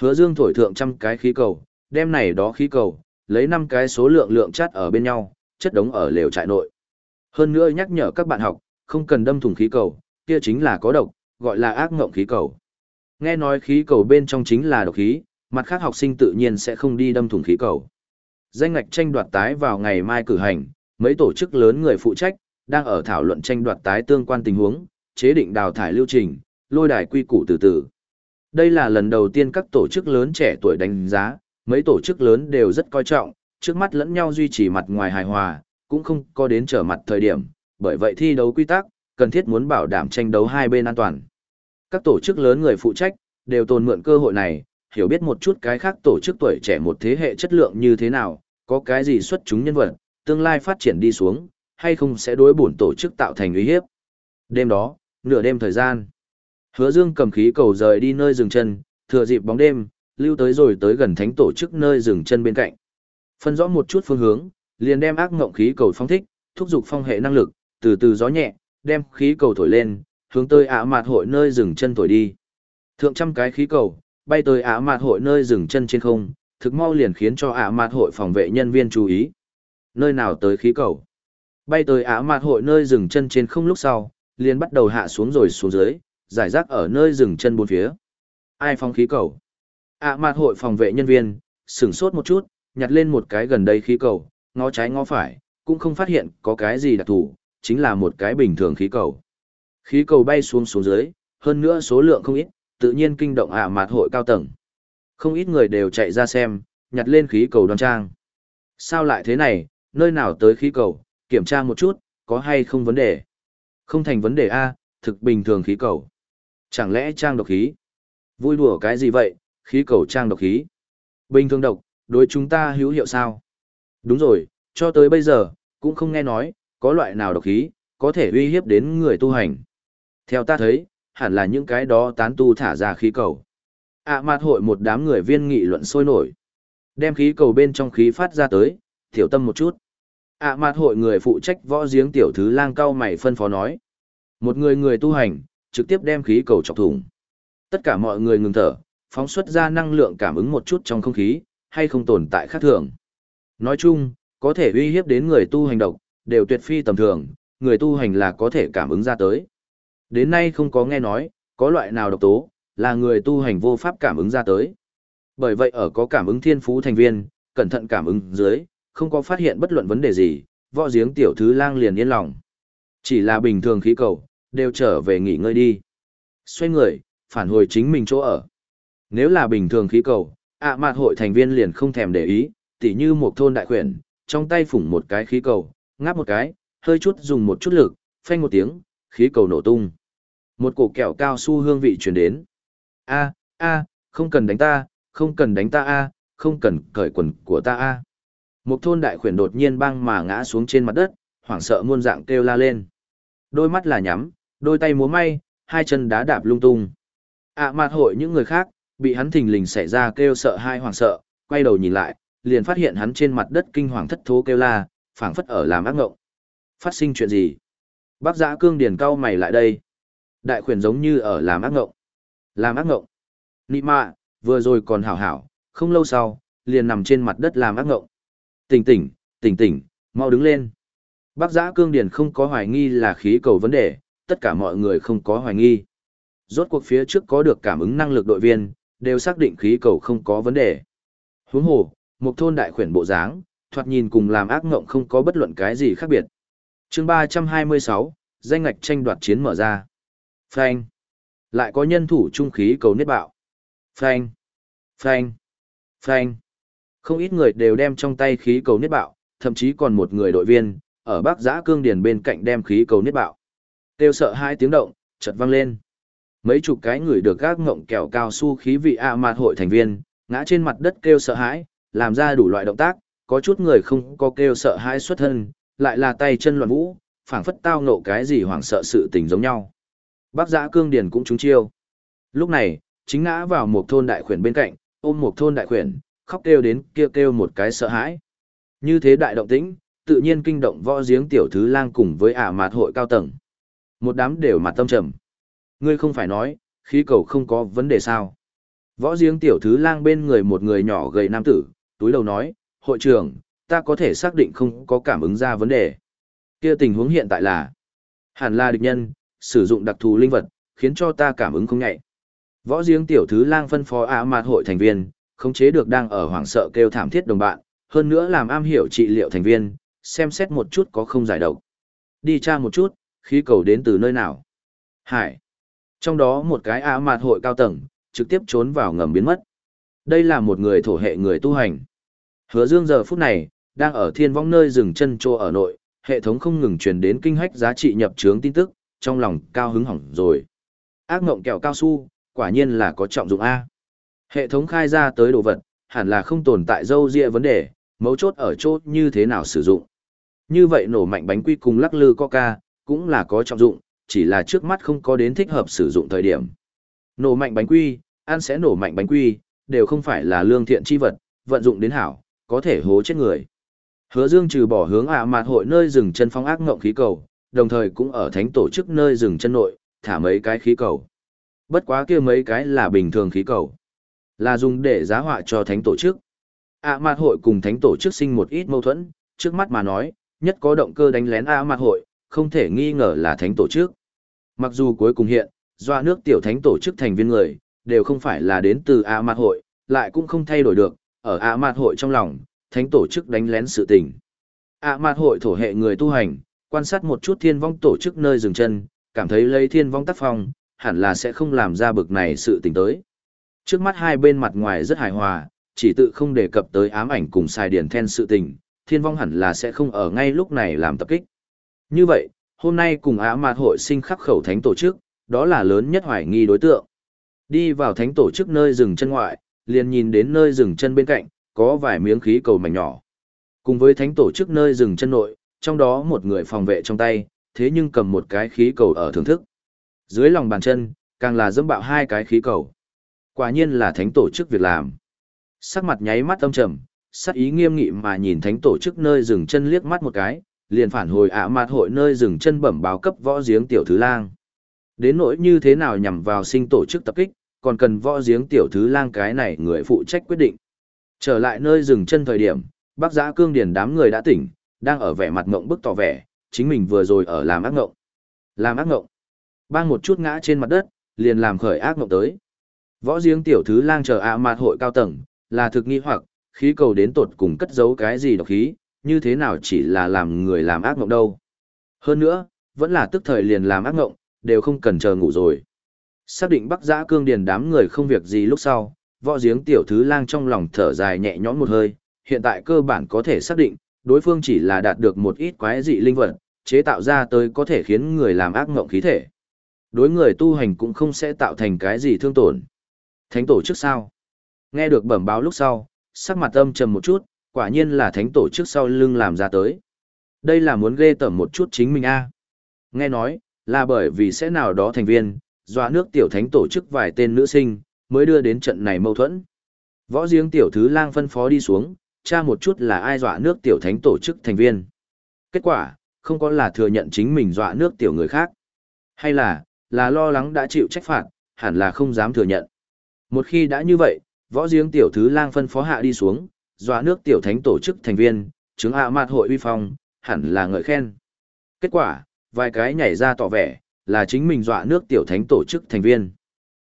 Hứa Dương thổi thượng trăm cái khí cầu, đem này đó khí cầu, lấy năm cái số lượng lượng chất ở bên nhau, chất đống ở lều trại nội. Hơn nữa nhắc nhở các bạn học, không cần đâm thủng khí cầu, kia chính là có độc, gọi là ác ngộng khí cầu. Nghe nói khí cầu bên trong chính là độc khí, mặt khác học sinh tự nhiên sẽ không đi đâm thủng khí cầu. Danh ngạch tranh đoạt tái vào ngày mai cử hành, mấy tổ chức lớn người phụ trách, đang ở thảo luận tranh đoạt tái tương quan tình huống, chế định đào thải lưu trình, lôi đài quy củ từ từ. Đây là lần đầu tiên các tổ chức lớn trẻ tuổi đánh giá, mấy tổ chức lớn đều rất coi trọng, trước mắt lẫn nhau duy trì mặt ngoài hài hòa, cũng không có đến trở mặt thời điểm, bởi vậy thi đấu quy tắc, cần thiết muốn bảo đảm tranh đấu hai bên an toàn. Các tổ chức lớn người phụ trách, đều tồn mượn cơ hội này, hiểu biết một chút cái khác tổ chức tuổi trẻ một thế hệ chất lượng như thế nào, có cái gì xuất chúng nhân vật, tương lai phát triển đi xuống, hay không sẽ đối bổn tổ chức tạo thành uy hiếp. Đêm đó, nửa đêm thời gian, hứa dương cầm khí cầu rời đi nơi dừng chân, thừa dịp bóng đêm, lưu tới rồi tới gần thánh tổ chức nơi dừng chân bên cạnh. Phân rõ một chút phương hướng, liền đem ác ngộng khí cầu phong thích, thúc giục phong hệ năng lực, từ từ gió nhẹ, đem khí cầu thổi lên, hướng tới ả mạt hội nơi dừng chân thổi đi. Thượng trăm cái khí cầu, bay tới ả mạt hội nơi dừng chân trên không, thực mau liền khiến cho ả mạt hội phòng vệ nhân viên chú ý. Nơi nào tới khí cầu? Bay tới ả mạt hội nơi dừng chân trên không lúc sau, liền bắt đầu hạ xuống rồi xuống dưới, giải rác ở nơi dừng chân bốn phía. Ai phong khí cầu? Ả mạt hội phòng vệ nhân viên, sửng sốt một chút, nhặt lên một cái gần đây khí cầu, ngó trái ngó phải, cũng không phát hiện có cái gì đặc thù, chính là một cái bình thường khí cầu. Khí cầu bay xuống xuống dưới, hơn nữa số lượng không ít, tự nhiên kinh động ả mạt hội cao tầng. Không ít người đều chạy ra xem, nhặt lên khí cầu đoan trang. Sao lại thế này, nơi nào tới khí cầu, kiểm tra một chút, có hay không vấn đề. Không thành vấn đề A, thực bình thường khí cầu. Chẳng lẽ trang độc khí? Vui đùa cái gì vậy, khí cầu trang độc khí. Bình thường độc, đối chúng ta hữu hiệu sao? Đúng rồi, cho tới bây giờ, cũng không nghe nói, có loại nào độc khí, có thể uy hiếp đến người tu hành. Theo ta thấy, hẳn là những cái đó tán tu thả ra khí cầu. ạ à, hội một đám người viên nghị luận sôi nổi. Đem khí cầu bên trong khí phát ra tới, tiểu tâm một chút. ạ à, hội người phụ trách võ giếng tiểu thứ lang cao mày phân phó nói. Một người người tu hành, trực tiếp đem khí cầu chọc thủng. Tất cả mọi người ngừng thở, phóng xuất ra năng lượng cảm ứng một chút trong không khí, hay không tồn tại khác thường. Nói chung, có thể uy hiếp đến người tu hành độc, đều tuyệt phi tầm thường, người tu hành là có thể cảm ứng ra tới. Đến nay không có nghe nói, có loại nào độc tố, là người tu hành vô pháp cảm ứng ra tới. Bởi vậy ở có cảm ứng thiên phú thành viên, cẩn thận cảm ứng dưới, không có phát hiện bất luận vấn đề gì, võ giếng tiểu thứ lang liền yên lòng. Chỉ là bình thường khí cầu, đều trở về nghỉ ngơi đi. Xoay người, phản hồi chính mình chỗ ở. Nếu là bình thường khí cầu, ạ à mạt hội thành viên liền không thèm để ý, tỉ như một thôn đại khuyển, trong tay phủng một cái khí cầu, ngáp một cái, hơi chút dùng một chút lực, phanh một tiếng, khí cầu nổ tung. Một cổ kẹo cao su hương vị truyền đến. A, a, không cần đánh ta, không cần đánh ta a, không cần cởi quần của ta a. Một thôn đại khuyển đột nhiên băng mà ngã xuống trên mặt đất, hoảng sợ muôn dạng kêu la lên. Đôi mắt là nhắm, đôi tay múa may, hai chân đá đạp lung tung. ạ mặt hội những người khác, bị hắn thình lình xảy ra kêu sợ hai hoàng sợ, quay đầu nhìn lại, liền phát hiện hắn trên mặt đất kinh hoàng thất thố kêu la, phảng phất ở làm ác ngộng. Phát sinh chuyện gì? Bác giã cương điền cao mày lại đây. Đại khuyển giống như ở làm ác ngộng. Làm ác ngộng. Nị mạ, vừa rồi còn hảo hảo, không lâu sau, liền nằm trên mặt đất làm ác ngộng. Tỉnh tỉnh, tỉnh tỉnh, mau đứng lên. Bác giã cương điền không có hoài nghi là khí cầu vấn đề, tất cả mọi người không có hoài nghi. Rốt cuộc phía trước có được cảm ứng năng lực đội viên, đều xác định khí cầu không có vấn đề. Huống hồ, một thôn đại khuyển bộ dáng, thoạt nhìn cùng làm ác ngộng không có bất luận cái gì khác biệt. chương 326, danh ngạch tranh đoạt chiến mở ra. Phanh. Lại có nhân thủ trung khí cầu niết bạo. Phanh. Phanh. Phanh. Không ít người đều đem trong tay khí cầu niết bạo, thậm chí còn một người đội viên, ở bắc giã cương điền bên cạnh đem khí cầu niết bạo. Tiêu sợ hai tiếng động, chợt vang lên. Mấy chục cái người được gác ngộng kẹo cao su khí vị ạ mạt hội thành viên, ngã trên mặt đất kêu sợ hãi, làm ra đủ loại động tác, có chút người không có kêu sợ hãi xuất thân, lại là tay chân loạn vũ, phảng phất tao nộ cái gì hoảng sợ sự tình giống nhau. Bác giã cương điền cũng trúng chiêu. Lúc này, chính ngã vào một thôn đại khuyển bên cạnh, ôm một thôn đại khuyển, khóc kêu đến kêu kêu một cái sợ hãi. Như thế đại động tĩnh, tự nhiên kinh động võ giếng tiểu thứ lang cùng với ả mạt hội cao tầng. Một đám đều mặt tâm trầm. Ngươi không phải nói, khí cầu không có vấn đề sao. Võ giếng tiểu thứ lang bên người một người nhỏ gầy nam tử, túi đầu nói, hội trưởng, ta có thể xác định không có cảm ứng ra vấn đề. Kia tình huống hiện tại là, hẳn là địch nhân, sử dụng đặc thù linh vật, khiến cho ta cảm ứng không nhạy. Võ giếng tiểu thứ lang phân phó á mạt hội thành viên, khống chế được đang ở hoảng sợ kêu thảm thiết đồng bạn, hơn nữa làm am hiểu trị liệu thành viên, xem xét một chút có không giải độc. Đi tra một chút, khí cầu đến từ nơi nào. Hải. Trong đó một cái á mạt hội cao tầng, trực tiếp trốn vào ngầm biến mất. Đây là một người thổ hệ người tu hành. Hứa dương giờ phút này, đang ở thiên vong nơi dừng chân trô ở nội, hệ thống không ngừng truyền đến kinh hách giá trị nhập trướng tin tức, trong lòng cao hứng hỏng rồi. Ác ngộng kẹo cao su, quả nhiên là có trọng dụng A. Hệ thống khai ra tới đồ vật, hẳn là không tồn tại dâu dịa vấn đề, mấu chốt ở chốt như thế nào sử dụng. Như vậy nổ mạnh bánh quy cùng lắc lư coca, cũng là có trọng dụng, chỉ là trước mắt không có đến thích hợp sử dụng thời điểm. Nổ mạnh bánh quy, ăn sẽ nổ mạnh bánh quy, đều không phải là lương thiện chi vật, vận dụng đến hảo, có thể hố chết người. Hứa Dương trừ bỏ hướng ạ à mạt hội nơi dừng chân phong ác ngộng khí cầu, đồng thời cũng ở thánh tổ chức nơi dừng chân nội, thả mấy cái khí cầu. Bất quá kia mấy cái là bình thường khí cầu. Là dùng để giá họa cho thánh tổ chức. ạ à mạt hội cùng thánh tổ chức sinh một ít mâu thuẫn, trước mắt mà nói, nhất có động cơ đánh lén ạ à mạt hội, không thể nghi ngờ là thánh tổ chức. Mặc dù cuối cùng hiện, doa nước tiểu thánh tổ chức thành viên người, đều không phải là đến từ A mạt hội, lại cũng không thay đổi được, ở A mạt hội trong lòng, thánh tổ chức đánh lén sự tình. A mạt hội thổ hệ người tu hành, quan sát một chút thiên vong tổ chức nơi dừng chân, cảm thấy lấy thiên vong tác phong, hẳn là sẽ không làm ra bực này sự tình tới. Trước mắt hai bên mặt ngoài rất hài hòa, chỉ tự không đề cập tới ám ảnh cùng sai điển then sự tình, thiên vong hẳn là sẽ không ở ngay lúc này làm tập kích. Như vậy, hôm nay cùng á mạt hội sinh khắc khẩu thánh tổ chức, đó là lớn nhất hoài nghi đối tượng. Đi vào thánh tổ chức nơi rừng chân ngoại, liền nhìn đến nơi rừng chân bên cạnh, có vài miếng khí cầu mảnh nhỏ. Cùng với thánh tổ chức nơi rừng chân nội, trong đó một người phòng vệ trong tay, thế nhưng cầm một cái khí cầu ở thưởng thức. Dưới lòng bàn chân, càng là dẫm bạo hai cái khí cầu. Quả nhiên là thánh tổ chức việc làm. Sắc mặt nháy mắt âm trầm, sắc ý nghiêm nghị mà nhìn thánh tổ chức nơi dừng chân liếc mắt một cái, liền phản hồi ạ mạt hội nơi dừng chân bẩm báo cấp võ giếng tiểu thứ lang. Đến nỗi như thế nào nhằm vào sinh tổ chức tập kích, còn cần võ giếng tiểu thứ lang cái này người phụ trách quyết định. Trở lại nơi dừng chân thời điểm, bác giã cương điển đám người đã tỉnh, đang ở vẻ mặt ngộng bức tỏ vẻ, chính mình vừa rồi ở làm ác ngộng. Làm ác ngộng. Bang một chút ngã trên mặt đất, liền làm khởi ác ngộng tới. Võ giếng tiểu thứ lang chờ ạ mạt hội cao tầng, là thực nghi hoặc, khí cầu đến tột cùng cất giấu cái gì độc khí, như thế nào chỉ là làm người làm ác mộng đâu. Hơn nữa, vẫn là tức thời liền làm ác mộng, đều không cần chờ ngủ rồi. Xác định Bắc Giã Cương Điền đám người không việc gì lúc sau, võ giếng tiểu thứ lang trong lòng thở dài nhẹ nhõm một hơi, hiện tại cơ bản có thể xác định, đối phương chỉ là đạt được một ít quái dị linh vật, chế tạo ra tới có thể khiến người làm ác mộng khí thể. Đối người tu hành cũng không sẽ tạo thành cái gì thương tổn. Thánh tổ trước sao? Nghe được bẩm báo lúc sau, sắc mặt âm trầm một chút, quả nhiên là thánh tổ trước sau lưng làm ra tới. Đây là muốn ghê tởm một chút chính mình a. Nghe nói, là bởi vì sẽ nào đó thành viên, dọa nước tiểu thánh tổ chức vài tên nữ sinh, mới đưa đến trận này mâu thuẫn. Võ giếng tiểu thứ lang phân phó đi xuống, tra một chút là ai dọa nước tiểu thánh tổ chức thành viên. Kết quả, không có là thừa nhận chính mình dọa nước tiểu người khác. Hay là, là lo lắng đã chịu trách phạt, hẳn là không dám thừa nhận. Một khi đã như vậy, võ giếng tiểu thứ lang phân phó hạ đi xuống, dọa nước tiểu thánh tổ chức thành viên, chứng hạ mạt hội uy phong, hẳn là ngợi khen. Kết quả, vài cái nhảy ra tỏ vẻ, là chính mình dọa nước tiểu thánh tổ chức thành viên.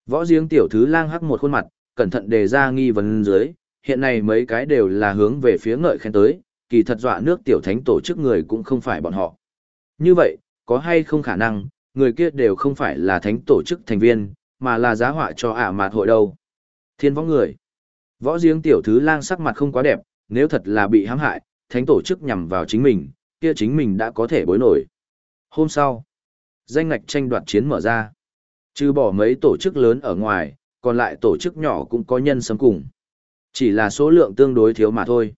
Võ giếng tiểu thứ lang hắc một khuôn mặt, cẩn thận đề ra nghi vấn dưới, hiện nay mấy cái đều là hướng về phía ngợi khen tới, kỳ thật dọa nước tiểu thánh tổ chức người cũng không phải bọn họ. Như vậy, có hay không khả năng, người kia đều không phải là thánh tổ chức thành viên, mà là giá họa cho ả mạt hội đâu. Thiên võ người. Võ giếng tiểu thứ lang sắc mặt không quá đẹp, nếu thật là bị hãm hại, thánh tổ chức nhằm vào chính mình, kia chính mình đã có thể bối nổi. Hôm sau, danh ngạch tranh đoạt chiến mở ra. Trừ bỏ mấy tổ chức lớn ở ngoài, còn lại tổ chức nhỏ cũng có nhân sấm cùng. Chỉ là số lượng tương đối thiếu mà thôi.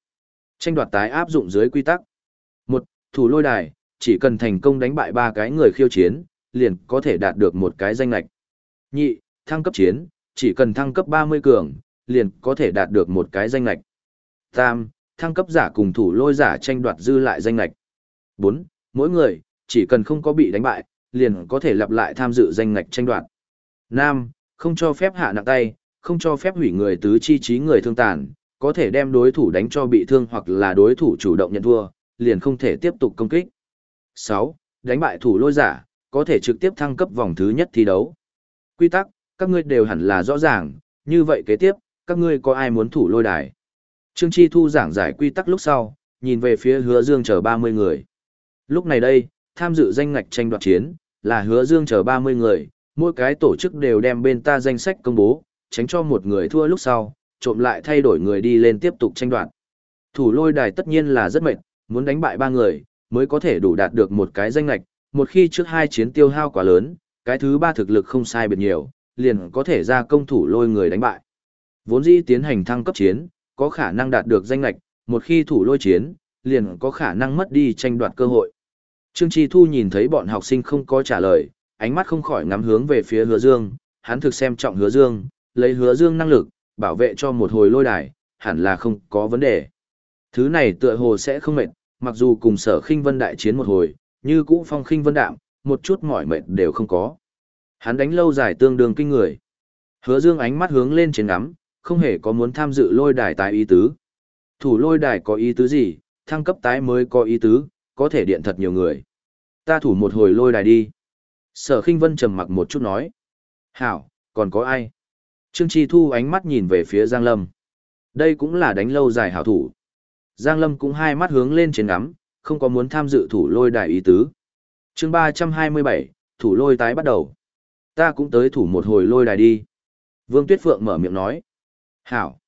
Tranh đoạt tái áp dụng dưới quy tắc. một Thủ lôi đài, chỉ cần thành công đánh bại ba cái người khiêu chiến, liền có thể đạt được một cái danh ngạch; Nhị, thăng cấp chiến, chỉ cần thăng cấp 30 cường, liền có thể đạt được một cái danh lệch. Tam, thăng cấp giả cùng thủ lôi giả tranh đoạt dư lại danh lệch. 4. Mỗi người, chỉ cần không có bị đánh bại, liền có thể lặp lại tham dự danh lệch tranh đoạt. Nam, không cho phép hạ nặng tay, không cho phép hủy người tứ chi trí người thương tàn, có thể đem đối thủ đánh cho bị thương hoặc là đối thủ chủ động nhận thua, liền không thể tiếp tục công kích. 6. Đánh bại thủ lôi giả, có thể trực tiếp thăng cấp vòng thứ nhất thi đấu. Quy tắc, các ngươi đều hẳn là rõ ràng, như vậy kế tiếp, các ngươi có ai muốn thủ lôi đài. Trương Chi Thu giảng giải quy tắc lúc sau, nhìn về phía hứa dương chờ 30 người. Lúc này đây, tham dự danh ngạch tranh đoạt chiến, là hứa dương chờ 30 người, mỗi cái tổ chức đều đem bên ta danh sách công bố, tránh cho một người thua lúc sau, trộm lại thay đổi người đi lên tiếp tục tranh đoạt. Thủ lôi đài tất nhiên là rất mệt, muốn đánh bại ba người, mới có thể đủ đạt được một cái danh ngạch, một khi trước hai chiến tiêu hao quá lớn, cái thứ ba thực lực không sai biệt nhiều, liền có thể ra công thủ lôi người đánh bại. Vốn dĩ tiến hành thăng cấp chiến, có khả năng đạt được danh lạch, một khi thủ lôi chiến, liền có khả năng mất đi tranh đoạt cơ hội. Trương Chi Thu nhìn thấy bọn học sinh không có trả lời, ánh mắt không khỏi ngắm hướng về phía hứa dương, hắn thực xem trọng hứa dương, lấy hứa dương năng lực, bảo vệ cho một hồi lôi đài, hẳn là không có vấn đề. Thứ này tựa hồ sẽ không mệt, mặc dù cùng sở khinh vân đại chiến một hồi, như cũ phong khinh vân đạm, một chút mỏi mệt đều không có. Hắn đánh lâu dài tương đương kinh người. Hứa dương ánh mắt hướng lên trên ngắm, không hề có muốn tham dự lôi đài tái ý tứ. Thủ lôi đài có ý tứ gì, thăng cấp tái mới có ý tứ, có thể điện thật nhiều người. Ta thủ một hồi lôi đài đi. Sở khinh vân trầm mặc một chút nói. Hảo, còn có ai? Trương Chi Thu ánh mắt nhìn về phía Giang Lâm. Đây cũng là đánh lâu dài hảo thủ. Giang Lâm cũng hai mắt hướng lên trên ngắm, không có muốn tham dự thủ lôi đài ý tứ. chương 327, thủ lôi tái bắt đầu. Ta cũng tới thủ một hồi lôi đài đi. Vương Tuyết Phượng mở miệng nói. Hảo.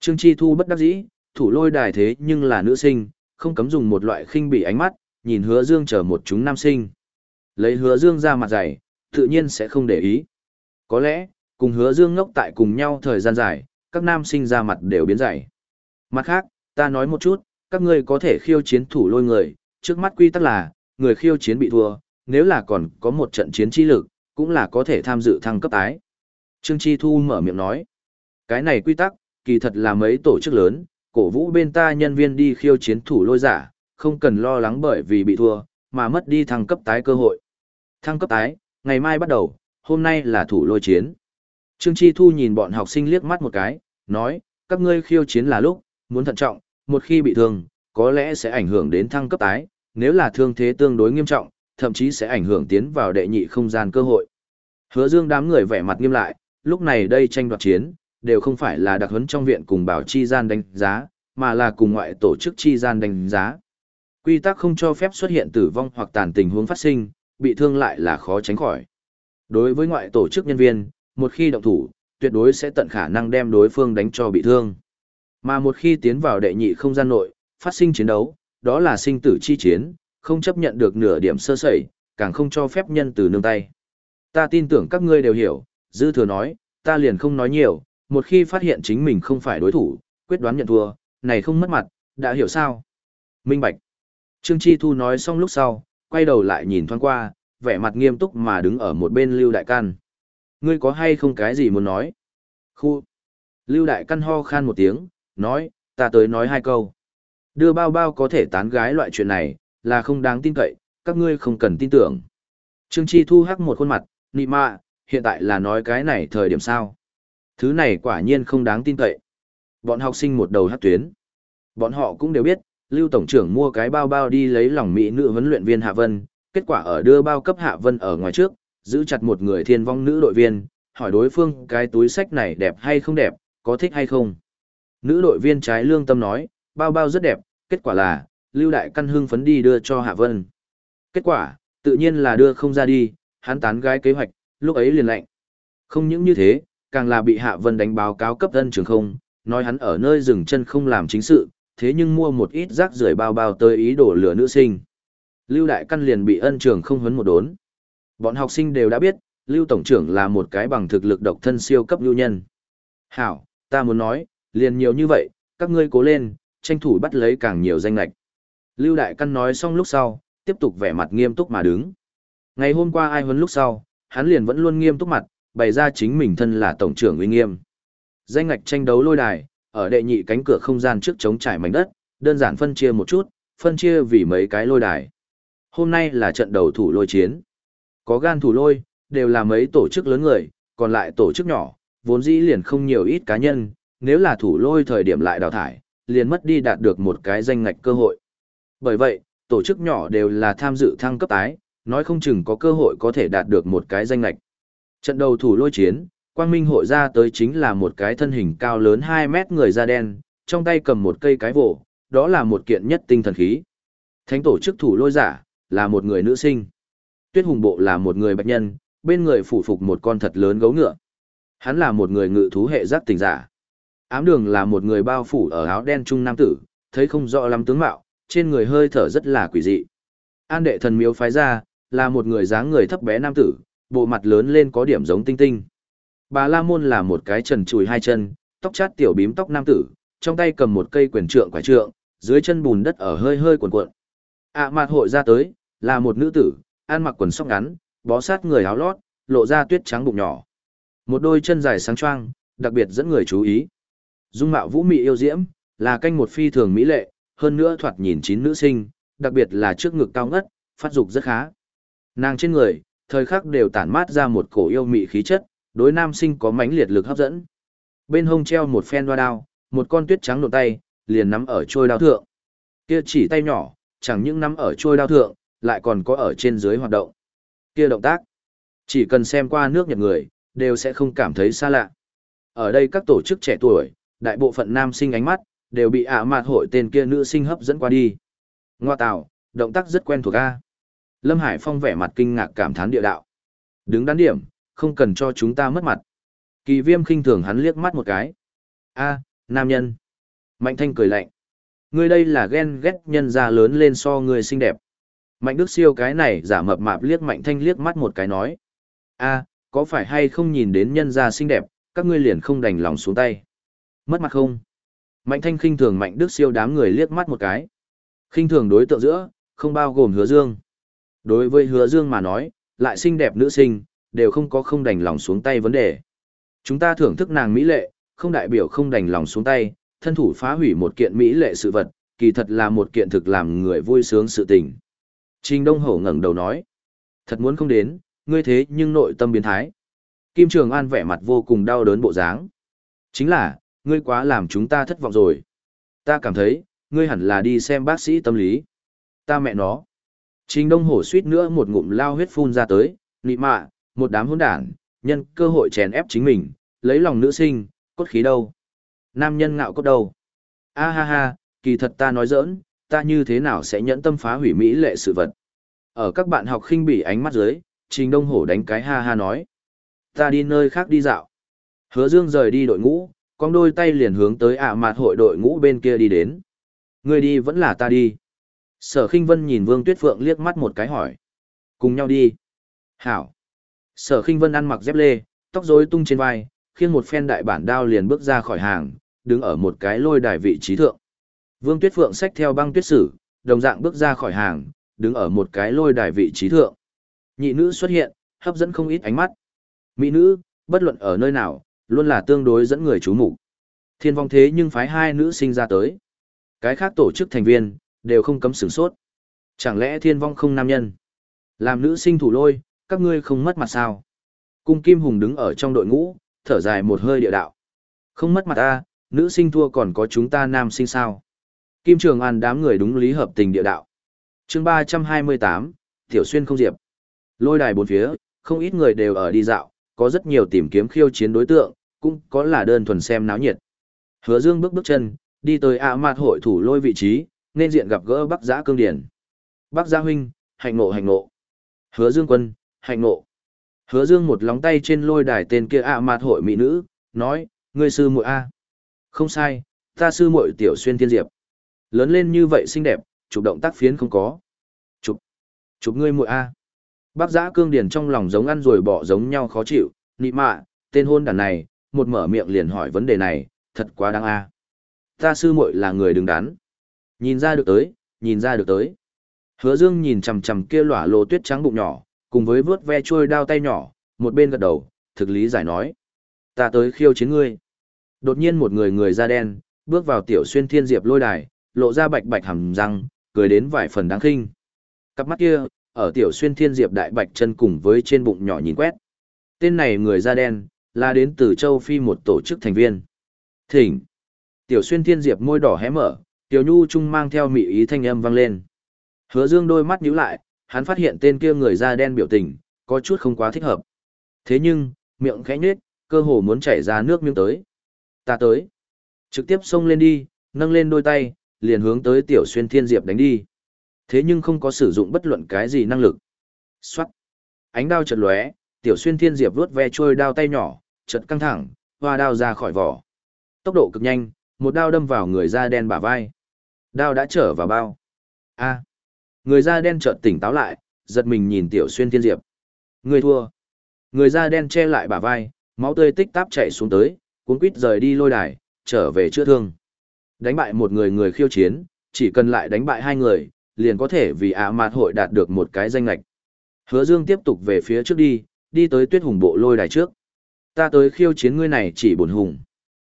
Trương Chi Thu bất đắc dĩ, thủ lôi đài thế nhưng là nữ sinh, không cấm dùng một loại khinh bỉ ánh mắt, nhìn hứa dương chờ một chúng nam sinh. Lấy hứa dương ra mặt dày, tự nhiên sẽ không để ý. Có lẽ, cùng hứa dương ngốc tại cùng nhau thời gian dài, các nam sinh ra mặt đều biến dày. Mặt khác, ta nói một chút, các ngươi có thể khiêu chiến thủ lôi người, trước mắt quy tắc là, người khiêu chiến bị thua, nếu là còn có một trận chiến chi lực, cũng là có thể tham dự thăng cấp tái. Trương Chi Thu mở miệng nói, cái này quy tắc, kỳ thật là mấy tổ chức lớn, cổ vũ bên ta nhân viên đi khiêu chiến thủ lôi giả, không cần lo lắng bởi vì bị thua, mà mất đi thăng cấp tái cơ hội. Thăng cấp tái, ngày mai bắt đầu, hôm nay là thủ lôi chiến. Trương Chi Thu nhìn bọn học sinh liếc mắt một cái, nói, các ngươi khiêu chiến là lúc, muốn thận trọng, một khi bị thương, có lẽ sẽ ảnh hưởng đến thăng cấp tái, nếu là thương thế tương đối nghiêm trọng, thậm chí sẽ ảnh hưởng tiến vào đệ nhị không gian cơ hội. Hứa Dương đám người vẻ mặt nghiêm lại, lúc này đây tranh đoạt chiến, đều không phải là đặc huấn trong viện cùng bảo chi gian đánh giá, mà là cùng ngoại tổ chức chi gian đánh giá. Quy tắc không cho phép xuất hiện tử vong hoặc tàn tình huống phát sinh, bị thương lại là khó tránh khỏi. Đối với ngoại tổ chức nhân viên, một khi động thủ, tuyệt đối sẽ tận khả năng đem đối phương đánh cho bị thương. Mà một khi tiến vào đệ nhị không gian nội, phát sinh chiến đấu, đó là sinh tử chi chiến, không chấp nhận được nửa điểm sơ sẩy, càng không cho phép nhân từ nương tay. Ta tin tưởng các ngươi đều hiểu, dư thừa nói, ta liền không nói nhiều, một khi phát hiện chính mình không phải đối thủ, quyết đoán nhận thua, này không mất mặt, đã hiểu sao? Minh Bạch. Trương Chi Thu nói xong lúc sau, quay đầu lại nhìn thoáng qua, vẻ mặt nghiêm túc mà đứng ở một bên Lưu Đại Căn. Ngươi có hay không cái gì muốn nói? Khu. Lưu Đại Căn ho khan một tiếng, nói, ta tới nói hai câu. Đưa bao bao có thể tán gái loại chuyện này, là không đáng tin cậy, các ngươi không cần tin tưởng. Trương Chi Thu hắc một khuôn mặt, nị mạ, hiện tại là nói cái này thời điểm sao? Thứ này quả nhiên không đáng tin cậy. Bọn học sinh một đầu hát tuyến. Bọn họ cũng đều biết, Lưu Tổng trưởng mua cái bao bao đi lấy lòng mỹ nữ huấn luyện viên Hạ Vân, kết quả ở đưa bao cấp Hạ Vân ở ngoài trước, giữ chặt một người thiên vong nữ đội viên, hỏi đối phương cái túi sách này đẹp hay không đẹp, có thích hay không. Nữ đội viên trái lương tâm nói, bao bao rất đẹp, kết quả là, Lưu Đại Căn hưng phấn đi đưa cho Hạ Vân. Kết quả, tự nhiên là đưa không ra đi, hắn tán gái kế hoạch, lúc ấy liền lạnh. Không những như thế, càng là bị Hạ Vân đánh báo cáo cấp thân trường không, nói hắn ở nơi dừng chân không làm chính sự, thế nhưng mua một ít rác rưởi bao bao tới ý đồ lửa nữ sinh. Lưu Đại Căn liền bị ân trường không huấn một đốn. Bọn học sinh đều đã biết, Lưu Tổng trưởng là một cái bằng thực lực độc thân siêu cấp lưu nhân. Hảo, ta muốn nói, liền nhiều như vậy, các ngươi cố lên, tranh thủ bắt lấy càng nhiều danh lạch. Lưu Đại Căn nói xong lúc sau, tiếp tục vẻ mặt nghiêm túc mà đứng. Ngày hôm qua ai huấn lúc sau, hắn liền vẫn luôn nghiêm túc mặt, bày ra chính mình thân là tổng trưởng uy nghiêm. Danh ngạch tranh đấu lôi đài, ở đệ nhị cánh cửa không gian trước chống trải mảnh đất, đơn giản phân chia một chút, phân chia vì mấy cái lôi đài. Hôm nay là trận đầu thủ lôi chiến. Có gan thủ lôi, đều là mấy tổ chức lớn người, còn lại tổ chức nhỏ, vốn dĩ liền không nhiều ít cá nhân, nếu là thủ lôi thời điểm lại đào thải, liền mất đi đạt được một cái danh ngạch cơ hội. Bởi vậy, tổ chức nhỏ đều là tham dự thăng cấp tái, nói không chừng có cơ hội có thể đạt được một cái danh ngạch. Trận đầu thủ lôi chiến, quang minh hội ra tới chính là một cái thân hình cao lớn 2 mét người da đen, trong tay cầm một cây cái vỗ, đó là một kiện nhất tinh thần khí. Thánh tổ chức thủ lôi giả, là một người nữ sinh. Tuyết hùng bộ là một người bạch nhân, bên người phủ phục một con thật lớn gấu ngựa. Hắn là một người ngự thú hệ giác tình giả. Ám đường là một người bao phủ ở áo đen trung nam tử, thấy không rõ lắm tướng mạo, trên người hơi thở rất là quỷ dị. An đệ thần miếu phái ra, là một người dáng người thấp bé nam tử, bộ mặt lớn lên có điểm giống tinh tinh. Bà La Môn là một cái trần chùi hai chân, tóc chát tiểu bím tóc nam tử, trong tay cầm một cây quyền trượng quả trượng, dưới chân bùn đất ở hơi hơi cuộn cuộn. ạ à mặt hội ra tới, là một nữ tử, ăn mặc quần sóc ngắn, bó sát người áo lót, lộ ra tuyết trắng bụng nhỏ. Một đôi chân dài sáng choang, đặc biệt dẫn người chú ý. Dung mạo vũ mị yêu diễm, là canh một phi thường mỹ lệ, hơn nữa thoạt nhìn chín nữ sinh, đặc biệt là trước ngực cao ngất, phát dục rất khá. Nàng trên người, thời khắc đều tản mát ra một cổ yêu mị khí chất, đối nam sinh có mãnh liệt lực hấp dẫn. Bên hông treo một phen hoa đao, một con tuyết trắng đột tay, liền nắm ở trôi đao thượng. Kia chỉ tay nhỏ, chẳng những nắm ở trôi đao thượng, lại còn có ở trên dưới hoạt động. Kia động tác, chỉ cần xem qua nước Nhật người, đều sẽ không cảm thấy xa lạ. Ở đây các tổ chức trẻ tuổi, đại bộ phận nam sinh ánh mắt, đều bị ả mạt hội tên kia nữ sinh hấp dẫn qua đi. Ngoa tạo, động tác rất quen thuộc a. Lâm Hải Phong vẻ mặt kinh ngạc cảm thán địa đạo. Đứng đắn điểm, không cần cho chúng ta mất mặt. Kỳ viêm khinh thường hắn liếc mắt một cái. a nam nhân. Mạnh thanh cười lạnh. Ngươi đây là ghen ghét nhân ra lớn lên so người xinh đẹp. Mạnh đức siêu cái này giả mập mạp liếc mạnh thanh liếc mắt một cái nói. a có phải hay không nhìn đến nhân ra xinh đẹp, các ngươi liền không đành lòng xuống tay. Mất mặt không? Mạnh thanh khinh thường mạnh đức siêu đám người liếc mắt một cái. Khinh thường đối tượng giữa, không bao gồm hứa dương. Đối với hứa dương mà nói, lại xinh đẹp nữ sinh, đều không có không đành lòng xuống tay vấn đề. Chúng ta thưởng thức nàng mỹ lệ, không đại biểu không đành lòng xuống tay, thân thủ phá hủy một kiện mỹ lệ sự vật, kỳ thật là một kiện thực làm người vui sướng sự tình. Trình Đông Hổ ngẩng đầu nói, thật muốn không đến, ngươi thế nhưng nội tâm biến thái. Kim Trường An vẻ mặt vô cùng đau đớn bộ dáng. Chính là, ngươi quá làm chúng ta thất vọng rồi. Ta cảm thấy, ngươi hẳn là đi xem bác sĩ tâm lý. Ta mẹ nó. Trình Đông Hổ suýt nữa một ngụm lao huyết phun ra tới, nị mạ, một đám hỗn đản, nhân cơ hội chèn ép chính mình, lấy lòng nữ sinh, cốt khí đâu? Nam nhân ngạo cốt đâu? A ha ha, kỳ thật ta nói giỡn, ta như thế nào sẽ nhẫn tâm phá hủy mỹ lệ sự vật? Ở các bạn học khinh bỉ ánh mắt dưới, Trình Đông Hổ đánh cái ha ha nói. Ta đi nơi khác đi dạo. Hứa Dương rời đi đội ngũ, con đôi tay liền hướng tới ạ mạt hội đội ngũ bên kia đi đến. Người đi vẫn là ta đi. Sở khinh vân nhìn Vương Tuyết Phượng liếc mắt một cái hỏi. Cùng nhau đi. Hảo. Sở khinh vân ăn mặc dép lê, tóc rối tung trên vai, khiêng một phen đại bản đao liền bước ra khỏi hàng, đứng ở một cái lôi đài vị trí thượng. Vương Tuyết Phượng xách theo băng tuyết sử, đồng dạng bước ra khỏi hàng, đứng ở một cái lôi đài vị trí thượng. Nhị nữ xuất hiện, hấp dẫn không ít ánh mắt. Mỹ nữ, bất luận ở nơi nào, luôn là tương đối dẫn người chú mục. Thiên vong thế nhưng phái hai nữ sinh ra tới. Cái khác tổ chức thành viên, đều không cấm sửng sốt. Chẳng lẽ thiên vong không nam nhân? Làm nữ sinh thủ lôi, các ngươi không mất mặt sao? Cung Kim Hùng đứng ở trong đội ngũ, thở dài một hơi địa đạo. Không mất mặt ta, nữ sinh thua còn có chúng ta nam sinh sao? Kim Trường An đám người đúng lý hợp tình địa đạo. chương 328, Tiểu Xuyên không diệp. Lôi đài bốn phía, không ít người đều ở đi dạo, có rất nhiều tìm kiếm khiêu chiến đối tượng, cũng có là đơn thuần xem náo nhiệt. Hứa Dương bước bước chân, đi tới ạ mạt hội thủ lôi vị trí, nên diện gặp gỡ Bắc Giã Cương Điển. Bắc Giã huynh, hạnh nộ hạnh nộ. Hứa Dương quân, hạnh nộ. Hứa Dương một lóng tay trên lôi đài tên kia ạ mạt hội mỹ nữ, nói, ngươi sư muội a. Không sai, ta sư muội tiểu xuyên thiên diệp. Lớn lên như vậy xinh đẹp, chụp động tác phiến không có. Chụp, chụp ngươi muội a. Bác giã cương điền trong lòng giống ăn rồi bỏ giống nhau khó chịu, nị mạ, tên hôn đàn này, một mở miệng liền hỏi vấn đề này, thật quá đáng a. Ta sư muội là người đứng đắn. Nhìn ra được tới, nhìn ra được tới. Hứa Dương nhìn chằm chằm kia lỏa lồ tuyết trắng bụng nhỏ, cùng với vớt ve trôi đao tay nhỏ, một bên gật đầu, thực lý giải nói. Ta tới khiêu chiến ngươi. Đột nhiên một người người da đen, bước vào tiểu xuyên thiên diệp lôi đài, lộ ra bạch bạch hàm răng, cười đến vài phần đáng khinh. Cặp mắt kia, ở tiểu xuyên thiên diệp đại bạch chân cùng với trên bụng nhỏ nhìn quét. Tên này người da đen, là đến từ châu Phi một tổ chức thành viên. Thỉnh. Tiểu xuyên thiên diệp môi đỏ hé mở, tiểu nhu trung mang theo mị ý thanh âm vang lên. Hứa dương đôi mắt nhíu lại, hắn phát hiện tên kia người da đen biểu tình, có chút không quá thích hợp. Thế nhưng, miệng khẽ nhếch, cơ hồ muốn chảy ra nước miếng tới. Ta tới. Trực tiếp xông lên đi, nâng lên đôi tay, liền hướng tới tiểu xuyên thiên diệp đánh đi. Thế nhưng không có sử dụng bất luận cái gì năng lực. Xoát. Ánh đao chợt lóe, tiểu xuyên thiên diệp vuốt ve trôi đao tay nhỏ, chợt căng thẳng, hoa đao ra khỏi vỏ. Tốc độ cực nhanh, một đao đâm vào người da đen bả vai. Đao đã trở vào bao. A. Người da đen chợt tỉnh táo lại, giật mình nhìn tiểu xuyên thiên diệp. Người thua. Người da đen che lại bả vai, máu tươi tích táp chảy xuống tới, cuốn quít rời đi lôi đài, trở về chữa thương. Đánh bại một người người khiêu chiến, chỉ cần lại đánh bại hai người, liền có thể vì ạ mạt hội đạt được một cái danh lạch. Hứa Dương tiếp tục về phía trước đi, đi tới tuyết hùng bộ lôi đài trước. Ta tới khiêu chiến ngươi này chỉ buồn hùng.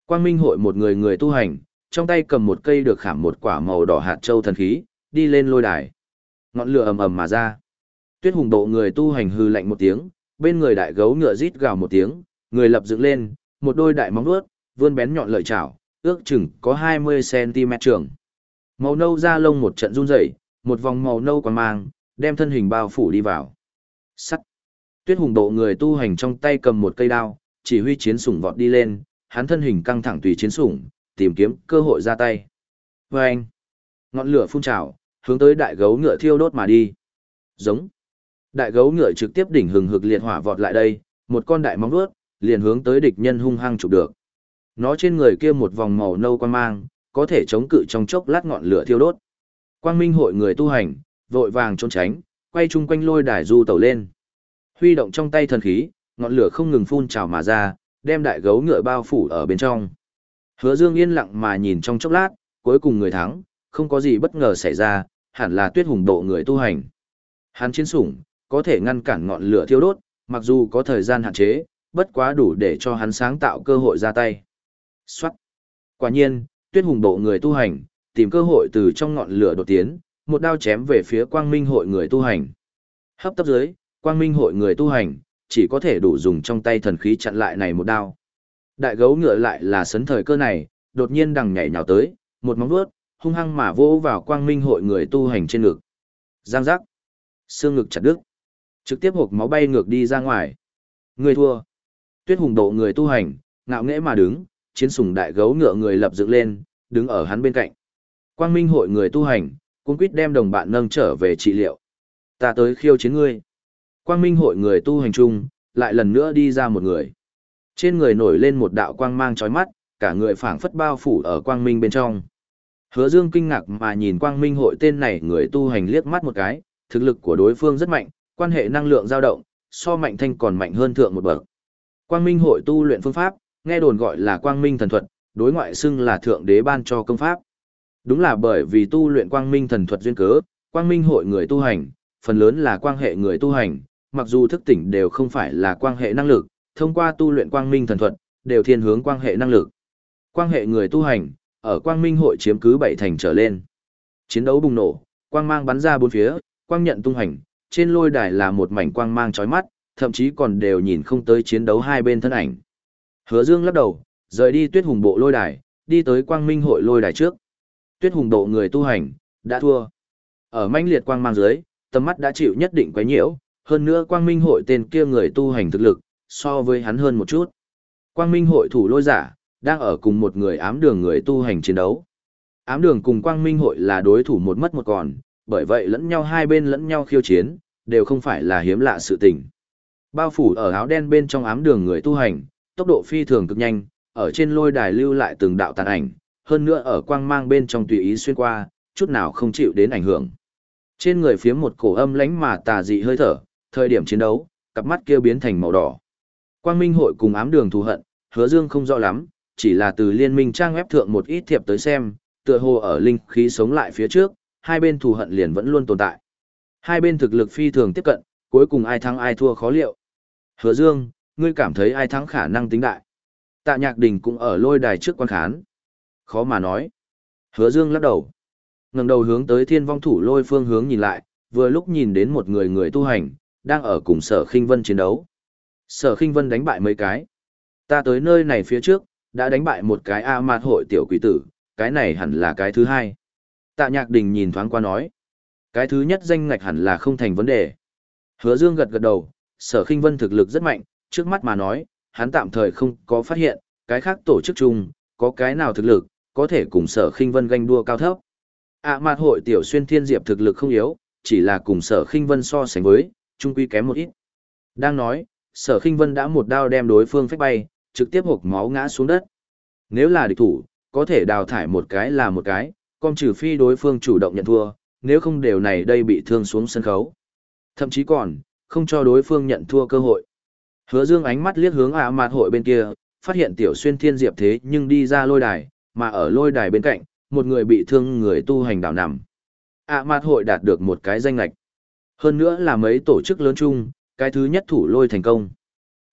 Quang Minh hội một người người tu hành, trong tay cầm một cây được khảm một quả màu đỏ hạt châu thần khí, đi lên lôi đài. Ngọn lửa ầm ầm mà ra. Tuyết hùng độ người tu hành hư lạnh một tiếng, bên người đại gấu ngựa rít gào một tiếng, người lập dựng lên, một đôi đại móng vuốt, vươn bén nhọn lợi chảo, ước chừng có 20cm trường. Màu nâu da lông một trận run rẩy, một vòng màu nâu quằn mang, đem thân hình bao phủ đi vào. Sắt. Tuyết hùng độ người tu hành trong tay cầm một cây đao, chỉ huy chiến sủng vọt đi lên, hắn thân hình căng thẳng tùy chiến sủng, tìm kiếm cơ hội ra tay. Và anh. Ngọn lửa phun trào, hướng tới đại gấu ngựa thiêu đốt mà đi. Giống. Đại gấu ngựa trực tiếp đỉnh hừng hực liệt hỏa vọt lại đây, một con đại móng vuốt, liền hướng tới địch nhân hung hăng chụp được. Nó trên người kia một vòng màu nâu quan mang, có thể chống cự trong chốc lát ngọn lửa thiêu đốt. Quang Minh hội người tu hành, vội vàng trốn tránh, quay chung quanh lôi đài du tẩu lên. Huy động trong tay thần khí, ngọn lửa không ngừng phun trào mà ra, đem đại gấu ngựa bao phủ ở bên trong. Hứa Dương yên lặng mà nhìn trong chốc lát, cuối cùng người thắng, không có gì bất ngờ xảy ra, hẳn là Tuyết Hùng độ người tu hành. Hắn chiến sủng, có thể ngăn cản ngọn lửa thiêu đốt, mặc dù có thời gian hạn chế, bất quá đủ để cho hắn sáng tạo cơ hội ra tay. Soát. Quả nhiên, tuyết hùng độ người tu hành, tìm cơ hội từ trong ngọn lửa đột tiến, một đao chém về phía quang minh hội người tu hành. Hấp tấp dưới, quang minh hội người tu hành, chỉ có thể đủ dùng trong tay thần khí chặn lại này một đao. Đại gấu ngựa lại là sấn thời cơ này, đột nhiên đằng nhảy nhào tới, một móng vuốt, hung hăng mà vỗ vào quang minh hội người tu hành trên ngực. Giang giác. Xương ngực chặt đứt. Trực tiếp hộp máu bay ngược đi ra ngoài. Người thua. Tuyết hùng độ người tu hành, ngạo nghễ mà đứng, chiến sùng đại gấu ngựa người lập dựng lên, đứng ở hắn bên cạnh. Quang Minh hội người tu hành, cung quýt đem đồng bạn nâng trở về trị liệu. Ta tới khiêu chiến ngươi. Quang Minh hội người tu hành chung, lại lần nữa đi ra một người. Trên người nổi lên một đạo quang mang chói mắt, cả người phảng phất bao phủ ở quang minh bên trong. Hứa Dương kinh ngạc mà nhìn quang minh hội tên này người tu hành liếc mắt một cái, thực lực của đối phương rất mạnh, quan hệ năng lượng dao động, so mạnh thanh còn mạnh hơn thượng một bậc. Quang minh hội tu luyện phương pháp, nghe đồn gọi là quang minh thần thuật, đối ngoại xưng là thượng đế ban cho công pháp. Đúng là bởi vì tu luyện quang minh thần thuật duyên cớ, quang minh hội người tu hành, phần lớn là quan hệ người tu hành, mặc dù thức tỉnh đều không phải là quan hệ năng lực, thông qua tu luyện quang minh thần thuật, đều thiên hướng quan hệ năng lực. Quan hệ người tu hành, ở quang minh hội chiếm cứ bảy thành trở lên. Chiến đấu bùng nổ, quang mang bắn ra bốn phía, quang nhận tung hành, trên lôi đài là một mảnh quang mang chói mắt, thậm chí còn đều nhìn không tới chiến đấu hai bên thân ảnh. Hứa Dương lắc đầu, rời đi Tuyết Hùng bộ lôi đài, đi tới Quang Minh hội lôi đài trước. Tuyết Hùng độ người tu hành đã thua. Ở manh liệt quang mang dưới, tầm mắt đã chịu nhất định quấy nhiễu, hơn nữa Quang Minh hội tên kia người tu hành thực lực so với hắn hơn một chút. Quang Minh hội thủ lôi giả đang ở cùng một người ám đường người tu hành chiến đấu. Ám đường cùng Quang Minh hội là đối thủ một mất một còn, bởi vậy lẫn nhau hai bên lẫn nhau khiêu chiến, đều không phải là hiếm lạ sự tình. Bao phủ ở áo đen bên trong ám đường người tu hành, tốc độ phi thường cực nhanh, ở trên lôi đài lưu lại từng đạo tàn ảnh, hơn nữa ở quang mang bên trong tùy ý xuyên qua, chút nào không chịu đến ảnh hưởng. Trên người phía một cổ âm lãnh mà tà dị hơi thở, thời điểm chiến đấu, cặp mắt kia biến thành màu đỏ. Quang Minh hội cùng ám đường thù hận, Hứa Dương không rõ lắm, chỉ là từ liên minh trang web thượng một ít thiệp tới xem, tựa hồ ở linh khí sống lại phía trước, hai bên thù hận liền vẫn luôn tồn tại. Hai bên thực lực phi thường tiếp cận, cuối cùng ai thắng ai thua khó liệu. Hứa Dương, ngươi cảm thấy ai thắng khả năng tính đại. Tạ nhạc đình cũng ở lôi đài trước quan khán. Khó mà nói. Hứa dương lắc đầu. ngẩng đầu hướng tới thiên vong thủ lôi phương hướng nhìn lại, vừa lúc nhìn đến một người người tu hành, đang ở cùng sở khinh vân chiến đấu. Sở khinh vân đánh bại mấy cái. Ta tới nơi này phía trước, đã đánh bại một cái A mạt hội tiểu quỷ tử, cái này hẳn là cái thứ hai. Tạ nhạc đình nhìn thoáng qua nói. Cái thứ nhất danh ngạch hẳn là không thành vấn đề. Hứa dương gật gật đầu, sở khinh vân thực lực rất mạnh, trước mắt mà nói, hắn tạm thời không có phát hiện, cái khác tổ chức chung, có cái nào thực lực, có thể cùng sở khinh vân ganh đua cao thấp. A mạt hội tiểu xuyên thiên diệp thực lực không yếu, chỉ là cùng sở khinh vân so sánh với, trung quy kém một ít. Đang nói, sở khinh vân đã một đao đem đối phương phách bay, trực tiếp hộp máu ngã xuống đất. Nếu là địch thủ, có thể đào thải một cái là một cái, con trừ phi đối phương chủ động nhận thua, nếu không đều này đây bị thương xuống sân khấu. Thậm chí còn, không cho đối phương nhận thua cơ hội. Hứa dương ánh mắt liếc hướng ả mạt hội bên kia, phát hiện tiểu xuyên thiên diệp thế nhưng đi ra lôi đài, mà ở lôi đài bên cạnh, một người bị thương người tu hành đảo nằm. ả mạt hội đạt được một cái danh lạch. Hơn nữa là mấy tổ chức lớn chung, cái thứ nhất thủ lôi thành công.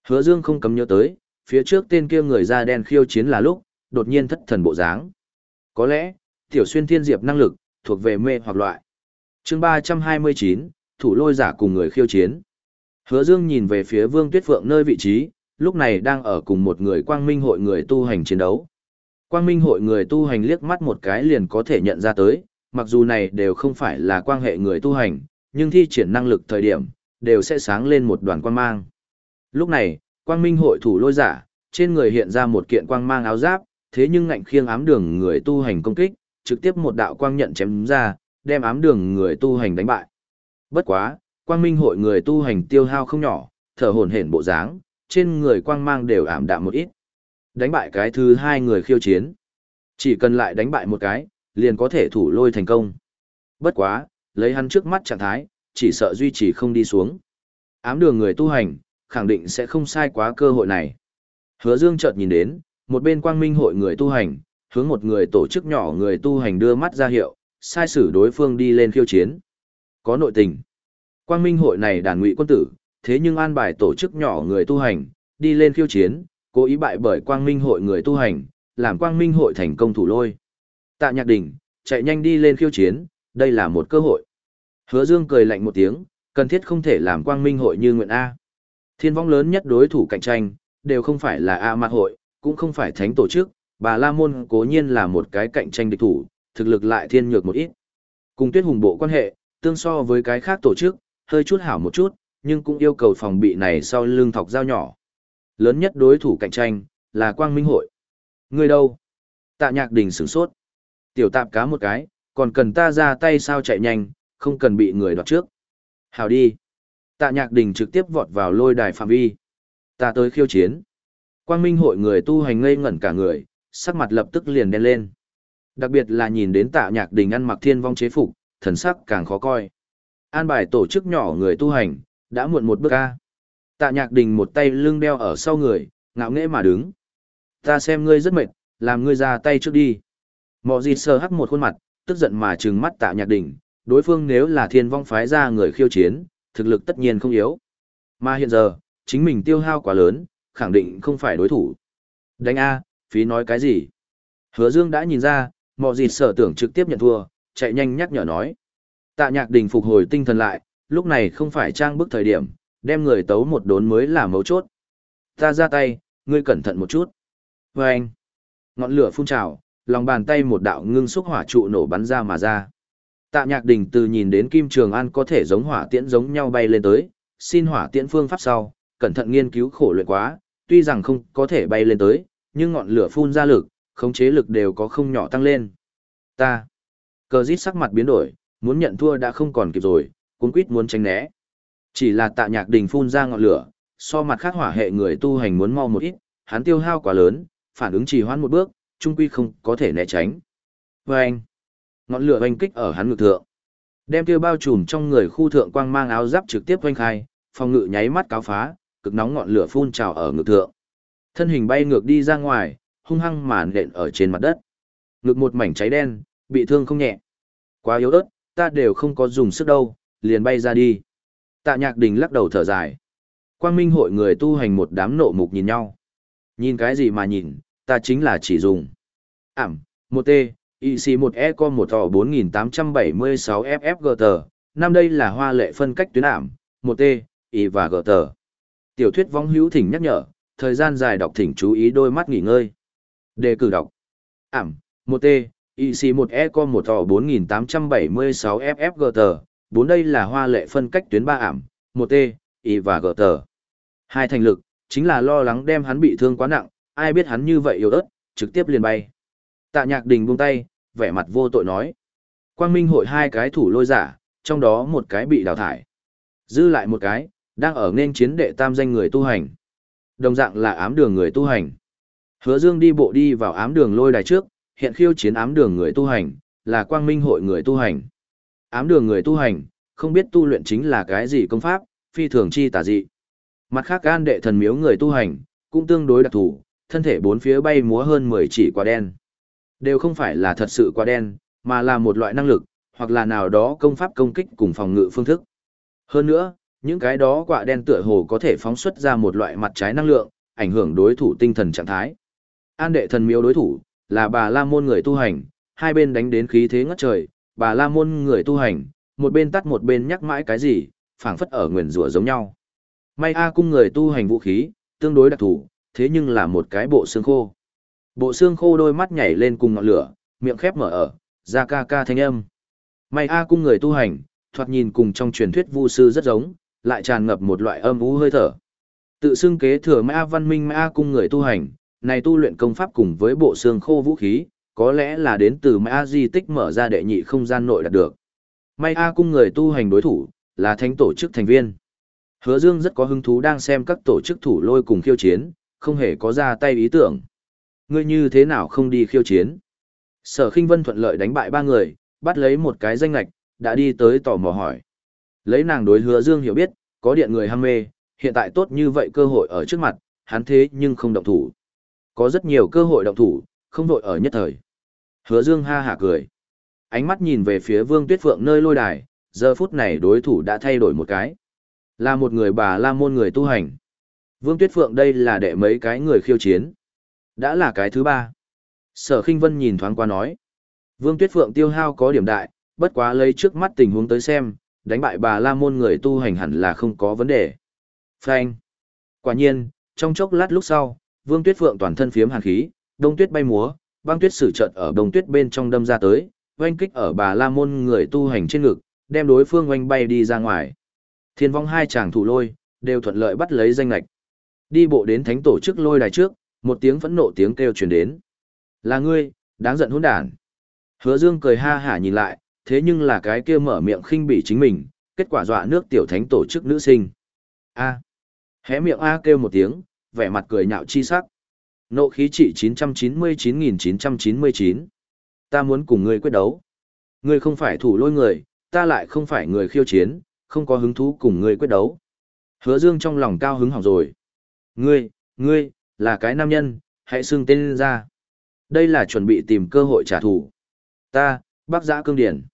Hứa Dương không cấm nhớ tới, phía trước tên kia người da đen khiêu chiến là lúc, đột nhiên thất thần bộ dáng. Có lẽ, tiểu xuyên thiên diệp năng lực, thuộc về mê hoặc loại. chương 329, thủ lôi giả cùng người khiêu chiến. Hứa Dương nhìn về phía Vương Tuyết Phượng nơi vị trí, lúc này đang ở cùng một người quang minh hội người tu hành chiến đấu. Quang minh hội người tu hành liếc mắt một cái liền có thể nhận ra tới, mặc dù này đều không phải là quan hệ người tu hành, nhưng thi triển năng lực thời điểm, đều sẽ sáng lên một đoàn quang mang. Lúc này, quang minh hội thủ lôi giả, trên người hiện ra một kiện quang mang áo giáp, thế nhưng ngạnh khiêng ám đường người tu hành công kích, trực tiếp một đạo quang nhận chém ra, đem ám đường người tu hành đánh bại. Bất quá, quang minh hội người tu hành tiêu hao không nhỏ, thở hổn hển bộ dáng, trên người quang mang đều ảm đạm một ít. Đánh bại cái thứ hai người khiêu chiến. Chỉ cần lại đánh bại một cái, liền có thể thủ lôi thành công. Bất quá, lấy hắn trước mắt trạng thái, chỉ sợ duy trì không đi xuống. Ám đường người tu hành, khẳng định sẽ không sai quá cơ hội này. Hứa Dương chợt nhìn đến, một bên quang minh hội người tu hành, hướng một người tổ chức nhỏ người tu hành đưa mắt ra hiệu, sai sử đối phương đi lên khiêu chiến. Có nội tình. Quang minh hội này đàn ngụy quân tử, thế nhưng an bài tổ chức nhỏ người tu hành, đi lên khiêu chiến, cố ý bại bởi quang minh hội người tu hành, làm quang minh hội thành công thủ lôi. Tạ nhạc đỉnh, chạy nhanh đi lên khiêu chiến, đây là một cơ hội. Hứa Dương cười lạnh một tiếng, cần thiết không thể làm quang minh hội như nguyện A. Thiên vong lớn nhất đối thủ cạnh tranh, đều không phải là A mạc hội, cũng không phải thánh tổ chức, bà La Môn cố nhiên là một cái cạnh tranh địch thủ, thực lực lại thiên nhược một ít. Cùng tuyết hùng bộ quan hệ, tương so với cái khác tổ chức, hơi chút hảo một chút, nhưng cũng yêu cầu phòng bị này sau lưng thọc dao nhỏ. Lớn nhất đối thủ cạnh tranh, là quang minh hội. Người đâu? Tạ nhạc đình sửng sốt. Tiểu tạp cá một cái, còn cần ta ra tay sao chạy nhanh, không cần bị người đoạt trước. Hào đi. Tạ nhạc đình trực tiếp vọt vào lôi đài phạm vi. Ta tới khiêu chiến. Quang minh hội người tu hành ngây ngẩn cả người, sắc mặt lập tức liền đen lên. Đặc biệt là nhìn đến tạ nhạc đình ăn mặc thiên vong chế phục, thần sắc càng khó coi. An bài tổ chức nhỏ người tu hành, đã muộn một bước ca. Tạ nhạc đình một tay lưng đeo ở sau người, ngạo nghễ mà đứng. Ta xem ngươi rất mệt, làm ngươi ra tay trước đi. Mọ gì sờ hắc một khuôn mặt, tức giận mà trừng mắt tạ nhạc đình, đối phương nếu là thiên vong phái ra người khiêu chiến, thực lực tất nhiên không yếu. Mà hiện giờ, chính mình tiêu hao quá lớn, khẳng định không phải đối thủ. Đánh A, phí nói cái gì? Hứa Dương đã nhìn ra, mọ gì sở tưởng trực tiếp nhận thua, chạy nhanh nhắc nhở nói. Tạ nhạc đình phục hồi tinh thần lại, lúc này không phải trang bức thời điểm, đem người tấu một đốn mới là mấu chốt. Ta ra tay, ngươi cẩn thận một chút. Vâng! ngọn lửa phun trào, lòng bàn tay một đạo ngưng xúc hỏa trụ nổ bắn ra mà ra. Tạ Nhạc Đình từ nhìn đến Kim Trường An có thể giống hỏa tiễn giống nhau bay lên tới, xin hỏa tiễn phương pháp sau, cẩn thận nghiên cứu khổ luyện quá, tuy rằng không có thể bay lên tới, nhưng ngọn lửa phun ra lực, khống chế lực đều có không nhỏ tăng lên. Ta. Cờ dít sắc mặt biến đổi, muốn nhận thua đã không còn kịp rồi, cuốn quýt muốn tránh né. Chỉ là Tạ Nhạc Đình phun ra ngọn lửa, so mặt khác hỏa hệ người tu hành muốn mau một ít, hắn tiêu hao quá lớn, phản ứng trì hoãn một bước, trung quy không có thể né tránh. Vâng anh ngọn lửa oanh kích ở hắn ngực thượng. Đem kia bao trùm trong người khu thượng quang mang áo giáp trực tiếp oanh khai, phòng ngự nháy mắt cáo phá, cực nóng ngọn lửa phun trào ở ngực thượng. Thân hình bay ngược đi ra ngoài, hung hăng màn lện ở trên mặt đất. Ngực một mảnh cháy đen, bị thương không nhẹ. Quá yếu ớt, ta đều không có dùng sức đâu, liền bay ra đi. Tạ Nhạc Đình lắc đầu thở dài. Quang Minh hội người tu hành một đám nộ mục nhìn nhau. Nhìn cái gì mà nhìn, ta chính là chỉ dùng. Ảm, một tê, IC1E-COM 1 o 4876 FFGT, năm đây là hoa lệ phân cách tuyến ảm, 1T, Y và GT. Tiểu thuyết vong hữu thỉnh nhắc nhở, thời gian dài đọc thỉnh chú ý đôi mắt nghỉ ngơi. Đề cử đọc. Ảm, 1T, IC1E-COM 1 o 4876 FFGT, 4 đây là hoa lệ phân cách tuyến 3 ảm, 1T, Y và GT. Hai thành lực, chính là lo lắng đem hắn bị thương quá nặng, ai biết hắn như vậy yếu ớt, trực tiếp liền bay. Tạ Nhạc Đình buông tay, vẻ mặt vô tội nói. Quang Minh hội hai cái thủ lôi giả, trong đó một cái bị đào thải. Dư lại một cái, đang ở nên chiến đệ tam danh người tu hành. Đồng dạng là ám đường người tu hành. Hứa Dương đi bộ đi vào ám đường lôi đài trước, hiện khiêu chiến ám đường người tu hành, là quang minh hội người tu hành. Ám đường người tu hành, không biết tu luyện chính là cái gì công pháp, phi thường chi tà dị. Mặt khác gan đệ thần miếu người tu hành, cũng tương đối đặc thù, thân thể bốn phía bay múa hơn 10 chỉ quả đen. Đều không phải là thật sự quả đen, mà là một loại năng lực, hoặc là nào đó công pháp công kích cùng phòng ngự phương thức. Hơn nữa, những cái đó quả đen tựa hồ có thể phóng xuất ra một loại mặt trái năng lượng, ảnh hưởng đối thủ tinh thần trạng thái. An đệ thần miếu đối thủ, là bà la môn người tu hành, hai bên đánh đến khí thế ngất trời, bà la môn người tu hành, một bên tắt một bên nhắc mãi cái gì, phảng phất ở nguyền rủa giống nhau. May A cung người tu hành vũ khí, tương đối đặc thù, thế nhưng là một cái bộ xương khô. Bộ xương khô đôi mắt nhảy lên cùng ngọn lửa, miệng khép mở ở, ra ca ca thanh âm. May A cung người tu hành, thoạt nhìn cùng trong truyền thuyết vu sư rất giống, lại tràn ngập một loại âm u hơi thở. Tự xưng kế thừa ma văn minh ma cung người tu hành, này tu luyện công pháp cùng với bộ xương khô vũ khí, có lẽ là đến từ ma di tích mở ra đệ nhị không gian nội đạt được. May A cung người tu hành đối thủ, là thánh tổ chức thành viên. Hứa Dương rất có hứng thú đang xem các tổ chức thủ lôi cùng khiêu chiến, không hề có ra tay ý tưởng. Ngươi như thế nào không đi khiêu chiến? Sở Kinh Vân thuận lợi đánh bại ba người, bắt lấy một cái danh lệch, đã đi tới tò mò hỏi. Lấy nàng đối Hứa Dương hiểu biết, có điện người ham mê, hiện tại tốt như vậy cơ hội ở trước mặt, hắn thế nhưng không động thủ. Có rất nhiều cơ hội động thủ, không vội ở nhất thời. Hứa Dương ha hả cười. Ánh mắt nhìn về phía Vương Tuyết Phượng nơi lôi đài, giờ phút này đối thủ đã thay đổi một cái. Là một người bà la môn người tu hành. Vương Tuyết Phượng đây là đệ mấy cái người khiêu chiến. Đã là cái thứ ba. Sở Kinh Vân nhìn thoáng qua nói. Vương Tuyết Phượng tiêu hao có điểm đại, bất quá lấy trước mắt tình huống tới xem, đánh bại bà la môn người tu hành hẳn là không có vấn đề. Phanh. Quả nhiên, trong chốc lát lúc sau, Vương Tuyết Phượng toàn thân phiếm hàn khí, đông tuyết bay múa, băng tuyết sử trận ở đông tuyết bên trong đâm ra tới, oanh kích ở bà la môn người tu hành trên ngực, đem đối phương oanh bay đi ra ngoài. Thiên vong hai chàng thủ lôi, đều thuận lợi bắt lấy danh lạch. Đi bộ đến thánh tổ chức lôi đài trước, một tiếng phẫn nộ tiếng kêu truyền đến. Là ngươi, đáng giận hỗn đản. Hứa Dương cười ha hả nhìn lại, thế nhưng là cái kia mở miệng khinh bỉ chính mình, kết quả dọa nước tiểu thánh tổ chức nữ sinh. A. Hé miệng A kêu một tiếng, vẻ mặt cười nhạo chi sắc. Nộ khí trị 999.999. Ta muốn cùng ngươi quyết đấu. Ngươi không phải thủ lôi người, ta lại không phải người khiêu chiến, không có hứng thú cùng ngươi quyết đấu. Hứa Dương trong lòng cao hứng hỏng rồi. Ngươi, ngươi, là cái nam nhân, hãy xưng tên lên ra. Đây là chuẩn bị tìm cơ hội trả thù. Ta, bác giã cương điển.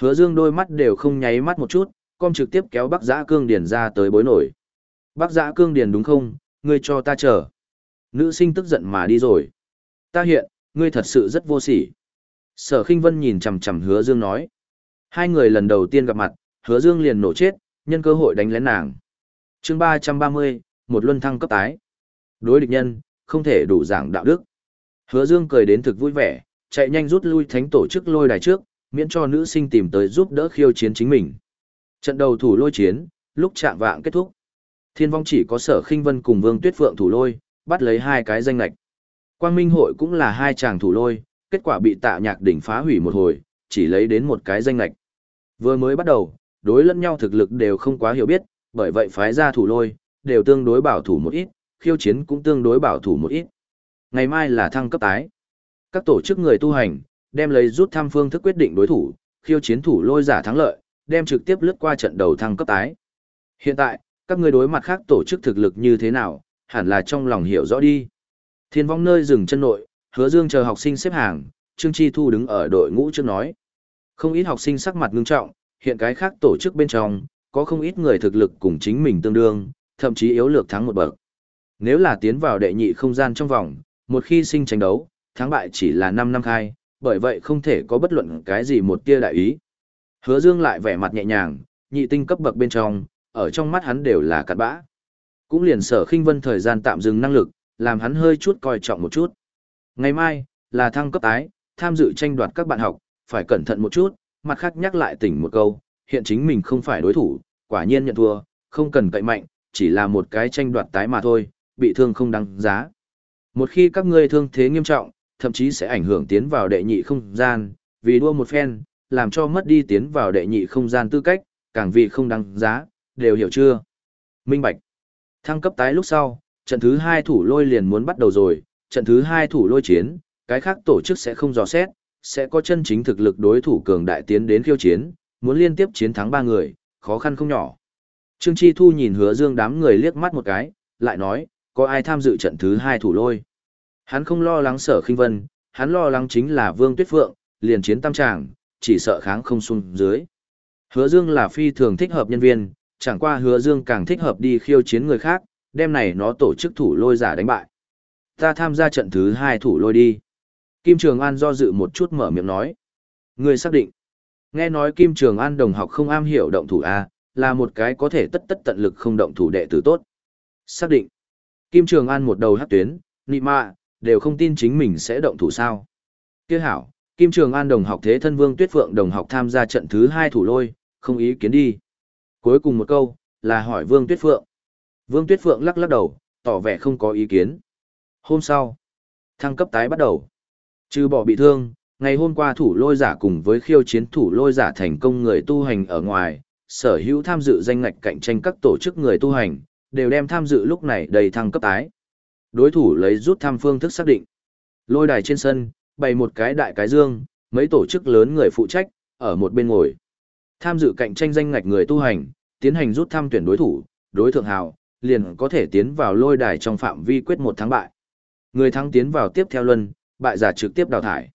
Hứa Dương đôi mắt đều không nháy mắt một chút, con trực tiếp kéo bác giã cương điển ra tới bối nổi. Bác giã cương điển đúng không, ngươi cho ta chờ. Nữ sinh tức giận mà đi rồi. Ta hiện, ngươi thật sự rất vô sỉ. Sở Kinh Vân nhìn chằm chằm Hứa Dương nói. Hai người lần đầu tiên gặp mặt, Hứa Dương liền nổ chết, nhân cơ hội đánh lén nàng. Chương ba ba mươi, một luân thăng cấp tái. Đối địch nhân, không thể đủ giảng đạo đức. Hứa Dương cười đến thực vui vẻ, chạy nhanh rút lui thánh tổ chức lôi đài trước, miễn cho nữ sinh tìm tới giúp đỡ khiêu chiến chính mình. Trận đầu thủ lôi chiến, lúc chạm vạng kết thúc. Thiên vong chỉ có sở khinh vân cùng vương tuyết phượng thủ lôi, bắt lấy hai cái danh lạch. Quang Minh hội cũng là hai chàng thủ lôi, kết quả bị tạ nhạc đỉnh phá hủy một hồi, chỉ lấy đến một cái danh lạch. Vừa mới bắt đầu, đối lẫn nhau thực lực đều không quá hiểu biết, bởi vậy phái ra thủ lôi, đều tương đối bảo thủ một ít, khiêu chiến cũng tương đối bảo thủ một ít. Ngày mai là thăng cấp tái. Các tổ chức người tu hành, đem lấy rút thăm phương thức quyết định đối thủ, khiêu chiến thủ lôi giả thắng lợi, đem trực tiếp lướt qua trận đầu thăng cấp tái. Hiện tại, các người đối mặt khác tổ chức thực lực như thế nào, hẳn là trong lòng hiểu rõ đi. Thiên vong nơi dừng chân nội, hứa dương chờ học sinh xếp hàng, Trương Chi Thu đứng ở đội ngũ trước nói. Không ít học sinh sắc mặt ngưng trọng, hiện cái khác tổ chức bên trong, có không ít người thực lực cùng chính mình tương đương, thậm chí yếu lược thắng một bậc. Nếu là tiến vào đệ nhị không gian trong vòng, một khi sinh tranh đấu, thắng bại chỉ là 5 năm khai, bởi vậy không thể có bất luận cái gì một tia đại ý. Hứa Dương lại vẻ mặt nhẹ nhàng, nhị tinh cấp bậc bên trong, ở trong mắt hắn đều là cặn bã. Cũng liền sở khinh vân thời gian tạm dừng năng lực, làm hắn hơi chút coi trọng một chút. Ngày mai, là thăng cấp tái, tham dự tranh đoạt các bạn học, phải cẩn thận một chút, mặt khác nhắc lại tỉnh một câu, hiện chính mình không phải đối thủ, quả nhiên nhận thua, không cần cậy mạnh, chỉ là một cái tranh đoạt tái mà thôi, bị thương không đáng giá. Một khi các ngươi thương thế nghiêm trọng, thậm chí sẽ ảnh hưởng tiến vào đệ nhị không gian, vì đua một phen, làm cho mất đi tiến vào đệ nhị không gian tư cách, càng vì không đáng giá, đều hiểu chưa? Minh Bạch. Thăng cấp tái lúc sau, trận thứ hai thủ lôi liền muốn bắt đầu rồi, trận thứ hai thủ lôi chiến, cái khác tổ chức sẽ không dò xét, sẽ có chân chính thực lực đối thủ cường đại tiến đến khiêu chiến, muốn liên tiếp chiến thắng ba người, khó khăn không nhỏ. Trương Chi Thu nhìn hứa dương đám người liếc mắt một cái, lại nói, có ai tham dự trận thứ hai thủ lôi. Hắn không lo lắng sở khinh vân, hắn lo lắng chính là Vương Tuyết Phượng, liền chiến tam tràng, chỉ sợ kháng không xuống dưới. Hứa Dương là phi thường thích hợp nhân viên, chẳng qua Hứa Dương càng thích hợp đi khiêu chiến người khác, đêm này nó tổ chức thủ lôi giả đánh bại. Ta tham gia trận thứ hai thủ lôi đi. Kim Trường An do dự một chút mở miệng nói. Người xác định. Nghe nói Kim Trường An đồng học không am hiểu động thủ A, là một cái có thể tất tất tận lực không động thủ đệ tử tốt. Xác định. Kim Trường An một đầu hát tuyến, nị mạ, đều không tin chính mình sẽ động thủ sao. Kia hảo, Kim Trường An đồng học thế thân Vương Tuyết Phượng đồng học tham gia trận thứ hai thủ lôi, không ý kiến đi. Cuối cùng một câu, là hỏi Vương Tuyết Phượng. Vương Tuyết Phượng lắc lắc đầu, tỏ vẻ không có ý kiến. Hôm sau, thăng cấp tái bắt đầu. Trừ bỏ bị thương, ngày hôm qua thủ lôi giả cùng với khiêu chiến thủ lôi giả thành công người tu hành ở ngoài, sở hữu tham dự danh ngạch cạnh tranh các tổ chức người tu hành, đều đem tham dự lúc này đầy thăng cấp tái. Đối thủ lấy rút thăm phương thức xác định. Lôi đài trên sân, bày một cái đại cái dương, mấy tổ chức lớn người phụ trách, ở một bên ngồi. Tham dự cạnh tranh danh ngạch người tu hành, tiến hành rút thăm tuyển đối thủ, đối thượng hào, liền có thể tiến vào lôi đài trong phạm vi quyết một thắng bại. Người thắng tiến vào tiếp theo luân, bại giả trực tiếp đào thải.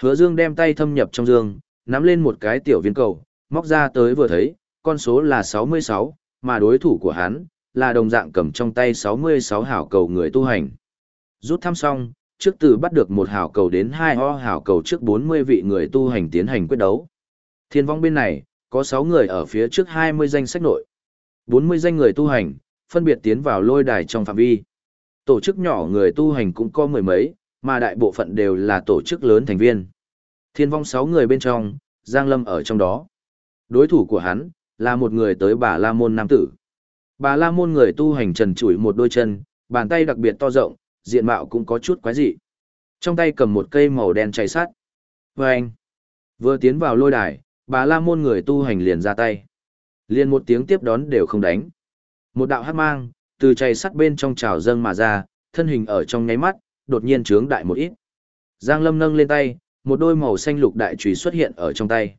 Hứa Dương đem tay thâm nhập trong dương, nắm lên một cái tiểu viên cầu, móc ra tới vừa thấy, con số là 66, mà đối thủ của hắn là đồng dạng cầm trong tay 66 hảo cầu người tu hành. Rút thăm xong, trước từ bắt được một hảo cầu đến hai ho hảo cầu trước 40 vị người tu hành tiến hành quyết đấu. Thiên vong bên này, có 6 người ở phía trước 20 danh sách nội. 40 danh người tu hành, phân biệt tiến vào lôi đài trong phạm vi. Tổ chức nhỏ người tu hành cũng có mười mấy, mà đại bộ phận đều là tổ chức lớn thành viên. Thiên vong 6 người bên trong, Giang Lâm ở trong đó. Đối thủ của hắn, là một người tới bà La Môn Nam Tử. Bà La Môn người tu hành trần trụi một đôi chân, bàn tay đặc biệt to rộng, diện mạo cũng có chút quái dị. Trong tay cầm một cây màu đen cháy sắt. Và anh, vừa tiến vào lôi đài, bà La Môn người tu hành liền ra tay. Liền một tiếng tiếp đón đều không đánh. Một đạo hát mang, từ cháy sắt bên trong trào dâng mà ra, thân hình ở trong nháy mắt, đột nhiên trướng đại một ít. Giang Lâm nâng lên tay, một đôi màu xanh lục đại chùy xuất hiện ở trong tay.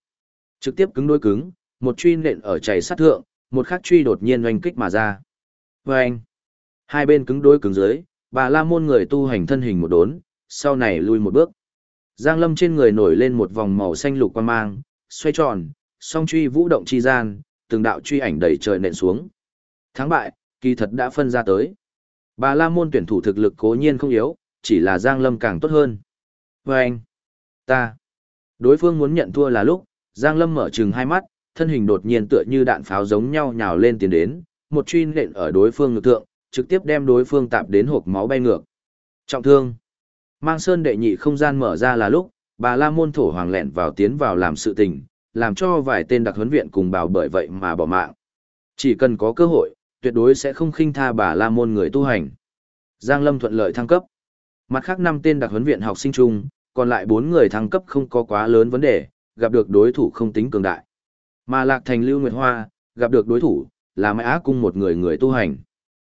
Trực tiếp cứng đôi cứng, một truy nện ở chảy sắt thượng, một khắc truy đột nhiên oanh kích mà ra. Và anh, hai bên cứng đối cứng dưới, bà la môn người tu hành thân hình một đốn, sau này lui một bước. Giang lâm trên người nổi lên một vòng màu xanh lục quan mang, xoay tròn, song truy vũ động chi gian, từng đạo truy ảnh đầy trời nện xuống. Thắng bại, kỳ thật đã phân ra tới. Bà la môn tuyển thủ thực lực cố nhiên không yếu, chỉ là Giang lâm càng tốt hơn. Và anh, ta, đối phương muốn nhận thua là lúc, Giang lâm mở trừng hai mắt, thân hình đột nhiên tựa như đạn pháo giống nhau nhào lên tiến đến, một truy nện ở đối phương ngực thượng, trực tiếp đem đối phương tạp đến hộp máu bay ngược. Trọng thương. Mang sơn đệ nhị không gian mở ra là lúc, bà La Môn thổ hoàng lẹn vào tiến vào làm sự tình, làm cho vài tên đặc huấn viện cùng bảo bởi vậy mà bỏ mạng. Chỉ cần có cơ hội, tuyệt đối sẽ không khinh tha bà La Môn người tu hành. Giang Lâm thuận lợi thăng cấp. Mặt khác năm tên đặc huấn viện học sinh chung, còn lại bốn người thăng cấp không có quá lớn vấn đề, gặp được đối thủ không tính cường đại. Mà Lạc Thành Lưu Nguyệt Hoa, gặp được đối thủ, là Mai Á Cung một người người tu hành.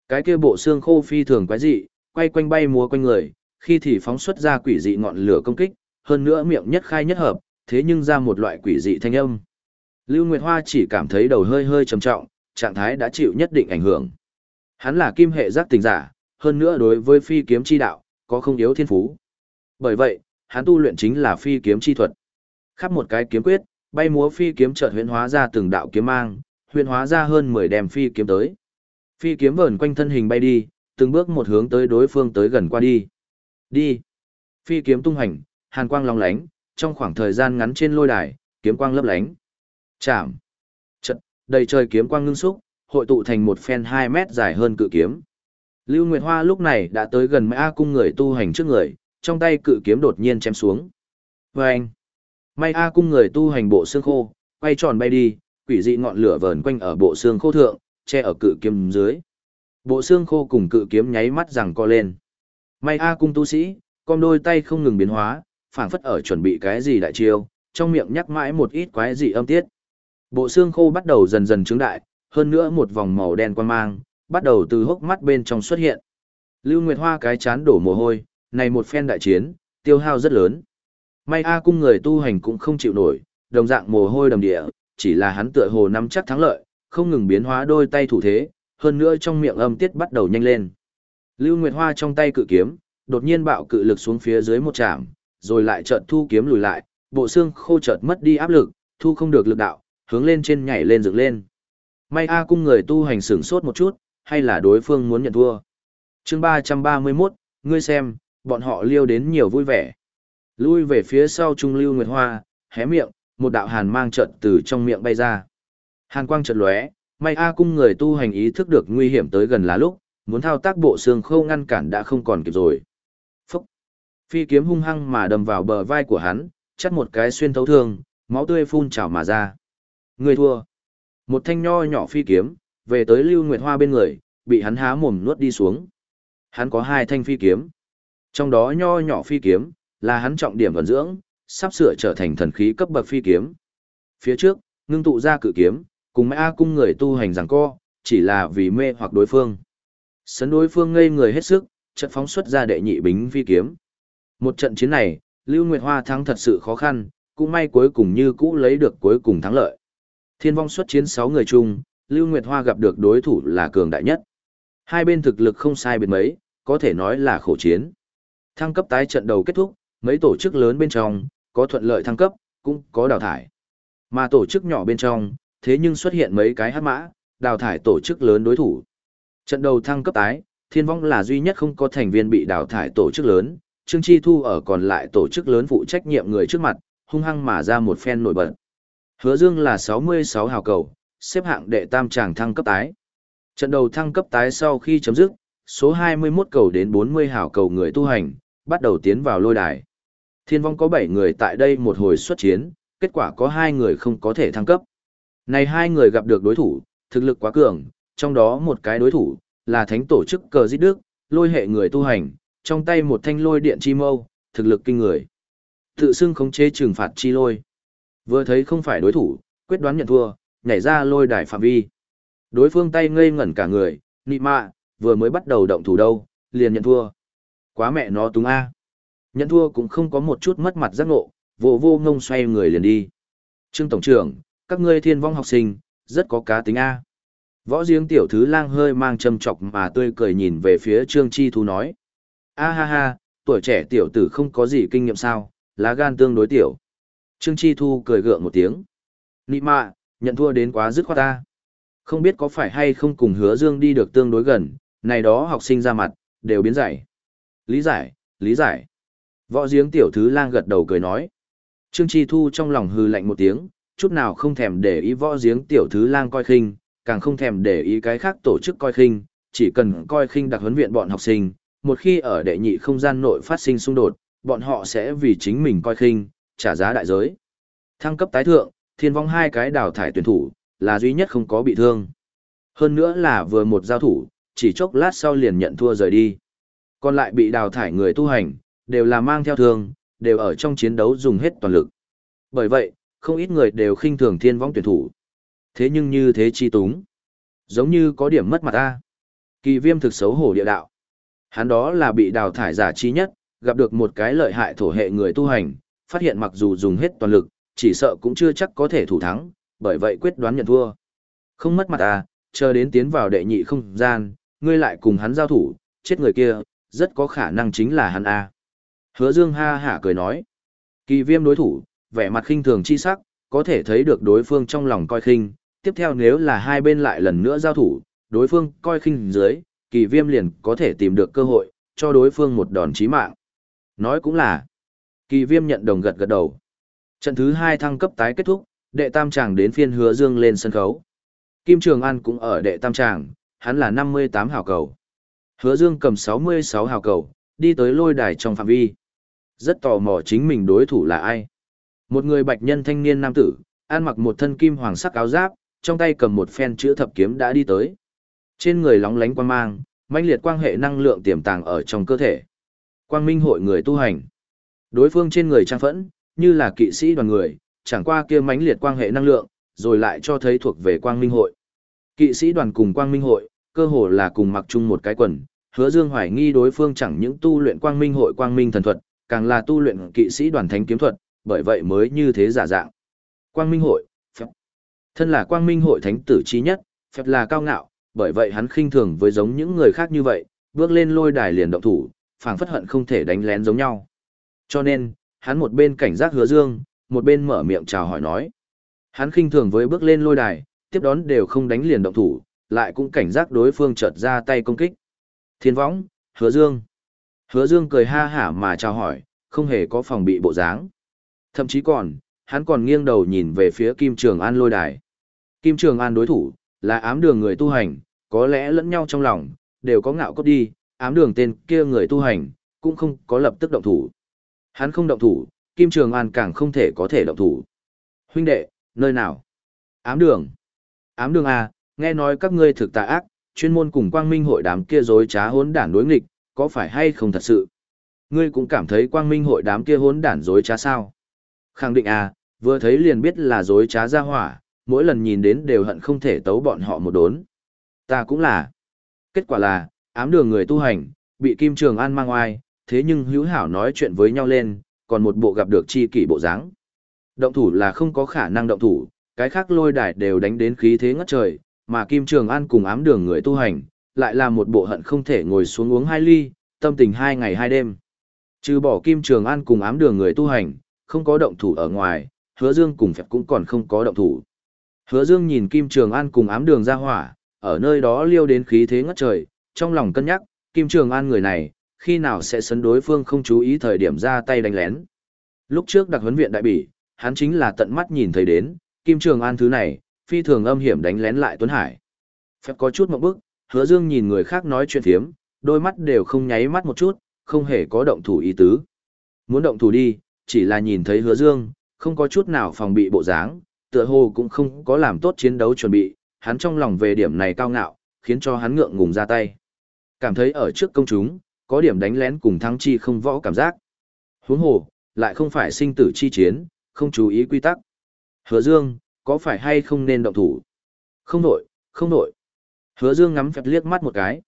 Cái kia bộ xương khô phi thường quái dị, quay quanh bay múa quanh người, khi thì phóng xuất ra quỷ dị ngọn lửa công kích, hơn nữa miệng nhất khai nhất hợp, thế nhưng ra một loại quỷ dị thanh âm. Lưu Nguyệt Hoa chỉ cảm thấy đầu hơi hơi trầm trọng, trạng thái đã chịu nhất định ảnh hưởng. Hắn là kim hệ giác tình giả, hơn nữa đối với phi kiếm chi đạo, có không yếu thiên phú. Bởi vậy, hắn tu luyện chính là phi kiếm chi thuật. Khắp một cái kiếm quyết, bay múa phi kiếm chợt huyễn hóa ra từng đạo kiếm mang, huyễn hóa ra hơn 10 đem phi kiếm tới. Phi kiếm vờn quanh thân hình bay đi, từng bước một hướng tới đối phương tới gần qua đi. Đi. Phi kiếm tung hành, hàn quang long lánh, trong khoảng thời gian ngắn trên lôi đài, kiếm quang lấp lánh. Chạm. Trận, đầy trời kiếm quang ngưng xúc, hội tụ thành một phen 2 mét dài hơn cự kiếm. Lưu Nguyệt Hoa lúc này đã tới gần Mã cung người tu hành trước người, trong tay cự kiếm đột nhiên chém xuống. Vâng! May A cung người tu hành bộ xương khô, quay tròn bay đi, quỷ dị ngọn lửa vờn quanh ở bộ xương khô thượng, che ở cự kiếm dưới. Bộ xương khô cùng cự kiếm nháy mắt rằng co lên. May A cung tu sĩ, con đôi tay không ngừng biến hóa, phảng phất ở chuẩn bị cái gì đại chiêu, trong miệng nhắc mãi một ít quái dị âm tiết. Bộ xương khô bắt đầu dần dần trứng đại, hơn nữa một vòng màu đen quan mang, bắt đầu từ hốc mắt bên trong xuất hiện. Lưu Nguyệt Hoa cái chán đổ mồ hôi, này một phen đại chiến, tiêu hao rất lớn. May A cung người tu hành cũng không chịu nổi, đồng dạng mồ hôi đầm địa, chỉ là hắn tựa hồ nắm chắc thắng lợi, không ngừng biến hóa đôi tay thủ thế, hơn nữa trong miệng âm tiết bắt đầu nhanh lên. Lưu Nguyệt Hoa trong tay cự kiếm, đột nhiên bạo cự lực xuống phía dưới một chạm, rồi lại chợt thu kiếm lùi lại, bộ xương khô chợt mất đi áp lực, thu không được lực đạo, hướng lên trên nhảy lên dựng lên. May A cung người tu hành sửng sốt một chút, hay là đối phương muốn nhận thua. chương 331, ngươi xem, bọn họ liêu đến nhiều vui vẻ. Lui về phía sau Trung Lưu Nguyệt Hoa, hé miệng, một đạo hàn mang trận từ trong miệng bay ra. Hàn quang trận lóe, may A cung người tu hành ý thức được nguy hiểm tới gần là lúc, muốn thao tác bộ xương khâu ngăn cản đã không còn kịp rồi. Phúc! Phi kiếm hung hăng mà đâm vào bờ vai của hắn, chắt một cái xuyên thấu thương, máu tươi phun trào mà ra. Người thua. Một thanh nho nhỏ phi kiếm, về tới Lưu Nguyệt Hoa bên người, bị hắn há mồm nuốt đi xuống. Hắn có hai thanh phi kiếm. Trong đó nho nhỏ phi kiếm, là hắn trọng điểm vận dưỡng, sắp sửa trở thành thần khí cấp bậc phi kiếm. Phía trước, ngưng tụ ra cự kiếm, cùng mẹ A cung người tu hành rằng co, chỉ là vì mê hoặc đối phương. Sấn đối phương ngây người hết sức, trận phóng xuất ra đệ nhị bính phi kiếm. Một trận chiến này, Lưu Nguyệt Hoa thắng thật sự khó khăn, cũng may cuối cùng như cũ lấy được cuối cùng thắng lợi. Thiên vong xuất chiến 6 người chung, Lưu Nguyệt Hoa gặp được đối thủ là cường đại nhất. Hai bên thực lực không sai biệt mấy, có thể nói là khổ chiến. Thăng cấp tái trận đầu kết thúc, mấy tổ chức lớn bên trong, có thuận lợi thăng cấp, cũng có đào thải. Mà tổ chức nhỏ bên trong, thế nhưng xuất hiện mấy cái hát mã, đào thải tổ chức lớn đối thủ. Trận đầu thăng cấp tái, thiên vong là duy nhất không có thành viên bị đào thải tổ chức lớn, Trương Chi Thu ở còn lại tổ chức lớn phụ trách nhiệm người trước mặt, hung hăng mà ra một phen nổi bật. Hứa Dương là 66 hào cầu, xếp hạng đệ tam tràng thăng cấp tái. Trận đầu thăng cấp tái sau khi chấm dứt, số 21 cầu đến 40 hào cầu người tu hành, bắt đầu tiến vào lôi đài. Thiên vong có 7 người tại đây một hồi xuất chiến, kết quả có 2 người không có thể thăng cấp. Này hai người gặp được đối thủ, thực lực quá cường, trong đó một cái đối thủ, là thánh tổ chức cờ giết đức, lôi hệ người tu hành, trong tay một thanh lôi điện chi mâu, thực lực kinh người. Tự xưng khống chế trừng phạt chi lôi. Vừa thấy không phải đối thủ, quyết đoán nhận thua, nhảy ra lôi đài phạm vi. Đối phương tay ngây ngẩn cả người, nị mạ, vừa mới bắt đầu động thủ đâu, liền nhận thua. Quá mẹ nó túng a. Nhận thua cũng không có một chút mất mặt giác ngộ, vô vô ngông xoay người liền đi. Trương Tổng trưởng, các ngươi thiên vong học sinh, rất có cá tính A. Võ giếng tiểu thứ lang hơi mang châm chọc mà tươi cười nhìn về phía Trương Chi Thu nói. A ha ha, tuổi trẻ tiểu tử không có gì kinh nghiệm sao, lá gan tương đối tiểu. Trương Chi Thu cười gượng một tiếng. Nị mạ, nhận thua đến quá dứt khoát ta. Không biết có phải hay không cùng hứa dương đi được tương đối gần, này đó học sinh ra mặt, đều biến giải. Lý giải, lý giải. Võ giếng tiểu thứ lang gật đầu cười nói. Trương Chi Thu trong lòng hư lạnh một tiếng, chút nào không thèm để ý võ giếng tiểu thứ lang coi khinh, càng không thèm để ý cái khác tổ chức coi khinh, chỉ cần coi khinh đặc huấn viện bọn học sinh, một khi ở đệ nhị không gian nội phát sinh xung đột, bọn họ sẽ vì chính mình coi khinh, trả giá đại giới. Thăng cấp tái thượng, thiên vong hai cái đào thải tuyển thủ, là duy nhất không có bị thương. Hơn nữa là vừa một giao thủ, chỉ chốc lát sau liền nhận thua rời đi. Còn lại bị đào thải người tu hành, đều là mang theo thường, đều ở trong chiến đấu dùng hết toàn lực. Bởi vậy, không ít người đều khinh thường thiên vong tuyển thủ. Thế nhưng như thế chi túng. Giống như có điểm mất mặt ta. Kỳ viêm thực xấu hổ địa đạo. Hắn đó là bị đào thải giả chi nhất, gặp được một cái lợi hại thổ hệ người tu hành, phát hiện mặc dù dùng hết toàn lực, chỉ sợ cũng chưa chắc có thể thủ thắng, bởi vậy quyết đoán nhận thua. Không mất mặt ta, chờ đến tiến vào đệ nhị không gian, ngươi lại cùng hắn giao thủ, chết người kia, rất có khả năng chính là hắn A. Hứa Dương ha hả cười nói. Kỳ viêm đối thủ, vẻ mặt khinh thường chi sắc, có thể thấy được đối phương trong lòng coi khinh, tiếp theo nếu là hai bên lại lần nữa giao thủ, đối phương coi khinh dưới, kỳ viêm liền có thể tìm được cơ hội, cho đối phương một đòn chí mạng. Nói cũng là, kỳ viêm nhận đồng gật gật đầu. Trận thứ hai thăng cấp tái kết thúc, đệ tam tràng đến phiên hứa dương lên sân khấu. Kim Trường An cũng ở đệ tam tràng, hắn là 58 hào cầu. Hứa dương cầm 66 hào cầu, đi tới lôi đài trong phạm vi. Rất tò mò chính mình đối thủ là ai. Một người bạch nhân thanh niên nam tử, ăn mặc một thân kim hoàng sắc áo giáp, trong tay cầm một phen chữ thập kiếm đã đi tới. Trên người lóng lánh quang mang, mãnh liệt quang hệ năng lượng tiềm tàng ở trong cơ thể. Quang minh hội người tu hành. Đối phương trên người trang phẫn, như là kỵ sĩ đoàn người, chẳng qua kia mãnh liệt quang hệ năng lượng, rồi lại cho thấy thuộc về quang minh hội. Kỵ sĩ đoàn cùng quang minh hội, cơ hồ là cùng mặc chung một cái quần, hứa dương hoài nghi đối phương chẳng những tu luyện quang minh hội quang minh thần thuật, càng là tu luyện kỵ sĩ đoàn thánh kiếm thuật, bởi vậy mới như thế giả dạng. Quang minh hội, phép. Thân là quang minh hội thánh tử trí nhất, phép là cao ngạo, bởi vậy hắn khinh thường với giống những người khác như vậy, bước lên lôi đài liền động thủ, phảng phất hận không thể đánh lén giống nhau. Cho nên, hắn một bên cảnh giác hứa dương, một bên mở miệng chào hỏi nói. Hắn khinh thường với bước lên lôi đài, tiếp đón đều không đánh liền động thủ, lại cũng cảnh giác đối phương chợt ra tay công kích. Thiên võng, hứa dương. Hứa dương cười ha hả mà chào hỏi, không hề có phòng bị bộ dáng. Thậm chí còn, hắn còn nghiêng đầu nhìn về phía Kim Trường An lôi đài. Kim Trường An đối thủ, là ám đường người tu hành, có lẽ lẫn nhau trong lòng, đều có ngạo cốt đi, ám đường tên kia người tu hành, cũng không có lập tức động thủ. Hắn không động thủ, Kim Trường An càng không thể có thể động thủ. Huynh đệ, nơi nào? Ám đường. Ám đường à, nghe nói các ngươi thực tà ác, chuyên môn cùng quang minh hội đám kia dối trá hỗn đản đối nghịch, có phải hay không thật sự? Ngươi cũng cảm thấy quang minh hội đám kia hỗn đản dối trá sao? Khẳng định à, vừa thấy liền biết là dối trá ra hỏa, mỗi lần nhìn đến đều hận không thể tấu bọn họ một đốn. Ta cũng là. Kết quả là, ám đường người tu hành, bị Kim Trường An mang oai, thế nhưng hữu hảo nói chuyện với nhau lên, còn một bộ gặp được chi kỷ bộ dáng. Động thủ là không có khả năng động thủ, cái khác lôi đài đều đánh đến khí thế ngất trời, mà Kim Trường An cùng ám đường người tu hành, lại là một bộ hận không thể ngồi xuống uống hai ly, tâm tình hai ngày hai đêm. Trừ bỏ Kim Trường An cùng ám đường người tu hành, không có động thủ ở ngoài, hứa dương cùng phép cũng còn không có động thủ. Hứa dương nhìn Kim Trường An cùng ám đường ra hỏa, ở nơi đó liêu đến khí thế ngất trời, trong lòng cân nhắc, Kim Trường An người này, khi nào sẽ sấn đối phương không chú ý thời điểm ra tay đánh lén. Lúc trước đặc huấn viện đại bỉ, hắn chính là tận mắt nhìn thấy đến, Kim Trường An thứ này, phi thường âm hiểm đánh lén lại Tuấn Hải. Phép có chút một bức, hứa dương nhìn người khác nói chuyện thiếm, đôi mắt đều không nháy mắt một chút, không hề có động thủ ý tứ. Muốn động thủ đi, chỉ là nhìn thấy hứa dương, không có chút nào phòng bị bộ dáng, tựa hồ cũng không có làm tốt chiến đấu chuẩn bị, hắn trong lòng về điểm này cao ngạo, khiến cho hắn ngượng ngùng ra tay. Cảm thấy ở trước công chúng, có điểm đánh lén cùng thắng chi không võ cảm giác. Huống hồ, lại không phải sinh tử chi chiến, không chú ý quy tắc. Hứa Dương, có phải hay không nên động thủ? Không nổi, không nổi. Hứa Dương ngắm phép liếc mắt một cái.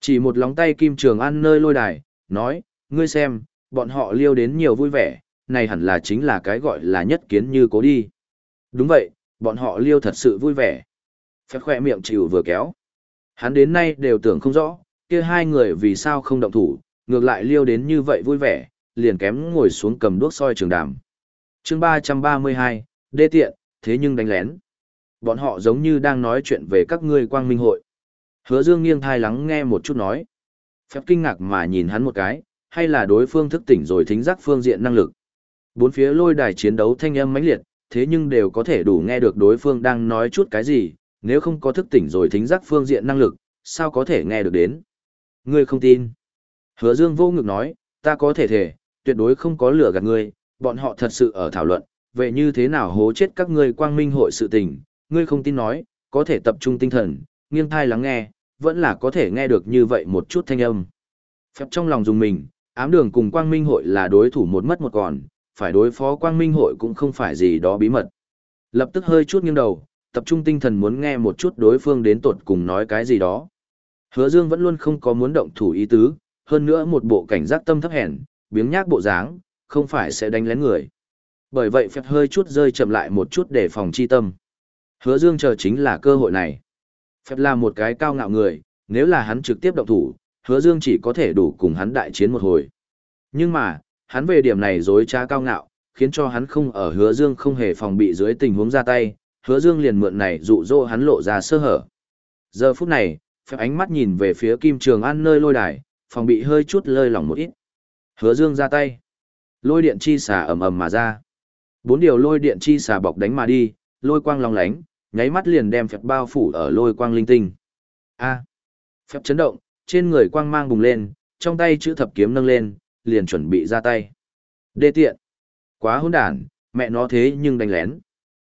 Chỉ một lóng tay Kim Trường An nơi lôi đài, nói, ngươi xem, bọn họ liêu đến nhiều vui vẻ, này hẳn là chính là cái gọi là nhất kiến như cố đi. Đúng vậy, bọn họ liêu thật sự vui vẻ. Phép khỏe miệng chịu vừa kéo. Hắn đến nay đều tưởng không rõ, kia hai người vì sao không động thủ, ngược lại liêu đến như vậy vui vẻ, liền kém ngồi xuống cầm đuốc soi trường đàm. chương 332, đê tiện, thế nhưng đánh lén. Bọn họ giống như đang nói chuyện về các ngươi quang minh hội. Hứa dương nghiêng thai lắng nghe một chút nói. Phép kinh ngạc mà nhìn hắn một cái, hay là đối phương thức tỉnh rồi thính giác phương diện năng lực. Bốn phía lôi đài chiến đấu thanh âm mãnh liệt, thế nhưng đều có thể đủ nghe được đối phương đang nói chút cái gì, nếu không có thức tỉnh rồi thính giác phương diện năng lực, sao có thể nghe được đến. Ngươi không tin. Hứa Dương vô ngực nói, ta có thể thể, tuyệt đối không có lửa gạt ngươi, bọn họ thật sự ở thảo luận, về như thế nào hố chết các ngươi quang minh hội sự tình, ngươi không tin nói, có thể tập trung tinh thần, nghiêng thai lắng nghe, vẫn là có thể nghe được như vậy một chút thanh âm. Phép trong lòng dùng mình, ám đường cùng quang minh hội là đối thủ một mất một còn, phải đối phó quang minh hội cũng không phải gì đó bí mật. Lập tức hơi chút nghiêng đầu, tập trung tinh thần muốn nghe một chút đối phương đến tột cùng nói cái gì đó. Hứa Dương vẫn luôn không có muốn động thủ ý tứ, hơn nữa một bộ cảnh giác tâm thấp hèn, biếng nhác bộ dáng, không phải sẽ đánh lén người. Bởi vậy phép hơi chút rơi chậm lại một chút để phòng chi tâm. Hứa Dương chờ chính là cơ hội này. Phép là một cái cao ngạo người, nếu là hắn trực tiếp động thủ, Hứa Dương chỉ có thể đủ cùng hắn đại chiến một hồi. Nhưng mà, hắn về điểm này dối trá cao ngạo, khiến cho hắn không ở Hứa Dương không hề phòng bị dưới tình huống ra tay, Hứa Dương liền mượn này dụ dỗ hắn lộ ra sơ hở. Giờ phút này, phép ánh mắt nhìn về phía Kim Trường An nơi lôi đài, phòng bị hơi chút lơi lỏng một ít. Hứa Dương ra tay. Lôi điện chi xà ầm ầm mà ra. Bốn điều lôi điện chi xà bọc đánh mà đi, lôi quang long lánh, nháy mắt liền đem phép bao phủ ở lôi quang linh tinh. A. Phép chấn động, trên người quang mang bùng lên, trong tay chữ thập kiếm nâng lên, liền chuẩn bị ra tay. Đê tiện. Quá hỗn đản, mẹ nó thế nhưng đánh lén.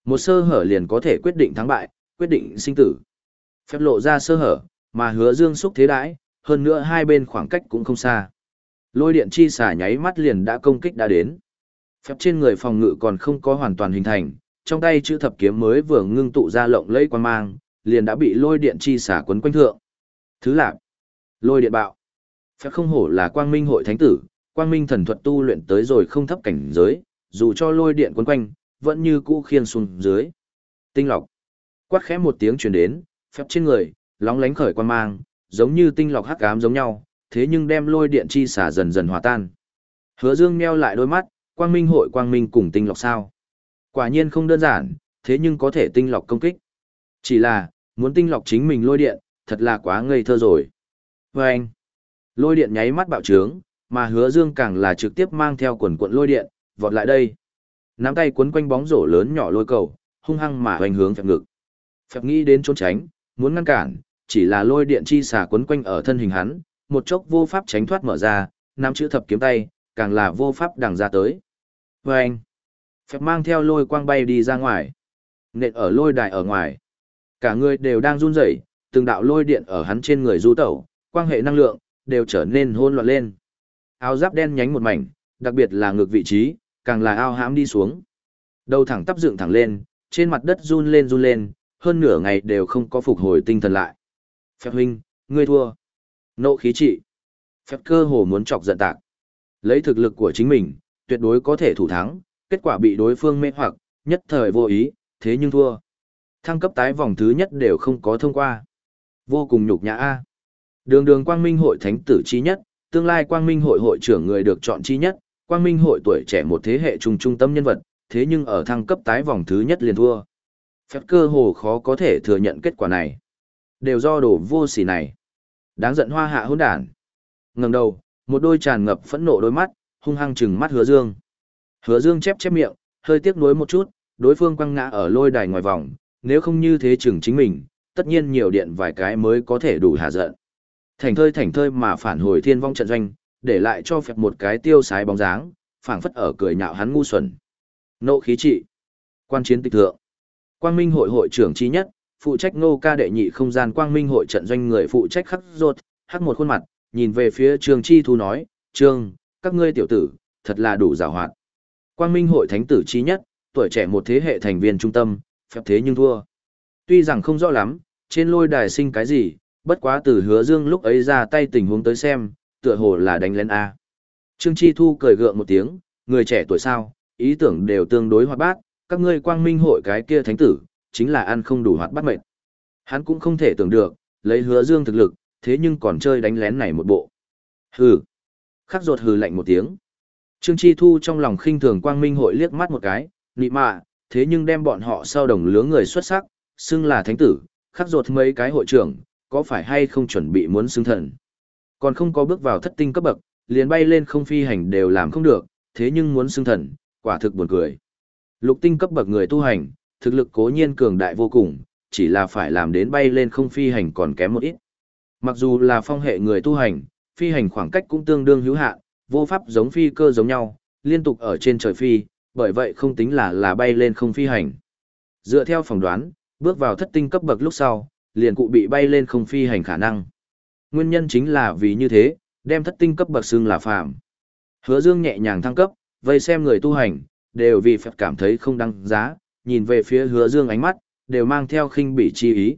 Một sơ hở liền có thể quyết định thắng bại, quyết định sinh tử. Phép lộ ra sơ hở, mà hứa dương xúc thế đãi, hơn nữa hai bên khoảng cách cũng không xa. Lôi điện chi xả nháy mắt liền đã công kích đã đến. Phép trên người phòng ngự còn không có hoàn toàn hình thành, trong tay chữ thập kiếm mới vừa ngưng tụ ra lộng lẫy quan mang, liền đã bị lôi điện chi xả quấn quanh thượng. Thứ lạc, lôi điện bạo. Phép không hổ là quang minh hội thánh tử, quang minh thần thuật tu luyện tới rồi không thấp cảnh giới, dù cho lôi điện quấn quanh, vẫn như cũ khiên xuống dưới. Tinh lọc. Quát khẽ một tiếng truyền đến, phép trên người, lóng lánh khởi quan mang, giống như tinh lọc hắc ám giống nhau, thế nhưng đem lôi điện chi xả dần dần hòa tan. Hứa Dương meo lại đôi mắt, quang minh hội quang minh cùng tinh lọc sao. Quả nhiên không đơn giản, thế nhưng có thể tinh lọc công kích. Chỉ là, muốn tinh lọc chính mình lôi điện, thật là quá ngây thơ rồi. Và anh, lôi điện nháy mắt bạo trướng, mà hứa dương càng là trực tiếp mang theo quần cuộn lôi điện, vọt lại đây. Nắm tay quấn quanh bóng rổ lớn nhỏ lôi cầu, hung hăng mà hoành hướng phẹp ngực. Phẹp nghĩ đến trốn tránh, muốn ngăn cản, chỉ là lôi điện chi xả quấn quanh ở thân hình hắn, một chốc vô pháp tránh thoát mở ra, nắm chữ thập kiếm tay, càng là vô pháp đằng ra tới. Và anh, phép mang theo lôi quang bay đi ra ngoài, nện ở lôi đài ở ngoài. Cả người đều đang run rẩy, từng đạo lôi điện ở hắn trên người du tẩu, quang hệ năng lượng, đều trở nên hôn loạn lên. Áo giáp đen nhánh một mảnh, đặc biệt là ngược vị trí, càng là ao hãm đi xuống. Đầu thẳng tắp dựng thẳng lên, trên mặt đất run lên run lên, hơn nửa ngày đều không có phục hồi tinh thần lại. Phép huynh, ngươi thua. Nộ khí trị. Phép cơ hồ muốn chọc giận tạc. Lấy thực lực của chính mình, tuyệt đối có thể thủ thắng, kết quả bị đối phương mê hoặc, nhất thời vô ý, thế nhưng thua. Thăng cấp tái vòng thứ nhất đều không có thông qua. Vô cùng nhục nhã A. Đường đường quang minh hội thánh tử chi nhất, tương lai quang minh hội hội trưởng người được chọn chi nhất, quang minh hội tuổi trẻ một thế hệ trung trung tâm nhân vật, thế nhưng ở thăng cấp tái vòng thứ nhất liền thua. Phép cơ hồ khó có thể thừa nhận kết quả này. Đều do đồ vô sỉ này. Đáng giận hoa hạ hỗn đản. Ngẩng đầu, một đôi tràn ngập phẫn nộ đôi mắt, hung hăng trừng mắt Hứa Dương. Hứa Dương chép chép miệng, hơi tiếc nuối một chút, đối phương quăng ngã ở lôi đài ngoài vòng, nếu không như thế chừng chính mình, tất nhiên nhiều điện vài cái mới có thể đủ hạ giận. Thành thơi thành thơi mà phản hồi thiên vong trận doanh, để lại cho phép một cái tiêu sái bóng dáng, phảng phất ở cười nhạo hắn ngu xuẩn. Nộ khí trị. Quan chiến tịch thượng. Quang Minh hội hội trưởng chi nhất, phụ trách nô ca đệ nhị không gian Quang Minh hội trận doanh người phụ trách khắc ruột, hắc một khuôn mặt, nhìn về phía Trương Chi Thu nói, Trương, các ngươi tiểu tử, thật là đủ rào hoạt. Quang Minh hội thánh tử chi nhất, tuổi trẻ một thế hệ thành viên trung tâm, phép thế nhưng thua. Tuy rằng không rõ lắm, trên lôi đài sinh cái gì, bất quá từ hứa dương lúc ấy ra tay tình huống tới xem, tựa hồ là đánh lên A. Trương Chi Thu cười gượng một tiếng, người trẻ tuổi sao, ý tưởng đều tương đối hoạt bát, các ngươi quang minh hội cái kia thánh tử, chính là ăn không đủ hoạt bát mệt. Hắn cũng không thể tưởng được, lấy hứa dương thực lực, thế nhưng còn chơi đánh lén này một bộ. Hừ. Khắc ruột hừ lạnh một tiếng. Trương Chi Thu trong lòng khinh thường quang minh hội liếc mắt một cái, nị mạ, thế nhưng đem bọn họ sau đồng lứa người xuất sắc, xưng là thánh tử, khắc ruột mấy cái hội trưởng, có phải hay không chuẩn bị muốn xưng thần. Còn không có bước vào thất tinh cấp bậc, liền bay lên không phi hành đều làm không được, thế nhưng muốn xưng thần, quả thực buồn cười. Lục tinh cấp bậc người tu hành, thực lực cố nhiên cường đại vô cùng, chỉ là phải làm đến bay lên không phi hành còn kém một ít. Mặc dù là phong hệ người tu hành, phi hành khoảng cách cũng tương đương hữu hạn, vô pháp giống phi cơ giống nhau, liên tục ở trên trời phi, bởi vậy không tính là là bay lên không phi hành. Dựa theo phỏng đoán, bước vào thất tinh cấp bậc lúc sau, liền cụ bị bay lên không phi hành khả năng. Nguyên nhân chính là vì như thế, đem thất tinh cấp bậc xưng là phạm. Hứa Dương nhẹ nhàng thăng cấp, vây xem người tu hành, đều vì phật cảm thấy không đăng giá, nhìn về phía Hứa Dương ánh mắt, đều mang theo khinh bỉ chi ý.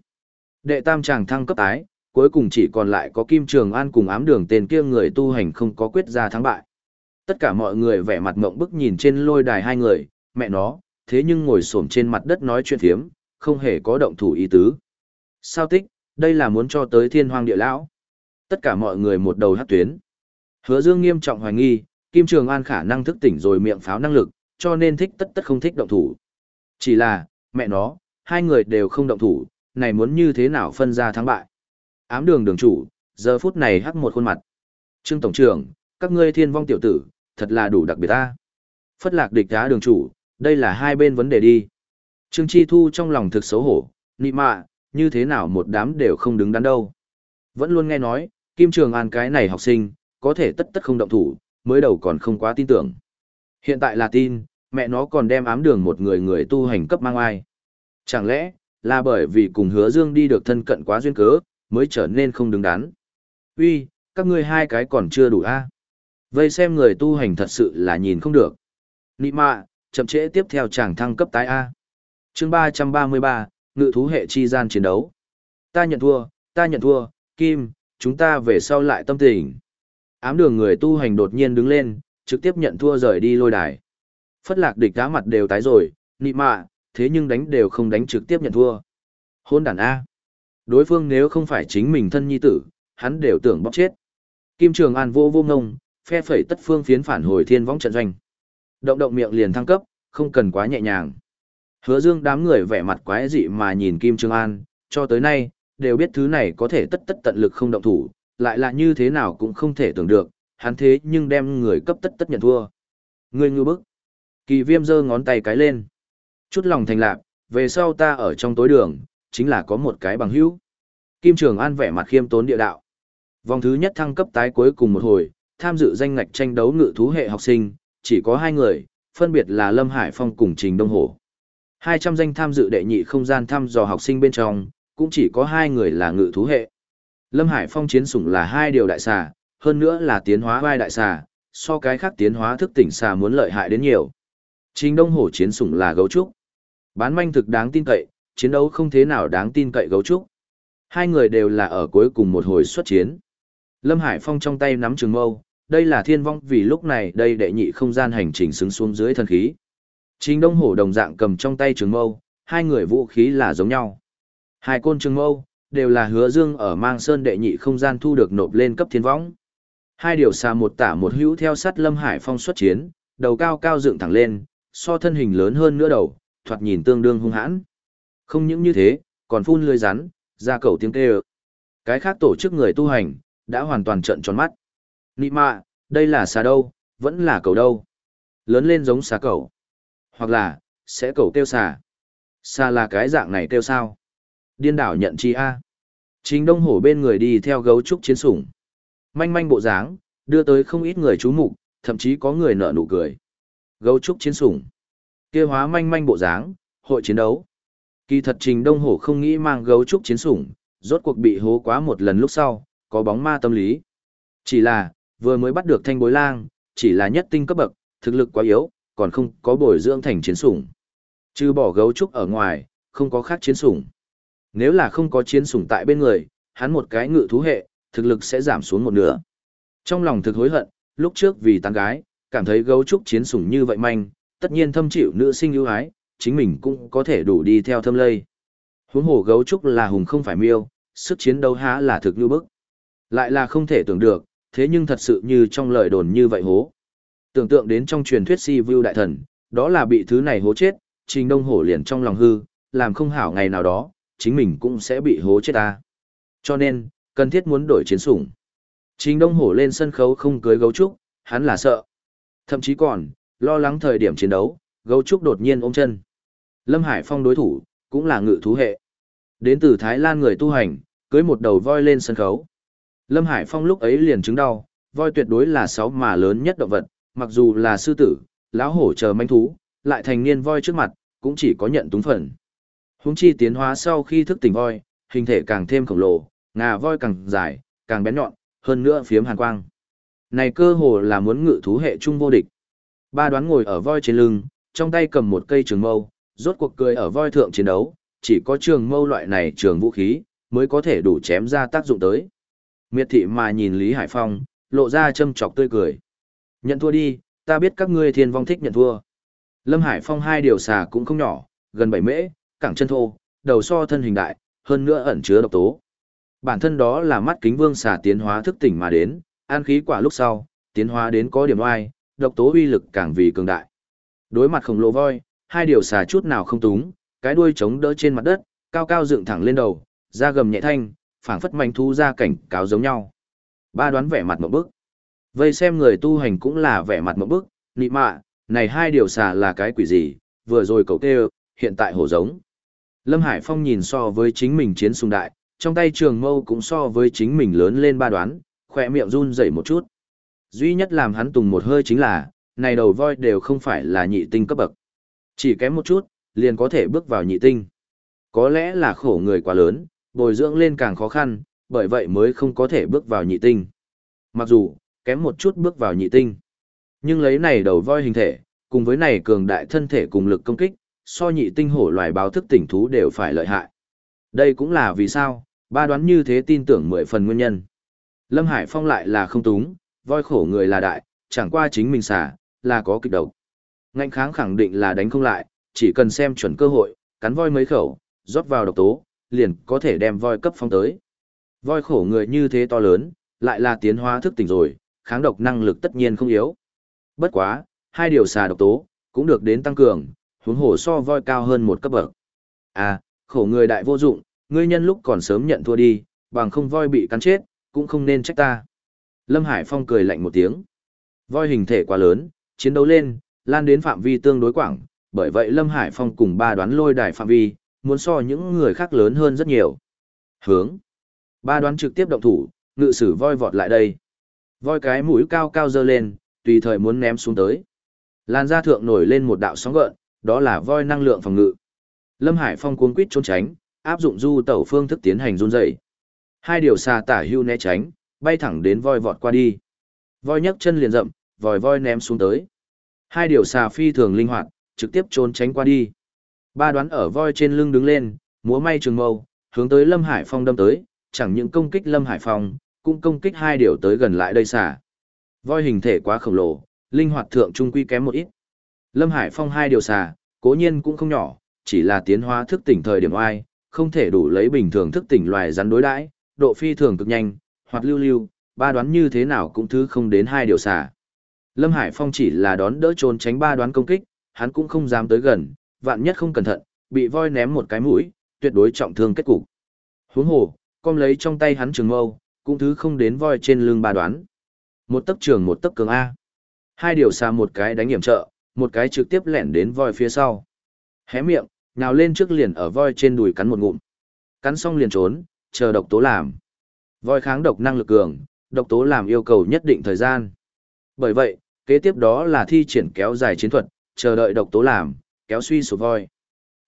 Đệ tam chàng thăng cấp tái, cuối cùng chỉ còn lại có Kim Trường An cùng ám đường tên kia người tu hành không có quyết ra thắng bại. Tất cả mọi người vẻ mặt mộng bức nhìn trên lôi đài hai người, mẹ nó, thế nhưng ngồi xổm trên mặt đất nói chuyện thiếm, không hề có động thủ ý tứ. Sao tích, đây là muốn cho tới thiên hoang địa lão. Tất cả mọi người một đầu hát tuyến. Hứa Dương nghiêm trọng hoài nghi, Kim Trường An khả năng thức tỉnh rồi miệng pháo năng lực, cho nên thích tất tất không thích động thủ. Chỉ là, mẹ nó, hai người đều không động thủ, này muốn như thế nào phân ra thắng bại. Ám đường đường chủ, giờ phút này hắc một khuôn mặt. Trương Tổng trưởng, các ngươi thiên vong tiểu tử, thật là đủ đặc biệt ta. Phất lạc địch đá đường chủ, đây là hai bên vấn đề đi. Trương Chi Thu trong lòng thực xấu hổ, nị mạ, như thế nào một đám đều không đứng đắn đâu. Vẫn luôn nghe nói, Kim Trường An cái này học sinh, có thể tất tất không động thủ, mới đầu còn không quá tin tưởng. Hiện tại là tin, mẹ nó còn đem ám đường một người người tu hành cấp mang ai. Chẳng lẽ, là bởi vì cùng hứa dương đi được thân cận quá duyên cớ, mới trở nên không đứng đắn. Uy, các ngươi hai cái còn chưa đủ a à? Vây xem người tu hành thật sự là nhìn không được. Nị mạ, chậm trễ tiếp theo chàng thăng cấp tái A. chương ba trăm ba mươi ba ngự thú hệ chi gian chiến đấu. Ta nhận thua, ta nhận thua, Kim, chúng ta về sau lại tâm tình. Ám đường người tu hành đột nhiên đứng lên, trực tiếp nhận thua rời đi lôi đài. Phất lạc địch đá mặt đều tái rồi, nị mạ, thế nhưng đánh đều không đánh trực tiếp nhận thua. Hôn đàn A. Đối phương nếu không phải chính mình thân nhi tử, hắn đều tưởng bóc chết. Kim Trường An vô vô ngông, phe phẩy tất phương phiến phản hồi thiên võng trận doanh. Động động miệng liền thăng cấp, không cần quá nhẹ nhàng. Hứa Dương đám người vẻ mặt quái dị mà nhìn Kim Trường An, cho tới nay, đều biết thứ này có thể tất tất tận lực không động thủ, lại là như thế nào cũng không thể tưởng được, hắn thế nhưng đem người cấp tất tất nhận thua. Người ngư bức. Kỳ viêm giơ ngón tay cái lên. Chút lòng thành lạc, về sau ta ở trong tối đường, chính là có một cái bằng hữu. Kim Trường An vẻ mặt khiêm tốn địa đạo. Vòng thứ nhất thăng cấp tái cuối cùng một hồi, tham dự danh ngạch tranh đấu ngự thú hệ học sinh, chỉ có hai người, phân biệt là Lâm Hải Phong cùng Trình Đông Hổ. 200 danh tham dự đệ nhị không gian thăm dò học sinh bên trong, cũng chỉ có hai người là ngự thú hệ. Lâm Hải Phong chiến sủng là hai điều đại xà, hơn nữa là tiến hóa vai đại xà, so cái khác tiến hóa thức tỉnh xà muốn lợi hại đến nhiều. Trình Đông Hổ chiến sủng là gấu trúc. Bán manh thực đáng tin cậy, chiến đấu không thế nào đáng tin cậy gấu trúc. Hai người đều là ở cuối cùng một hồi xuất chiến. Lâm Hải Phong trong tay nắm trường mâu, đây là thiên vong vì lúc này đây đệ nhị không gian hành trình xứng xuống dưới thần khí. Trình Đông Hổ đồng dạng cầm trong tay trường mâu, hai người vũ khí là giống nhau. Hai côn trường mâu, đều là hứa dương ở mang sơn đệ nhị không gian thu được nộp lên cấp thiên võng. Hai điều xa một tả một hữu theo sát Lâm Hải Phong xuất chiến, đầu cao cao dựng thẳng lên, so thân hình lớn hơn nữa đầu, thoạt nhìn tương đương hung hãn. Không những như thế, còn phun lưới rắn, ra cầu tiếng kêu. Cái khác tổ chức người tu hành, đã hoàn toàn trận tròn mắt. Nị mạ, đây là xà đâu, vẫn là cầu đâu. Lớn lên giống xà cầu. Hoặc là, sẽ cầu kêu xà. Xà là cái dạng này kêu sao? Điên đảo nhận chi a. Chính đông hổ bên người đi theo gấu trúc chiến sủng. Manh manh bộ dáng, đưa tới không ít người chú mục, thậm chí có người nở nụ cười. Gấu trúc chiến sủng. kia hóa manh manh bộ dáng, hội chiến đấu. Kỳ thật trình đông hổ không nghĩ mang gấu trúc chiến sủng, rốt cuộc bị hố quá một lần lúc sau, có bóng ma tâm lý. Chỉ là, vừa mới bắt được thanh bối lang, chỉ là nhất tinh cấp bậc, thực lực quá yếu, còn không có bồi dưỡng thành chiến sủng. Trừ bỏ gấu trúc ở ngoài, không có khác chiến sủng. Nếu là không có chiến sủng tại bên người, hắn một cái ngự thú hệ, thực lực sẽ giảm xuống một nửa. Trong lòng thực hối hận, lúc trước vì tán gái, cảm thấy gấu trúc chiến sủng như vậy manh, tất nhiên thâm chịu nữ sinh ưu ái, chính mình cũng có thể đủ đi theo thâm lây. Huống hồ gấu trúc là hùng không phải miêu, sức chiến đấu há là thực như bức. Lại là không thể tưởng được, thế nhưng thật sự như trong lời đồn như vậy hố. Tưởng tượng đến trong truyền thuyết si view đại thần, đó là bị thứ này hố chết, trình đông hổ liền trong lòng hư, làm không hảo ngày nào đó, chính mình cũng sẽ bị hố chết ta. Cho nên, cần thiết muốn đổi chiến sủng. Trình đông hổ lên sân khấu không cưới gấu trúc, hắn là sợ. Thậm chí còn, lo lắng thời điểm chiến đấu, gấu trúc đột nhiên ôm chân. Lâm Hải Phong đối thủ, cũng là ngự thú hệ. Đến từ Thái Lan người tu hành, cưới một đầu voi lên sân khấu. Lâm Hải Phong lúc ấy liền chứng đau, voi tuyệt đối là sáu mà lớn nhất động vật, mặc dù là sư tử, lão hổ chờ manh thú, lại thành niên voi trước mặt, cũng chỉ có nhận túng phần. Húng chi tiến hóa sau khi thức tỉnh voi, hình thể càng thêm khổng lồ, ngà voi càng dài, càng bén nhọn, hơn nữa phiếm hàn quang. Này cơ hồ là muốn ngự thú hệ trung vô địch. Ba đoán ngồi ở voi trên lưng, trong tay cầm một cây trường mâu, rốt cuộc cười ở voi thượng chiến đấu, chỉ có trường mâu loại này trường vũ khí, mới có thể đủ chém ra tác dụng tới. Miệt thị mà nhìn Lý Hải Phong, lộ ra châm chọc tươi cười. Nhận thua đi, ta biết các ngươi thiên vong thích nhận thua. Lâm Hải Phong hai điều xà cũng không nhỏ, gần bảy mễ, cẳng chân thô, đầu so thân hình đại, hơn nữa ẩn chứa độc tố. Bản thân đó là mắt kính vương xà tiến hóa thức tỉnh mà đến, an khí quả lúc sau, tiến hóa đến có điểm oai, độc tố uy lực càng vì cường đại. Đối mặt khổng lồ voi, hai điều xà chút nào không túng, cái đuôi chống đỡ trên mặt đất, cao cao dựng thẳng lên đầu, da gầm nhẹ thanh, phảng phất manh thu ra cảnh cáo giống nhau. Ba đoán vẻ mặt một bức. Vây xem người tu hành cũng là vẻ mặt một bức, nị mạ, này hai điều xà là cái quỷ gì, vừa rồi cậu tê hiện tại hổ giống. Lâm Hải Phong nhìn so với chính mình chiến sùng đại, trong tay trường mâu cũng so với chính mình lớn lên ba đoán, khỏe miệng run rẩy một chút. Duy nhất làm hắn tùng một hơi chính là, này đầu voi đều không phải là nhị tinh cấp bậc. Chỉ kém một chút, liền có thể bước vào nhị tinh. Có lẽ là khổ người quá lớn, bồi dưỡng lên càng khó khăn, bởi vậy mới không có thể bước vào nhị tinh. Mặc dù, kém một chút bước vào nhị tinh. Nhưng lấy này đầu voi hình thể, cùng với này cường đại thân thể cùng lực công kích, so nhị tinh hổ loài báo thức tỉnh thú đều phải lợi hại. Đây cũng là vì sao, ba đoán như thế tin tưởng mười phần nguyên nhân. Lâm Hải Phong lại là không túng, voi khổ người là đại, chẳng qua chính mình xả, là có kịch độc. Ngạnh kháng khẳng định là đánh không lại, chỉ cần xem chuẩn cơ hội, cắn voi mấy khẩu, rót vào độc tố, liền có thể đem voi cấp phong tới. Voi khổ người như thế to lớn, lại là tiến hóa thức tỉnh rồi, kháng độc năng lực tất nhiên không yếu. Bất quá, hai điều xà độc tố, cũng được đến tăng cường, huống hổ so voi cao hơn một cấp bậc. À, khổ người đại vô dụng, ngươi nhân lúc còn sớm nhận thua đi, bằng không voi bị cắn chết, cũng không nên trách ta. Lâm Hải Phong cười lạnh một tiếng. Voi hình thể quá lớn, chiến đấu lên, lan đến phạm vi tương đối quảng, bởi vậy Lâm Hải Phong cùng ba đoán lôi đài phạm vi, muốn so những người khác lớn hơn rất nhiều. Hướng. Ba đoán trực tiếp động thủ, ngự sử voi vọt lại đây. Voi cái mũi cao cao dơ lên, tùy thời muốn ném xuống tới. Lan ra thượng nổi lên một đạo sóng gợn, đó là voi năng lượng phòng ngự. Lâm Hải Phong cuống quýt trốn tránh, áp dụng du tẩu phương thức tiến hành run dậy. Hai điều xà tả hưu né tránh, bay thẳng đến voi vọt qua đi. Voi nhấc chân liền rậm, vòi voi ném xuống tới. Hai điều xà phi thường linh hoạt, trực tiếp trốn tránh qua đi. Ba đoán ở voi trên lưng đứng lên, múa may trường mâu, hướng tới Lâm Hải Phong đâm tới, chẳng những công kích Lâm Hải Phong, cũng công kích hai điều tới gần lại đây xà. Voi hình thể quá khổng lồ, linh hoạt thượng trung quy kém một ít. Lâm Hải Phong hai điều xà, cố nhiên cũng không nhỏ, chỉ là tiến hóa thức tỉnh thời điểm oai, không thể đủ lấy bình thường thức tỉnh loài rắn đối đãi, độ phi thường cực nhanh, hoặc lưu lưu, ba đoán như thế nào cũng thứ không đến hai điều xà. Lâm Hải Phong chỉ là đón đỡ trốn tránh ba đoán công kích, hắn cũng không dám tới gần, vạn nhất không cẩn thận, bị voi ném một cái mũi, tuyệt đối trọng thương kết cục. Huống hồ, con lấy trong tay hắn trường mâu, cũng thứ không đến voi trên lưng ba đoán. Một tấc trường một tấc cường A. Hai điều xa một cái đánh hiểm trợ, một cái trực tiếp lẻn đến voi phía sau. Hé miệng, nhào lên trước liền ở voi trên đùi cắn một ngụm. Cắn xong liền trốn, chờ độc tố làm. Voi kháng độc năng lực cường, độc tố làm yêu cầu nhất định thời gian. Bởi vậy, kế tiếp đó là thi triển kéo dài chiến thuật, chờ đợi độc tố làm, kéo suy sụp voi.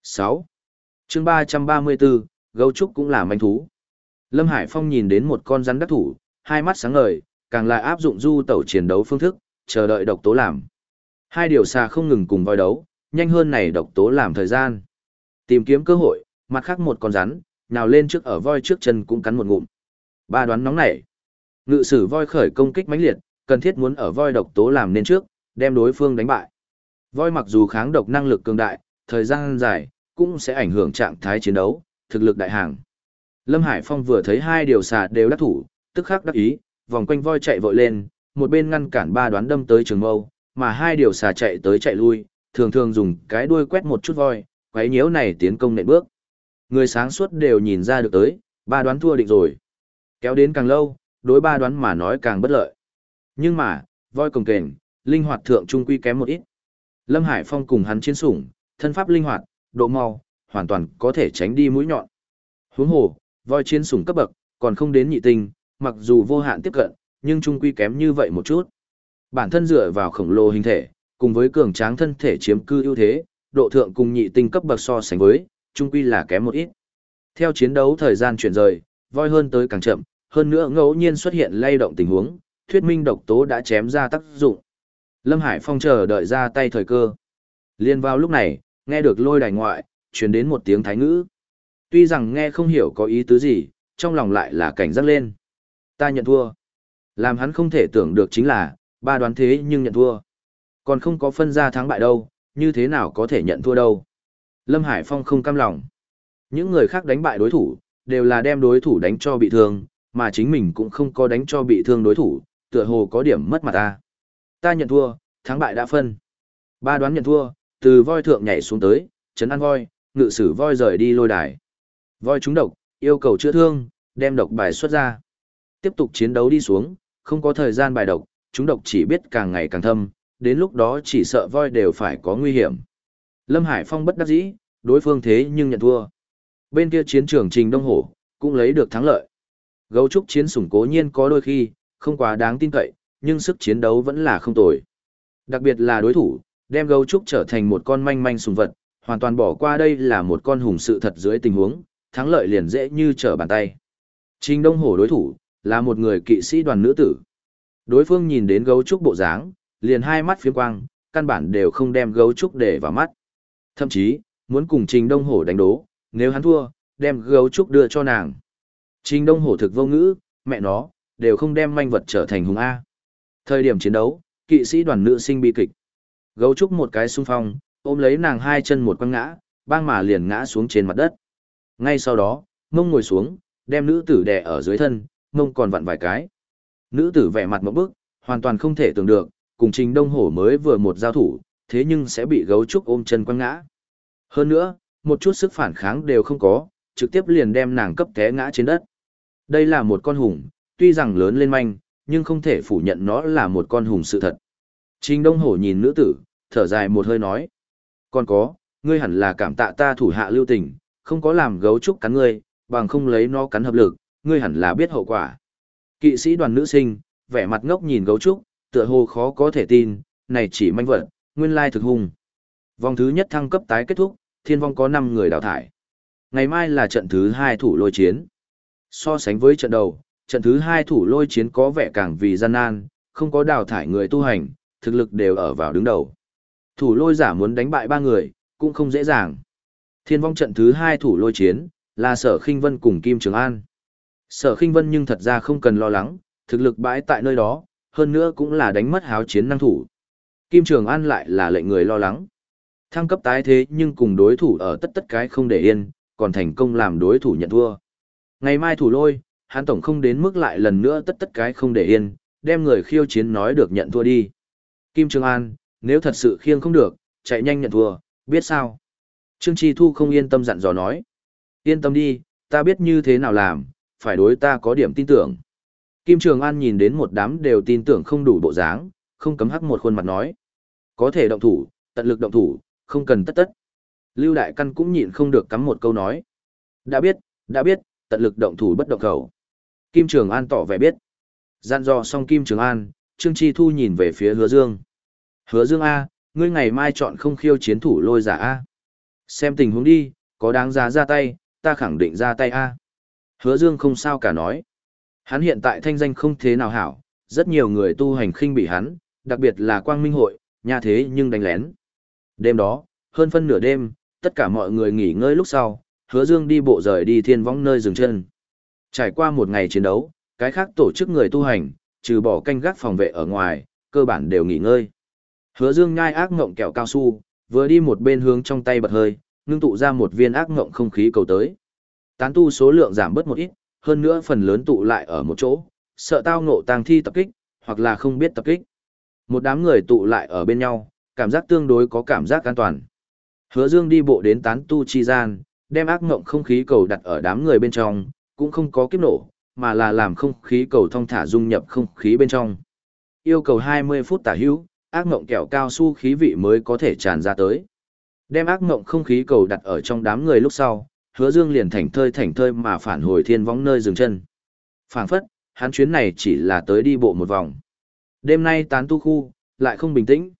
6. chương 334, gấu trúc cũng là manh thú. Lâm Hải Phong nhìn đến một con rắn đắc thủ, hai mắt sáng ngời, càng lại áp dụng du tẩu chiến đấu phương thức, chờ đợi độc tố làm. Hai điều xa không ngừng cùng voi đấu, nhanh hơn này độc tố làm thời gian. Tìm kiếm cơ hội, mặt khác một con rắn, nào lên trước ở voi trước chân cũng cắn một ngụm. Ba đoán nóng nảy. Ngự sử voi khởi công kích mãnh liệt, cần thiết muốn ở voi độc tố làm nên trước, đem đối phương đánh bại. Voi mặc dù kháng độc năng lực cường đại, thời gian dài, cũng sẽ ảnh hưởng trạng thái chiến đấu, thực lực đại hàng. Lâm Hải Phong vừa thấy hai điều xà đều đắc thủ, tức khắc đắc ý, vòng quanh voi chạy vội lên, một bên ngăn cản ba đoán đâm tới trường mâu, mà hai điều xà chạy tới chạy lui, thường thường dùng cái đuôi quét một chút voi, quấy nhiễu này tiến công nện bước. Người sáng suốt đều nhìn ra được tới, ba đoán thua định rồi. Kéo đến càng lâu, đối ba đoán mà nói càng bất lợi. Nhưng mà, voi cồng kềnh, linh hoạt thượng trung quy kém một ít. Lâm Hải Phong cùng hắn chiến sủng, thân pháp linh hoạt, độ mau, hoàn toàn có thể tránh đi mũi nhọn. Huống hồ, voi chiến sủng cấp bậc, còn không đến nhị tinh, mặc dù vô hạn tiếp cận, nhưng trung quy kém như vậy một chút. Bản thân dựa vào khổng lồ hình thể, cùng với cường tráng thân thể chiếm cư ưu thế, độ thượng cùng nhị tinh cấp bậc so sánh với, trung quy là kém một ít. Theo chiến đấu thời gian chuyển rời, voi hơn tới càng chậm, hơn nữa ngẫu nhiên xuất hiện lay động tình huống, thuyết minh độc tố đã chém ra tác dụng. Lâm Hải Phong chờ đợi ra tay thời cơ. Liên vào lúc này, nghe được lôi đài ngoại, truyền đến một tiếng thái ngữ. Tuy rằng nghe không hiểu có ý tứ gì, trong lòng lại là cảnh giác lên. Ta nhận thua. Làm hắn không thể tưởng được chính là, ba đoán thế nhưng nhận thua. Còn không có phân ra thắng bại đâu, như thế nào có thể nhận thua đâu. Lâm Hải Phong không cam lòng. Những người khác đánh bại đối thủ, đều là đem đối thủ đánh cho bị thương, mà chính mình cũng không có đánh cho bị thương đối thủ, tựa hồ có điểm mất mặt ta. Ta nhận thua, thắng bại đã phân. Ba đoán nhận thua, từ voi thượng nhảy xuống tới, chấn ăn voi, ngự sử voi rời đi lôi đài. Voi trúng độc, yêu cầu chữa thương, đem độc bài xuất ra. Tiếp tục chiến đấu đi xuống, không có thời gian bài độc, chúng độc chỉ biết càng ngày càng thâm, đến lúc đó chỉ sợ voi đều phải có nguy hiểm. Lâm Hải Phong bất đắc dĩ, đối phương thế nhưng nhận thua. Bên kia chiến trường Trình Đông Hổ, cũng lấy được thắng lợi. Gấu trúc chiến sủng cố nhiên có đôi khi, không quá đáng tin cậy, nhưng sức chiến đấu vẫn là không tồi. Đặc biệt là đối thủ, đem gấu trúc trở thành một con manh manh sùng vật, hoàn toàn bỏ qua đây là một con hùng sự thật dưới tình huống, thắng lợi liền dễ như trở bàn tay. Trình Đông Hổ đối thủ, là một người kỵ sĩ đoàn nữ tử. Đối phương nhìn đến gấu trúc bộ dáng, liền hai mắt phiếm quang, căn bản đều không đem gấu trúc để vào mắt. Thậm chí, muốn cùng Trình Đông Hổ đánh đố, nếu hắn thua, đem gấu trúc đưa cho nàng. Trình Đông Hổ thực vô ngữ, mẹ nó, đều không đem manh vật trở thành hùng A. Thời điểm chiến đấu, kỵ sĩ đoàn nữ sinh bi kịch. Gấu trúc một cái xung phong, ôm lấy nàng hai chân một quăng ngã, bang mà liền ngã xuống trên mặt đất. Ngay sau đó, mông ngồi xuống, đem nữ tử đè ở dưới thân, mông còn vặn vài cái. Nữ tử vẻ mặt một bức, hoàn toàn không thể tưởng được, cùng Trình Đông Hổ mới vừa một giao thủ, thế nhưng sẽ bị gấu trúc ôm chân quăng ngã. Hơn nữa, một chút sức phản kháng đều không có, trực tiếp liền đem nàng cấp té ngã trên đất. Đây là một con hùng, tuy rằng lớn lên manh, nhưng không thể phủ nhận nó là một con hùng sự thật. Trình Đông Hổ nhìn nữ tử, thở dài một hơi nói. Còn có, ngươi hẳn là cảm tạ ta thủ hạ lưu tình, không có làm gấu trúc cắn ngươi, bằng không lấy nó cắn hợp lực, ngươi hẳn là biết hậu quả. Kỵ sĩ đoàn nữ sinh, vẻ mặt ngốc nhìn gấu trúc, tựa hồ khó có thể tin, này chỉ manh vật, nguyên lai thực hùng. Vòng thứ nhất thăng cấp tái kết thúc, thiên vong có 5 người đào thải. Ngày mai là trận thứ 2 thủ lôi chiến. So sánh với trận đầu, trận thứ hai thủ lôi chiến có vẻ càng vì gian nan, không có đào thải người tu hành, thực lực đều ở vào đứng đầu. Thủ lôi giả muốn đánh bại ba người, cũng không dễ dàng. Thiên vong trận thứ hai thủ lôi chiến, là sở khinh vân cùng Kim Trường An. Sở khinh vân nhưng thật ra không cần lo lắng, thực lực bãi tại nơi đó, hơn nữa cũng là đánh mất háo chiến năng thủ. Kim Trường An lại là lệnh người lo lắng. Thăng cấp tái thế nhưng cùng đối thủ ở tất tất cái không để yên, còn thành công làm đối thủ nhận thua. Ngày mai thủ lôi, hắn tổng không đến mức lại lần nữa tất tất cái không để yên, đem người khiêu chiến nói được nhận thua đi. Kim Trường An, nếu thật sự khiêng không được, chạy nhanh nhận thua, biết sao? Trương Chi Thu không yên tâm dặn dò nói. Yên tâm đi, ta biết như thế nào làm, phải đối ta có điểm tin tưởng. Kim Trường An nhìn đến một đám đều tin tưởng không đủ bộ dáng, không cấm hắc một khuôn mặt nói. Có thể động thủ, tận lực động thủ, không cần tất tất. Lưu Đại Căn cũng nhịn không được cắm một câu nói. Đã biết, đã biết, tận lực động thủ bất động khẩu. Kim Trường An tỏ vẻ biết. Gian dò xong Kim Trường An, Trương Chi Thu nhìn về phía Hứa Dương. Hứa Dương A, ngươi ngày mai chọn không khiêu chiến thủ lôi giả A. Xem tình huống đi, có đáng giá ra tay, ta khẳng định ra tay A. Hứa Dương không sao cả nói. Hắn hiện tại thanh danh không thế nào hảo, rất nhiều người tu hành khinh bị hắn, đặc biệt là quang minh hội, nhà thế nhưng đánh lén. Đêm đó, hơn phân nửa đêm, tất cả mọi người nghỉ ngơi lúc sau, hứa dương đi bộ rời đi thiên võng nơi dừng chân. Trải qua một ngày chiến đấu, cái khác tổ chức người tu hành, trừ bỏ canh gác phòng vệ ở ngoài, cơ bản đều nghỉ ngơi. Hứa dương nhai ác ngộng kẹo cao su, vừa đi một bên hướng trong tay bật hơi, ngưng tụ ra một viên ác ngộng không khí cầu tới. Tán tu số lượng giảm bớt một ít, hơn nữa phần lớn tụ lại ở một chỗ, sợ tao ngộ tang thi tập kích, hoặc là không biết tập kích. Một đám người tụ lại ở bên nhau, cảm giác tương đối có cảm giác an toàn. Hứa Dương đi bộ đến tán tu chi gian, đem ác ngộng không khí cầu đặt ở đám người bên trong, cũng không có kiếp nổ, mà là làm không khí cầu thông thả dung nhập không khí bên trong. Yêu cầu 20 phút tả hữu, ác ngộng kẹo cao su khí vị mới có thể tràn ra tới. Đem ác ngộng không khí cầu đặt ở trong đám người lúc sau, hứa dương liền thảnh thơi thảnh thơi mà phản hồi thiên võng nơi dừng chân. Phản phất, hắn chuyến này chỉ là tới đi bộ một vòng. Đêm nay tán tu khu, lại không bình tĩnh.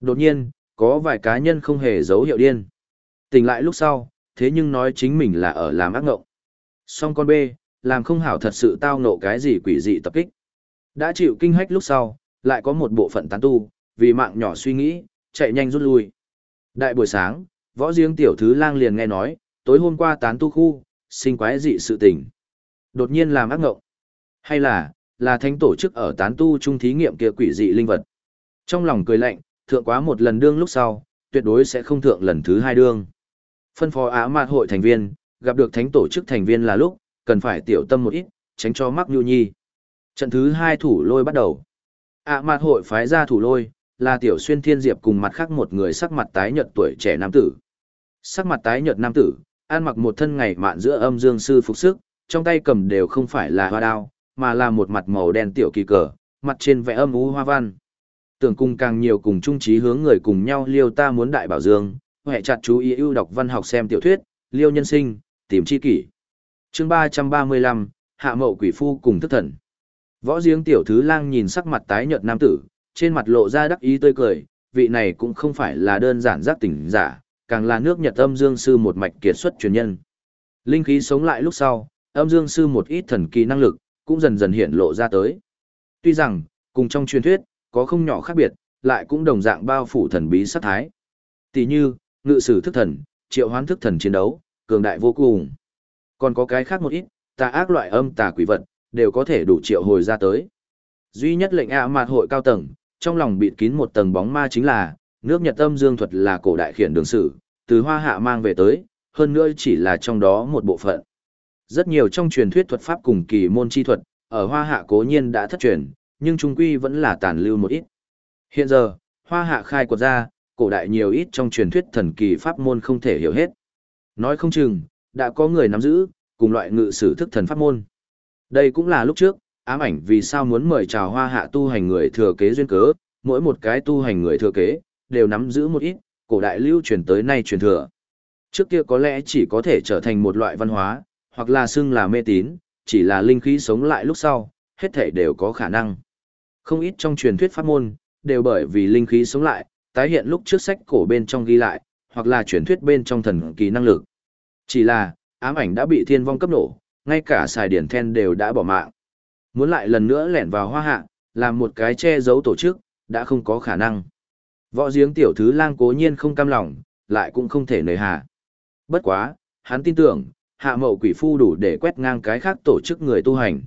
Đột nhiên, có vài cá nhân không hề dấu hiệu điên. Tỉnh lại lúc sau, thế nhưng nói chính mình là ở làm ác ngộng. Song con B, làm không hảo thật sự tao nộ cái gì quỷ dị tập kích. Đã chịu kinh hách lúc sau, lại có một bộ phận tán tu, vì mạng nhỏ suy nghĩ, chạy nhanh rút lui. Đại buổi sáng, võ riêng tiểu thứ lang liền nghe nói, tối hôm qua tán tu khu, sinh quái dị sự tình. Đột nhiên làm ác ngộng. Hay là, là thánh tổ chức ở tán tu trung thí nghiệm kia quỷ dị linh vật. Trong lòng cười lạnh, thượng quá một lần đương lúc sau, tuyệt đối sẽ không thượng lần thứ hai đương. Phân phó á mạt hội thành viên, gặp được thánh tổ chức thành viên là lúc, cần phải tiểu tâm một ít, tránh cho mắc nhu nhi. Trận thứ hai thủ lôi bắt đầu. Á mạt hội phái ra thủ lôi, là tiểu xuyên thiên diệp cùng mặt khác một người sắc mặt tái nhợt tuổi trẻ nam tử. Sắc mặt tái nhợt nam tử, ăn mặc một thân ngày mạn giữa âm dương sư phục sức, trong tay cầm đều không phải là hoa đao, mà là một mặt màu đen tiểu kỳ cờ, mặt trên vẽ âm u hoa văn. Tưởng cùng càng nhiều cùng trung trí hướng người cùng nhau liêu ta muốn đại bảo dương, hệ chặt chú ý ưu đọc văn học xem tiểu thuyết, liêu nhân sinh, tìm chi kỷ. chương 335, Hạ Mậu Quỷ Phu cùng thức thần. Võ giếng tiểu thứ lang nhìn sắc mặt tái nhợt nam tử, trên mặt lộ ra đắc ý tươi cười, vị này cũng không phải là đơn giản giác tỉnh giả, càng là nước Nhật âm dương sư một mạch kiệt xuất truyền nhân. Linh khí sống lại lúc sau, âm dương sư một ít thần kỳ năng lực, cũng dần dần hiện lộ ra tới. Tuy rằng, cùng trong truyền thuyết, có không nhỏ khác biệt, lại cũng đồng dạng bao phủ thần bí sát thái. Tỷ như, ngự sử thức thần, triệu hoán thức thần chiến đấu, cường đại vô cùng. Còn có cái khác một ít, tà ác loại âm tà quỷ vật, đều có thể đủ triệu hồi ra tới. Duy nhất lệnh ạ mạt hội cao tầng, trong lòng bịt kín một tầng bóng ma chính là, nước Nhật âm dương thuật là cổ đại khiển đường sử, từ hoa hạ mang về tới, hơn nữa chỉ là trong đó một bộ phận. Rất nhiều trong truyền thuyết thuật pháp cùng kỳ môn chi thuật, ở hoa hạ cố nhiên đã thất truyền, nhưng trung quy vẫn là tàn lưu một ít. Hiện giờ, hoa hạ khai quật ra, cổ đại nhiều ít trong truyền thuyết thần kỳ pháp môn không thể hiểu hết. Nói không chừng, đã có người nắm giữ, cùng loại ngự sử thức thần pháp môn. Đây cũng là lúc trước, ám ảnh vì sao muốn mời chào hoa hạ tu hành người thừa kế duyên cớ, mỗi một cái tu hành người thừa kế, đều nắm giữ một ít, cổ đại lưu truyền tới nay truyền thừa. Trước kia có lẽ chỉ có thể trở thành một loại văn hóa, hoặc là xưng là mê tín, chỉ là linh khí sống lại lúc sau, hết thể đều có khả năng. Không ít trong truyền thuyết pháp môn, đều bởi vì linh khí sống lại, tái hiện lúc trước sách cổ bên trong ghi lại, hoặc là truyền thuyết bên trong thần kỳ năng lực. Chỉ là, ám ảnh đã bị thiên vong cấp nổ, ngay cả xài điển then đều đã bỏ mạng. Muốn lại lần nữa lẻn vào hoa hạ, làm một cái che giấu tổ chức, đã không có khả năng. Võ giếng tiểu thứ lang cố nhiên không cam lòng, lại cũng không thể nời hạ. Bất quá, hắn tin tưởng, hạ mậu quỷ phu đủ để quét ngang cái khác tổ chức người tu hành.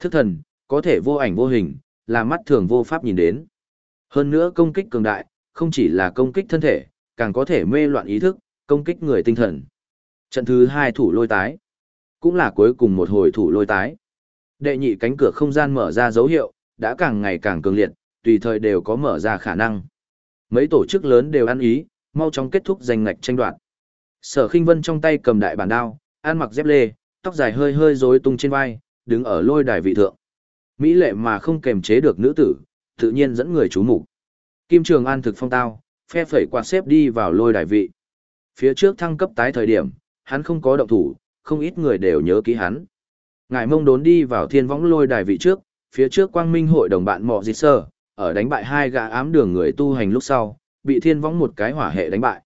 Thức thần, có thể vô ảnh vô hình, là mắt thường vô pháp nhìn đến. Hơn nữa công kích cường đại, không chỉ là công kích thân thể, càng có thể mê loạn ý thức, công kích người tinh thần. Trận thứ hai thủ lôi tái, cũng là cuối cùng một hồi thủ lôi tái. Đệ nhị cánh cửa không gian mở ra dấu hiệu, đã càng ngày càng cường liệt, tùy thời đều có mở ra khả năng. Mấy tổ chức lớn đều ăn ý, mau chóng kết thúc giành ngạch tranh đoạt. Sở Khinh Vân trong tay cầm đại bản đao, ăn mặc dép lê, tóc dài hơi hơi rối tung trên vai, đứng ở lôi đài vị thượng. Mỹ lệ mà không kềm chế được nữ tử, tự nhiên dẫn người chú mục. Kim Trường An thực phong tao, phe phẩy quạt xếp đi vào lôi đài vị. Phía trước thăng cấp tái thời điểm, hắn không có động thủ, không ít người đều nhớ kỹ hắn. Ngài mông đốn đi vào thiên võng lôi đài vị trước, phía trước quang minh hội đồng bạn mọ dịch sơ, ở đánh bại hai gã ám đường người tu hành lúc sau, bị thiên võng một cái hỏa hệ đánh bại.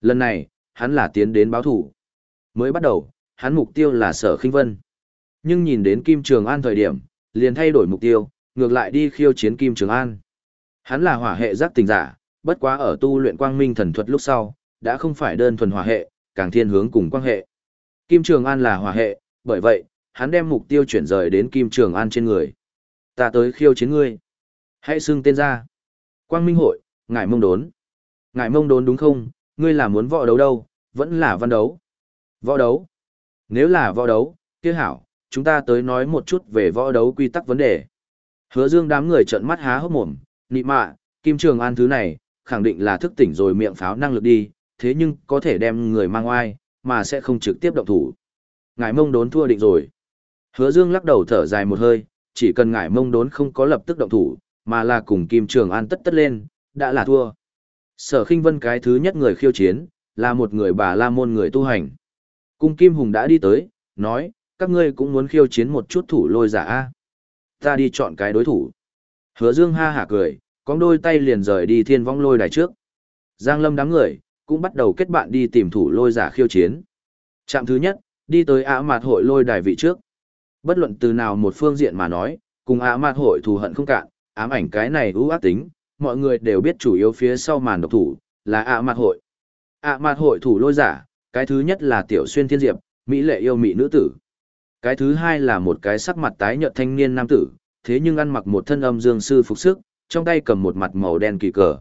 Lần này, hắn là tiến đến báo thủ. Mới bắt đầu, hắn mục tiêu là sở khinh vân. Nhưng nhìn đến Kim Trường An thời điểm, liền thay đổi mục tiêu, ngược lại đi khiêu chiến Kim Trường An. Hắn là hỏa hệ giác tình giả, bất quá ở tu luyện quang minh thần thuật lúc sau, đã không phải đơn thuần hỏa hệ, càng thiên hướng cùng quang hệ. Kim Trường An là hỏa hệ, bởi vậy, hắn đem mục tiêu chuyển rời đến Kim Trường An trên người. Ta tới khiêu chiến ngươi. Hãy xưng tên ra. Quang Minh Hội, ngài mông đốn. ngài mông đốn đúng không, ngươi là muốn võ đấu đâu, vẫn là văn đấu. Võ đấu. Nếu là võ đấu, kia hảo, chúng ta tới nói một chút về võ đấu quy tắc vấn đề. Hứa dương đám người trợn mắt há hốc mồm, nị mạ, Kim Trường An thứ này, khẳng định là thức tỉnh rồi miệng pháo năng lực đi, thế nhưng có thể đem người mang oai, mà sẽ không trực tiếp động thủ. Ngải mông đốn thua định rồi. Hứa Dương lắc đầu thở dài một hơi, chỉ cần ngải mông đốn không có lập tức động thủ, mà là cùng Kim Trường An tất tất lên, đã là thua. Sở khinh vân cái thứ nhất người khiêu chiến, là một người bà la môn người tu hành. Cung Kim Hùng đã đi tới, nói, các ngươi cũng muốn khiêu chiến một chút thủ lôi giả a Ta đi chọn cái đối thủ. Hứa Dương ha hả cười, con đôi tay liền rời đi thiên vong lôi đài trước. Giang lâm đám người, cũng bắt đầu kết bạn đi tìm thủ lôi giả khiêu chiến. Trạm thứ nhất, đi tới ả mạt hội lôi đài vị trước. Bất luận từ nào một phương diện mà nói, cùng ả mạt hội thù hận không cạn, ám ảnh cái này ưu ác tính, mọi người đều biết chủ yếu phía sau màn độc thủ, là ả mạt hội. ả mạt hội thủ lôi giả, cái thứ nhất là tiểu xuyên thiên diệp, mỹ lệ yêu mỹ nữ tử. Cái thứ hai là một cái sắc mặt tái nhợt thanh niên nam tử, thế nhưng ăn mặc một thân âm dương sư phục sức, trong tay cầm một mặt màu đen kỳ cờ.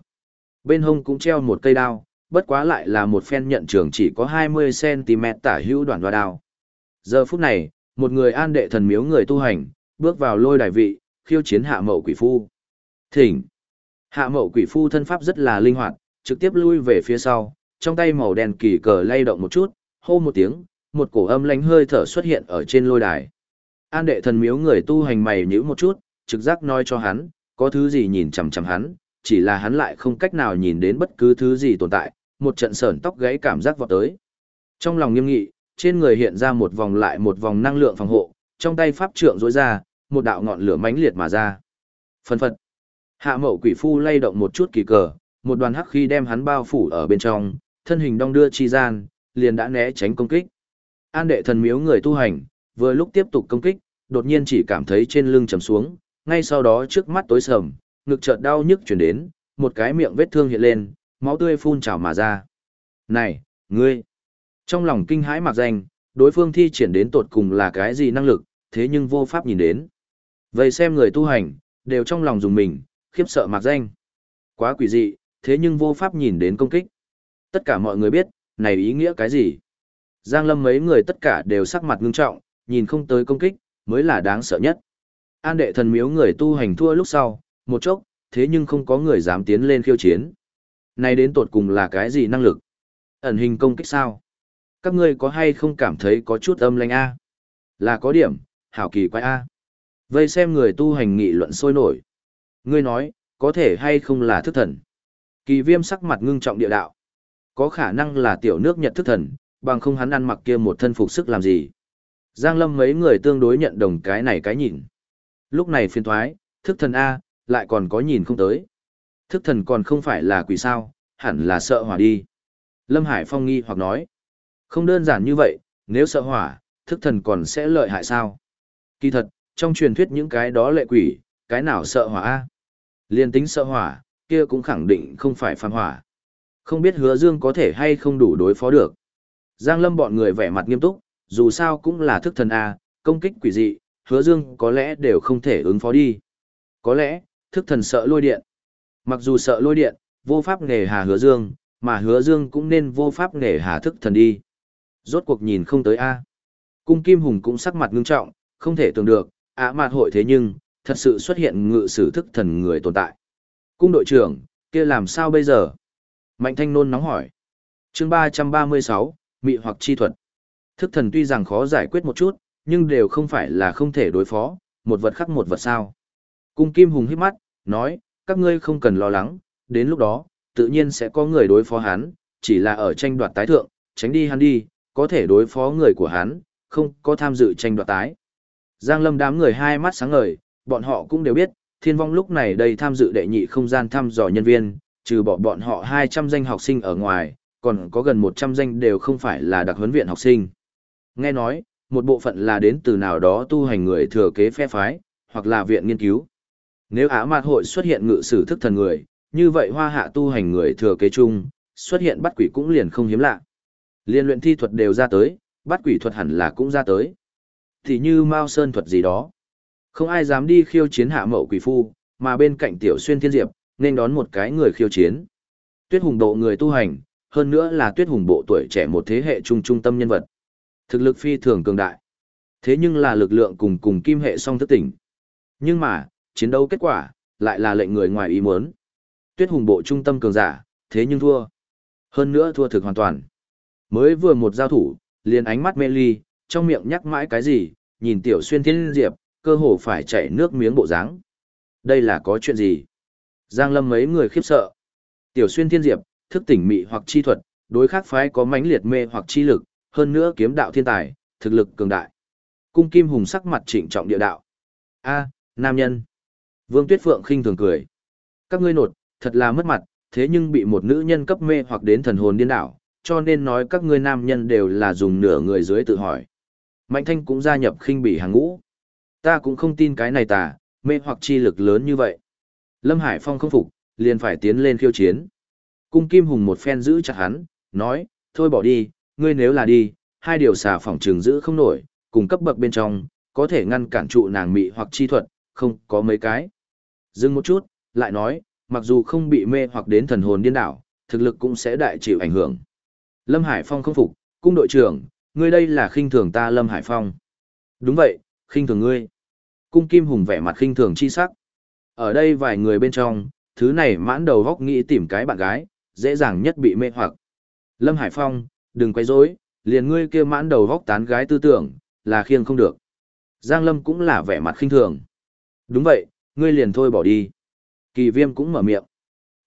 Bên hông cũng treo một cây đao, bất quá lại là một phen nhận trường chỉ có 20cm tả hữu đoạn hoa đao. Giờ phút này, một người an đệ thần miếu người tu hành, bước vào lôi đài vị, khiêu chiến hạ mậu quỷ phu. Thỉnh! Hạ mậu quỷ phu thân pháp rất là linh hoạt, trực tiếp lui về phía sau, trong tay màu đen kỳ cờ lay động một chút, hô một tiếng, một cổ âm lánh hơi thở xuất hiện ở trên lôi đài. An đệ thần miếu người tu hành mày nhíu một chút, trực giác nói cho hắn, có thứ gì nhìn chằm chằm hắn, chỉ là hắn lại không cách nào nhìn đến bất cứ thứ gì tồn tại, một trận sởn tóc gáy cảm giác vọt tới. Trong lòng nghiêm nghị, trên người hiện ra một vòng lại một vòng năng lượng phòng hộ, trong tay pháp trượng rối ra, một đạo ngọn lửa mãnh liệt mà ra. phần phật. Hạ mậu quỷ phu lay động một chút kỳ cờ, một đoàn hắc khí đem hắn bao phủ ở bên trong, thân hình đong đưa chi gian, liền đã né tránh công kích. An đệ thần miếu người tu hành, vừa lúc tiếp tục công kích, đột nhiên chỉ cảm thấy trên lưng trầm xuống, ngay sau đó trước mắt tối sầm, ngực chợt đau nhức chuyển đến, một cái miệng vết thương hiện lên, máu tươi phun trào mà ra. Này, ngươi! Trong lòng kinh hãi mặc danh, đối phương thi triển đến tột cùng là cái gì năng lực, thế nhưng vô pháp nhìn đến. Vậy xem người tu hành, đều trong lòng dùng mình, khiếp sợ mặc danh. Quá quỷ dị, thế nhưng vô pháp nhìn đến công kích. Tất cả mọi người biết, này ý nghĩa cái gì? Giang Lâm mấy người tất cả đều sắc mặt ngưng trọng, nhìn không tới công kích, mới là đáng sợ nhất. An đệ thần miếu người tu hành thua lúc sau, một chốc, thế nhưng không có người dám tiến lên khiêu chiến. Này đến tột cùng là cái gì năng lực? Ẩn hình công kích sao? Các ngươi có hay không cảm thấy có chút âm lanh A? Là có điểm, hảo kỳ quái A. Vây xem người tu hành nghị luận sôi nổi. Ngươi nói, có thể hay không là thức thần? Kỳ viêm sắc mặt ngưng trọng địa đạo. Có khả năng là tiểu nước nhật thức thần, bằng không hắn ăn mặc kia một thân phục sức làm gì. Giang lâm mấy người tương đối nhận đồng cái này cái nhìn. Lúc này phiên thoái, thức thần A, lại còn có nhìn không tới. Thức thần còn không phải là quỷ sao, hẳn là sợ hỏa đi. Lâm Hải Phong nghi hoặc nói. Không đơn giản như vậy, nếu sợ hỏa, thức thần còn sẽ lợi hại sao? Kỳ thật, trong truyền thuyết những cái đó lệ quỷ, cái nào sợ hỏa A? Liên tính sợ hỏa, kia cũng khẳng định không phải phàm hỏa. Không biết hứa dương có thể hay không đủ đối phó được. Giang lâm bọn người vẻ mặt nghiêm túc, dù sao cũng là thức thần A, công kích quỷ dị, hứa dương có lẽ đều không thể ứng phó đi. Có lẽ, thức thần sợ lôi điện. Mặc dù sợ lôi điện, vô pháp nghề hà hứa dương, mà hứa dương cũng nên vô pháp nghề hà thức thần đi. Rốt cuộc nhìn không tới A. Cung Kim Hùng cũng sắc mặt ngưng trọng, không thể tưởng được, ạ mạt hội thế nhưng, thật sự xuất hiện ngự sử thức thần người tồn tại. Cung đội trưởng, kia làm sao bây giờ? Mạnh thanh nôn nóng hỏi. chương ba trăm ba mươi sáu mị hoặc chi thuật. Thức thần tuy rằng khó giải quyết một chút, nhưng đều không phải là không thể đối phó, một vật khắc một vật sao. Cung Kim Hùng hít mắt, nói, các ngươi không cần lo lắng, đến lúc đó, tự nhiên sẽ có người đối phó hắn, chỉ là ở tranh đoạt tái thượng, tránh đi hắn đi, có thể đối phó người của hắn, không có tham dự tranh đoạt tái. Giang Lâm đám người hai mắt sáng ngời, bọn họ cũng đều biết, thiên vong lúc này đây tham dự đệ nhị không gian thăm dò nhân viên, trừ bỏ bọn họ 200 danh học sinh ở ngoài, còn có gần 100 danh đều không phải là đặc huấn viện học sinh. Nghe nói, một bộ phận là đến từ nào đó tu hành người thừa kế phe phái, hoặc là viện nghiên cứu. Nếu Á Mạt hội xuất hiện ngự sử thức thần người, như vậy hoa hạ tu hành người thừa kế chung, xuất hiện bắt quỷ cũng liền không hiếm lạ. Liên luyện thi thuật đều ra tới, bắt quỷ thuật hẳn là cũng ra tới. Thì như Mao Sơn thuật gì đó. Không ai dám đi khiêu chiến hạ mậu quỷ phu, mà bên cạnh tiểu xuyên thiên diệp, nên đón một cái người khiêu chiến. Tuyết hùng bộ người tu hành, hơn nữa là tuyết hùng bộ tuổi trẻ một thế hệ trung trung tâm nhân vật. Thực lực phi thường cường đại. Thế nhưng là lực lượng cùng cùng kim hệ song thức tỉnh. Nhưng mà, chiến đấu kết quả, lại là lệnh người ngoài ý muốn. Tuyết hùng bộ trung tâm cường giả, thế nhưng thua. Hơn nữa thua thực hoàn toàn. Mới vừa một giao thủ, liền ánh mắt mê ly, trong miệng nhắc mãi cái gì, nhìn tiểu xuyên thiên diệp, cơ hồ phải chảy nước miếng bộ dáng. Đây là có chuyện gì? Giang lâm mấy người khiếp sợ. Tiểu xuyên thiên diệp, thức tỉnh mị hoặc chi thuật, đối khác phái có mãnh liệt mê hoặc chi lực, hơn nữa kiếm đạo thiên tài, thực lực cường đại. Cung kim hùng sắc mặt trịnh trọng địa đạo. A, nam nhân. Vương Tuyết Phượng khinh thường cười. Các ngươi nột, thật là mất mặt, thế nhưng bị một nữ nhân cấp mê hoặc đến thần hồn điên đảo, cho nên nói các ngươi nam nhân đều là dùng nửa người dưới tự hỏi. Mạnh thanh cũng gia nhập khinh bỉ hàng ngũ. Ta cũng không tin cái này tà, mê hoặc chi lực lớn như vậy. Lâm Hải Phong không phục, liền phải tiến lên khiêu chiến. Cung Kim Hùng một phen giữ chặt hắn, nói, thôi bỏ đi, ngươi nếu là đi, hai điều xà phòng trường giữ không nổi, cùng cấp bậc bên trong, có thể ngăn cản trụ nàng mị hoặc chi thuật, không có mấy cái. Dừng một chút, lại nói, mặc dù không bị mê hoặc đến thần hồn điên đảo, thực lực cũng sẽ đại chịu ảnh hưởng. Lâm Hải Phong không phục, cung đội trưởng, ngươi đây là khinh thường ta Lâm Hải Phong. Đúng vậy, khinh thường ngươi. Cung Kim Hùng vẻ mặt khinh thường chi sắc. Ở đây vài người bên trong, thứ này mãn đầu góc nghĩ tìm cái bạn gái, dễ dàng nhất bị mê hoặc. Lâm Hải Phong, đừng quấy rối, liền ngươi kia mãn đầu góc tán gái tư tưởng, là khiêng không được. Giang Lâm cũng là vẻ mặt khinh thường. Đúng vậy, ngươi liền thôi bỏ đi. Kỳ viêm cũng mở miệng.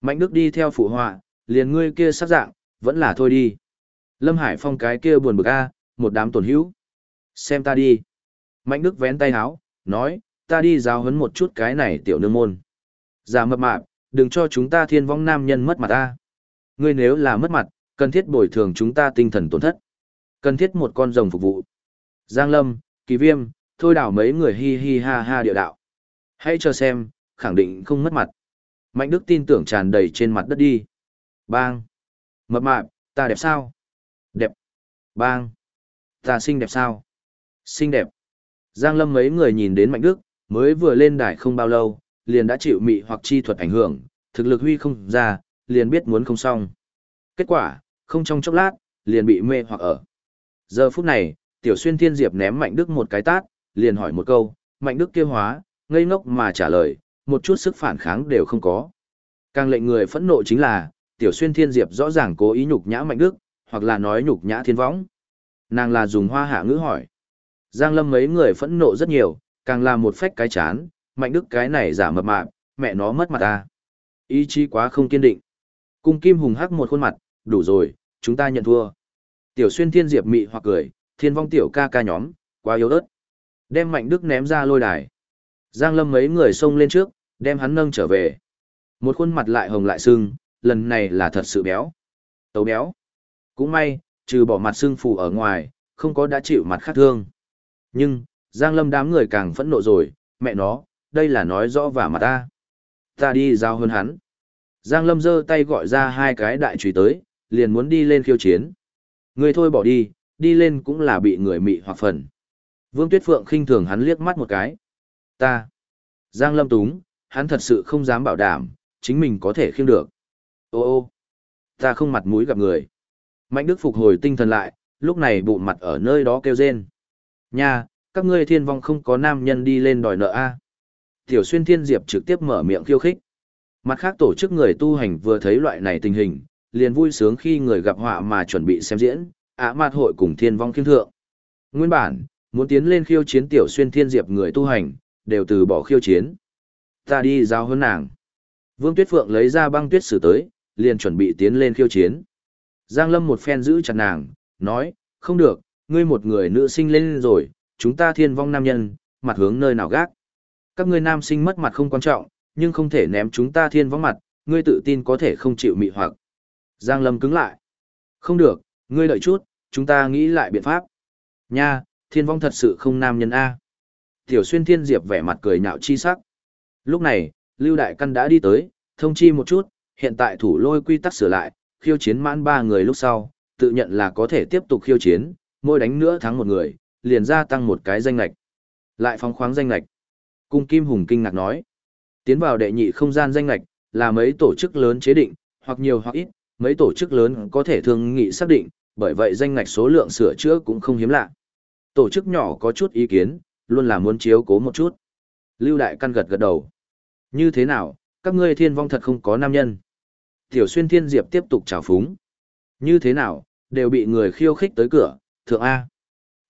Mạnh Đức đi theo phụ họa, liền ngươi kia sắc dạng, vẫn là thôi đi. Lâm Hải Phong cái kia buồn bực a, một đám tổn hữu. Xem ta đi. Mạnh Đức vén tay háo, nói, ta đi giáo huấn một chút cái này tiểu nương môn. Giả mập mạp, đừng cho chúng ta thiên vong nam nhân mất mặt ta. Ngươi nếu là mất mặt, cần thiết bồi thường chúng ta tinh thần tổn thất. Cần thiết một con rồng phục vụ. Giang Lâm, Kỳ Viêm, thôi đảo mấy người hi hi ha ha địa đạo. Hãy cho xem, khẳng định không mất mặt. Mạnh Đức tin tưởng tràn đầy trên mặt đất đi. Bang. Mập mạp, ta đẹp sao? Đẹp. Bang. Ta xinh đẹp sao? Xinh đẹp. Giang Lâm mấy người nhìn đến Mạnh Đức, mới vừa lên đài không bao lâu, liền đã chịu mị hoặc chi thuật ảnh hưởng, thực lực huy không ra, liền biết muốn không xong. Kết quả, không trong chốc lát, liền bị mê hoặc ở. Giờ phút này, Tiểu Xuyên Thiên Diệp ném Mạnh Đức một cái tát, liền hỏi một câu, Mạnh Đức kia hóa, ngây ngốc mà trả lời, một chút sức phản kháng đều không có. Càng lệnh người phẫn nộ chính là, Tiểu Xuyên Thiên Diệp rõ ràng cố ý nhục nhã Mạnh Đức, hoặc là nói nhục nhã thiên võng. Nàng là dùng hoa hạ ngữ hỏi. Giang Lâm mấy người phẫn nộ rất nhiều, càng là một phách cái chán, Mạnh Đức cái này giả mập mạp, mẹ nó mất mặt ta. Ý chí quá không kiên định. Cung Kim Hùng hắc một khuôn mặt, đủ rồi, chúng ta nhận thua. Tiểu Xuyên Thiên Diệp mị hoặc cười, thiên vong tiểu ca ca nhóm, quá yếu ớt. Đem Mạnh Đức ném ra lôi đài. Giang Lâm mấy người xông lên trước, đem hắn nâng trở về. Một khuôn mặt lại hồng lại sưng, lần này là thật sự béo. Tấu béo. Cũng may, trừ bỏ mặt sưng phù ở ngoài, không có đã chịu mặt khác thương. Nhưng, Giang Lâm đám người càng phẫn nộ rồi, mẹ nó, đây là nói rõ và mặt ta. Ta đi giao hơn hắn. Giang Lâm giơ tay gọi ra hai cái đại trùy tới, liền muốn đi lên khiêu chiến. Người thôi bỏ đi, đi lên cũng là bị người mị hoặc phần. Vương Tuyết Phượng khinh thường hắn liếc mắt một cái. Ta. Giang Lâm túng, hắn thật sự không dám bảo đảm, chính mình có thể khiêng được. Ô ô. Ta không mặt mũi gặp người. Mạnh Đức phục hồi tinh thần lại, lúc này bụng mặt ở nơi đó kêu rên. Nha, các ngươi thiên vong không có nam nhân đi lên đòi nợ a. Tiểu xuyên thiên diệp trực tiếp mở miệng khiêu khích. Mặt khác tổ chức người tu hành vừa thấy loại này tình hình, liền vui sướng khi người gặp họa mà chuẩn bị xem diễn, ạ. mạt hội cùng thiên vong khiêm thượng. Nguyên bản, muốn tiến lên khiêu chiến tiểu xuyên thiên diệp người tu hành, đều từ bỏ khiêu chiến. Ta đi giao hơn nàng. Vương Tuyết Phượng lấy ra băng tuyết sử tới, liền chuẩn bị tiến lên khiêu chiến. Giang Lâm một phen giữ chặt nàng, nói, không được, ngươi một người nữ sinh lên rồi, chúng ta thiên vong nam nhân, mặt hướng nơi nào gác. Các ngươi nam sinh mất mặt không quan trọng, nhưng không thể ném chúng ta thiên vong mặt, ngươi tự tin có thể không chịu mị hoặc. Giang Lâm cứng lại. Không được, ngươi đợi chút, chúng ta nghĩ lại biện pháp. Nha, thiên vong thật sự không nam nhân A. Tiểu xuyên thiên diệp vẻ mặt cười nhạo chi sắc. Lúc này, Lưu Đại Căn đã đi tới, thông chi một chút, hiện tại thủ lôi quy tắc sửa lại, khiêu chiến mãn ba người lúc sau, tự nhận là có thể tiếp tục khiêu chiến, mỗi đánh nữa thắng một người, liền gia tăng một cái danh lạch. Lại phóng khoáng danh lạch. Cung Kim Hùng kinh ngạc nói. Tiến vào đệ nhị không gian danh lạch, là mấy tổ chức lớn chế định, hoặc nhiều hoặc ít, mấy tổ chức lớn có thể thương nghị xác định, bởi vậy danh ngạch số lượng sửa chữa cũng không hiếm lạ. Tổ chức nhỏ có chút ý kiến, luôn là muốn chiếu cố một chút. Lưu Đại Căn gật gật đầu. Như thế nào, các ngươi thiên vong thật không có nam nhân. Tiểu xuyên thiên diệp tiếp tục trào phúng. Như thế nào, đều bị người khiêu khích tới cửa, thượng A.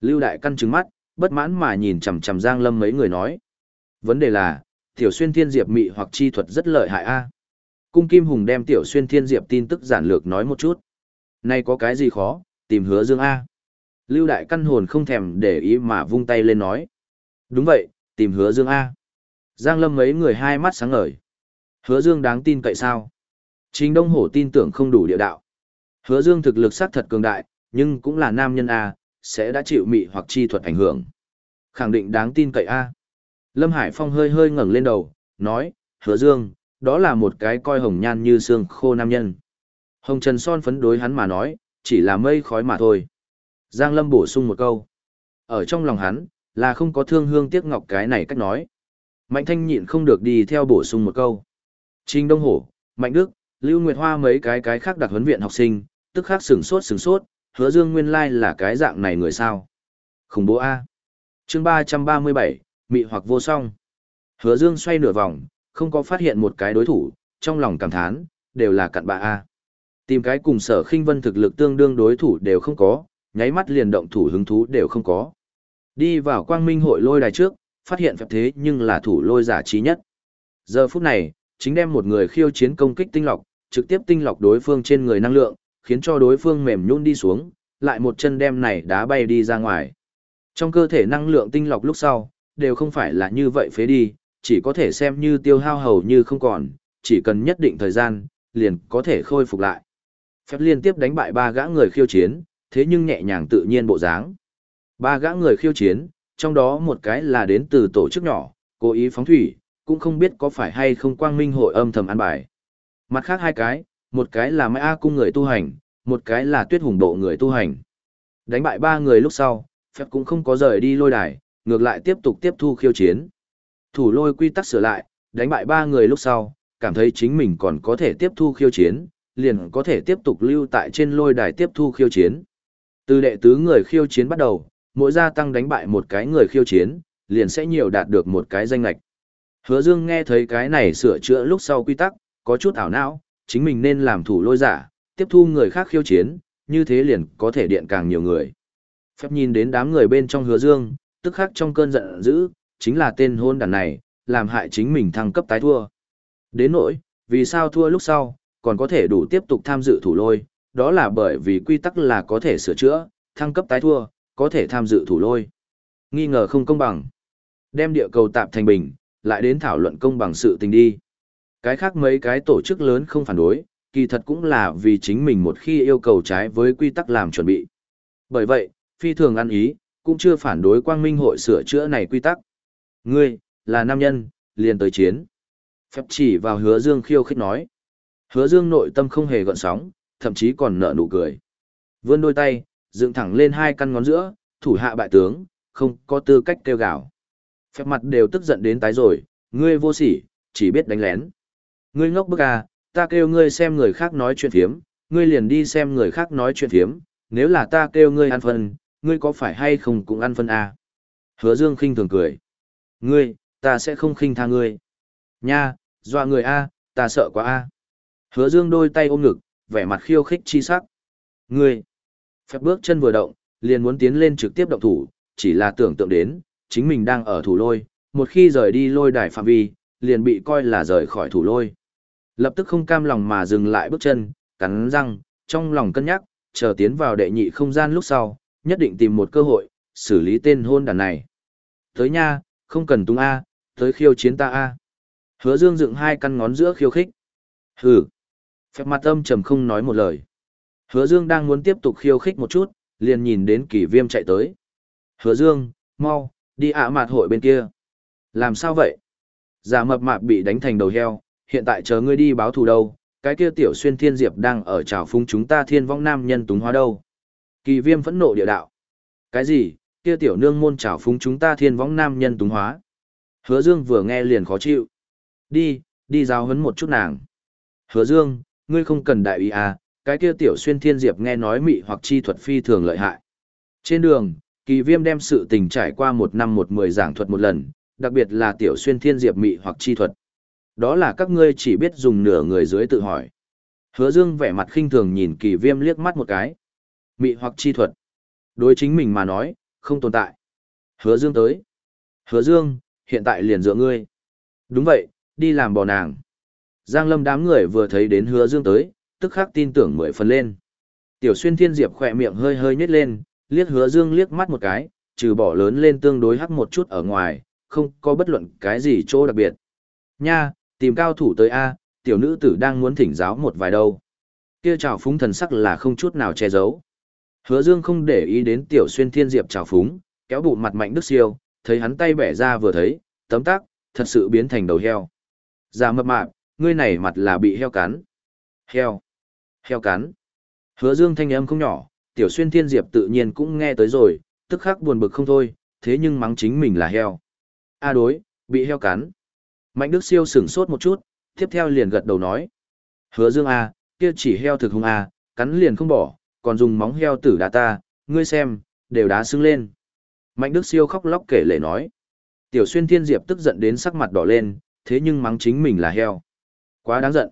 Lưu Đại Căn trừng mắt, bất mãn mà nhìn chằm chằm Giang Lâm mấy người nói. Vấn đề là, Tiểu Xuyên Thiên Diệp mị hoặc chi thuật rất lợi hại a. Cung Kim Hùng đem Tiểu Xuyên Thiên Diệp tin tức giản lược nói một chút. Nay có cái gì khó, tìm hứa dương a. Lưu Đại Căn hồn không thèm để ý mà vung tay lên nói. Đúng vậy, tìm hứa dương a. Giang Lâm mấy người hai mắt sáng ngời. Hứa dương đáng tin cậy sao? Chính Đông Hổ tin tưởng không đủ địa đạo. Hứa dương thực lực sát thật cường đại, nhưng cũng là nam nhân a, sẽ đã chịu mị hoặc chi thuật ảnh hưởng. Khẳng định đáng tin cậy a. Lâm Hải Phong hơi hơi ngẩng lên đầu, nói, hứa dương, đó là một cái coi hồng nhan như xương khô nam nhân. Hồng Trần Son phấn đối hắn mà nói, chỉ là mây khói mà thôi. Giang Lâm bổ sung một câu. Ở trong lòng hắn, là không có thương hương tiếc ngọc cái này cách nói. Mạnh Thanh nhịn không được đi theo bổ sung một câu. Trình Đông Hổ, Mạnh Đức, Lưu Nguyệt Hoa mấy cái cái khác đặc huấn viện học sinh, tức khác sửng sốt sửng sốt, hứa dương nguyên lai là cái dạng này người sao. Khủng bố A. chương ba trăm ba mươi bảy mị hoặc vô song. Hứa dương xoay nửa vòng, không có phát hiện một cái đối thủ, trong lòng cảm thán, đều là cặn bạ A. Tìm cái cùng sở khinh vân thực lực tương đương đối thủ đều không có, nháy mắt liền động thủ hứng thú đều không có. Đi vào quang minh hội lôi đài trước, phát hiện phép thế nhưng là thủ lôi giả trí nhất. Giờ phút này, chính đem một người khiêu chiến công kích tinh lọc, trực tiếp tinh lọc đối phương trên người năng lượng, khiến cho đối phương mềm nhũn đi xuống, lại một chân đem này đá bay đi ra ngoài. Trong cơ thể năng lượng tinh lọc lúc sau, đều không phải là như vậy phế đi, chỉ có thể xem như tiêu hao hầu như không còn, chỉ cần nhất định thời gian, liền có thể khôi phục lại. Phép liên tiếp đánh bại ba gã người khiêu chiến, thế nhưng nhẹ nhàng tự nhiên bộ dáng. Ba gã người khiêu chiến, trong đó một cái là đến từ tổ chức nhỏ, cố ý phóng thủy, cũng không biết có phải hay không quang minh hội âm thầm ăn bài. Mặt khác hai cái, một cái là Mai A cung người tu hành, một cái là tuyết hùng bộ người tu hành. Đánh bại ba người lúc sau, phép cũng không có rời đi lôi đài, ngược lại tiếp tục tiếp thu khiêu chiến. Thủ lôi quy tắc sửa lại, đánh bại ba người lúc sau, cảm thấy chính mình còn có thể tiếp thu khiêu chiến, liền có thể tiếp tục lưu tại trên lôi đài tiếp thu khiêu chiến. Từ đệ tứ người khiêu chiến bắt đầu, mỗi gia tăng đánh bại một cái người khiêu chiến, liền sẽ nhiều đạt được một cái danh lạch. Hứa Dương nghe thấy cái này sửa chữa lúc sau quy tắc, có chút ảo não, chính mình nên làm thủ lôi giả, tiếp thu người khác khiêu chiến, như thế liền có thể điện càng nhiều người. Phép nhìn đến đám người bên trong hứa dương, tức khắc trong cơn giận dữ, chính là tên hôn đàn này, làm hại chính mình thăng cấp tái thua. Đến nỗi, vì sao thua lúc sau, còn có thể đủ tiếp tục tham dự thủ lôi, đó là bởi vì quy tắc là có thể sửa chữa, thăng cấp tái thua, có thể tham dự thủ lôi. Nghi ngờ không công bằng. Đem địa cầu tạm thành bình, lại đến thảo luận công bằng sự tình đi. Cái khác mấy cái tổ chức lớn không phản đối, kỳ thật cũng là vì chính mình một khi yêu cầu trái với quy tắc làm chuẩn bị. Bởi vậy, phi thường ăn ý, cũng chưa phản đối quang minh hội sửa chữa này quy tắc. Ngươi, là nam nhân, liền tới chiến. Phép chỉ vào hứa dương khiêu khích nói. Hứa dương nội tâm không hề gợn sóng, thậm chí còn nở nụ cười. Vươn đôi tay, dựng thẳng lên hai căn ngón giữa, thủ hạ bại tướng, không có tư cách kêu gào. Phép mặt đều tức giận đến tái rồi, ngươi vô sỉ, chỉ biết đánh lén. Ngươi ngốc bức à, ta kêu ngươi xem người khác nói chuyện phiếm, ngươi liền đi xem người khác nói chuyện phiếm, nếu là ta kêu ngươi ăn phân, ngươi có phải hay không cũng ăn phân à? Hứa Dương khinh thường cười. Ngươi, ta sẽ không khinh tha ngươi. Nha, dọa người a, ta sợ quá a. Hứa Dương đôi tay ôm ngực, vẻ mặt khiêu khích chi sắc. Ngươi, phép bước chân vừa động, liền muốn tiến lên trực tiếp động thủ, chỉ là tưởng tượng đến, chính mình đang ở thủ lôi, một khi rời đi lôi đài phạm vi, liền bị coi là rời khỏi thủ lôi. Lập tức không cam lòng mà dừng lại bước chân, cắn răng, trong lòng cân nhắc, chờ tiến vào đệ nhị không gian lúc sau, nhất định tìm một cơ hội, xử lý tên hôn đàn này. Tới nha, không cần tung A, tới khiêu chiến ta A. Hứa dương dựng hai căn ngón giữa khiêu khích. Hừ. Phép mặt âm trầm không nói một lời. Hứa dương đang muốn tiếp tục khiêu khích một chút, liền nhìn đến kỷ viêm chạy tới. Hứa dương, mau, đi ạ mạt hội bên kia. Làm sao vậy? Giả mập mạp bị đánh thành đầu heo, hiện tại chờ ngươi đi báo thù đâu, cái kia tiểu xuyên thiên diệp đang ở trào phung chúng ta thiên vong nam nhân túng hóa đâu. Kỳ viêm phẫn nộ địa đạo. Cái gì, kia tiểu nương môn trảo phúng chúng ta thiên võng nam nhân túng hóa. Hứa dương vừa nghe liền khó chịu. Đi, đi giáo huấn một chút nàng. Hứa dương, ngươi không cần đại ý à, cái kia tiểu xuyên thiên diệp nghe nói mị hoặc chi thuật phi thường lợi hại. Trên đường, kỳ viêm đem sự tình trải qua một năm một mười giảng thuật một lần, đặc biệt là tiểu xuyên thiên diệp mị hoặc chi thuật. Đó là các ngươi chỉ biết dùng nửa người dưới tự hỏi. Hứa Dương vẻ mặt khinh thường nhìn kỳ viêm liếc mắt một cái. Mị hoặc chi thuật. Đối chính mình mà nói, không tồn tại. Hứa Dương tới. Hứa Dương, hiện tại liền dựa ngươi. Đúng vậy, đi làm bò nàng. Giang lâm đám người vừa thấy đến hứa Dương tới, tức khắc tin tưởng mười phần lên. Tiểu xuyên thiên diệp khỏe miệng hơi hơi nhếch lên, liếc hứa Dương liếc mắt một cái, trừ bỏ lớn lên tương đối hắc một chút ở ngoài, không có bất luận cái gì chỗ đặc biệt. Nha, tìm cao thủ tới A, tiểu nữ tử đang muốn thỉnh giáo một vài đâu. Kia trào phúng thần sắc là không chút nào che giấu. Hứa Dương không để ý đến tiểu xuyên thiên diệp trào phúng, kéo bụng mặt mạnh đức siêu, thấy hắn tay bẻ ra vừa thấy, tấm tắc, thật sự biến thành đầu heo. Giả mập mạp, ngươi này mặt là bị heo cắn. Heo. Heo cắn. Hứa Dương thanh âm không nhỏ, tiểu xuyên thiên diệp tự nhiên cũng nghe tới rồi, tức khắc buồn bực không thôi, thế nhưng mắng chính mình là heo. A đối, bị heo cắn. Mạnh Đức Siêu sửng sốt một chút, tiếp theo liền gật đầu nói. Hứa Dương A, kia chỉ heo thực hung A, cắn liền không bỏ, còn dùng móng heo tử đá ta, ngươi xem, đều đá xứng lên. Mạnh Đức Siêu khóc lóc kể lể nói. Tiểu xuyên thiên diệp tức giận đến sắc mặt đỏ lên, thế nhưng mắng chính mình là heo. Quá đáng giận.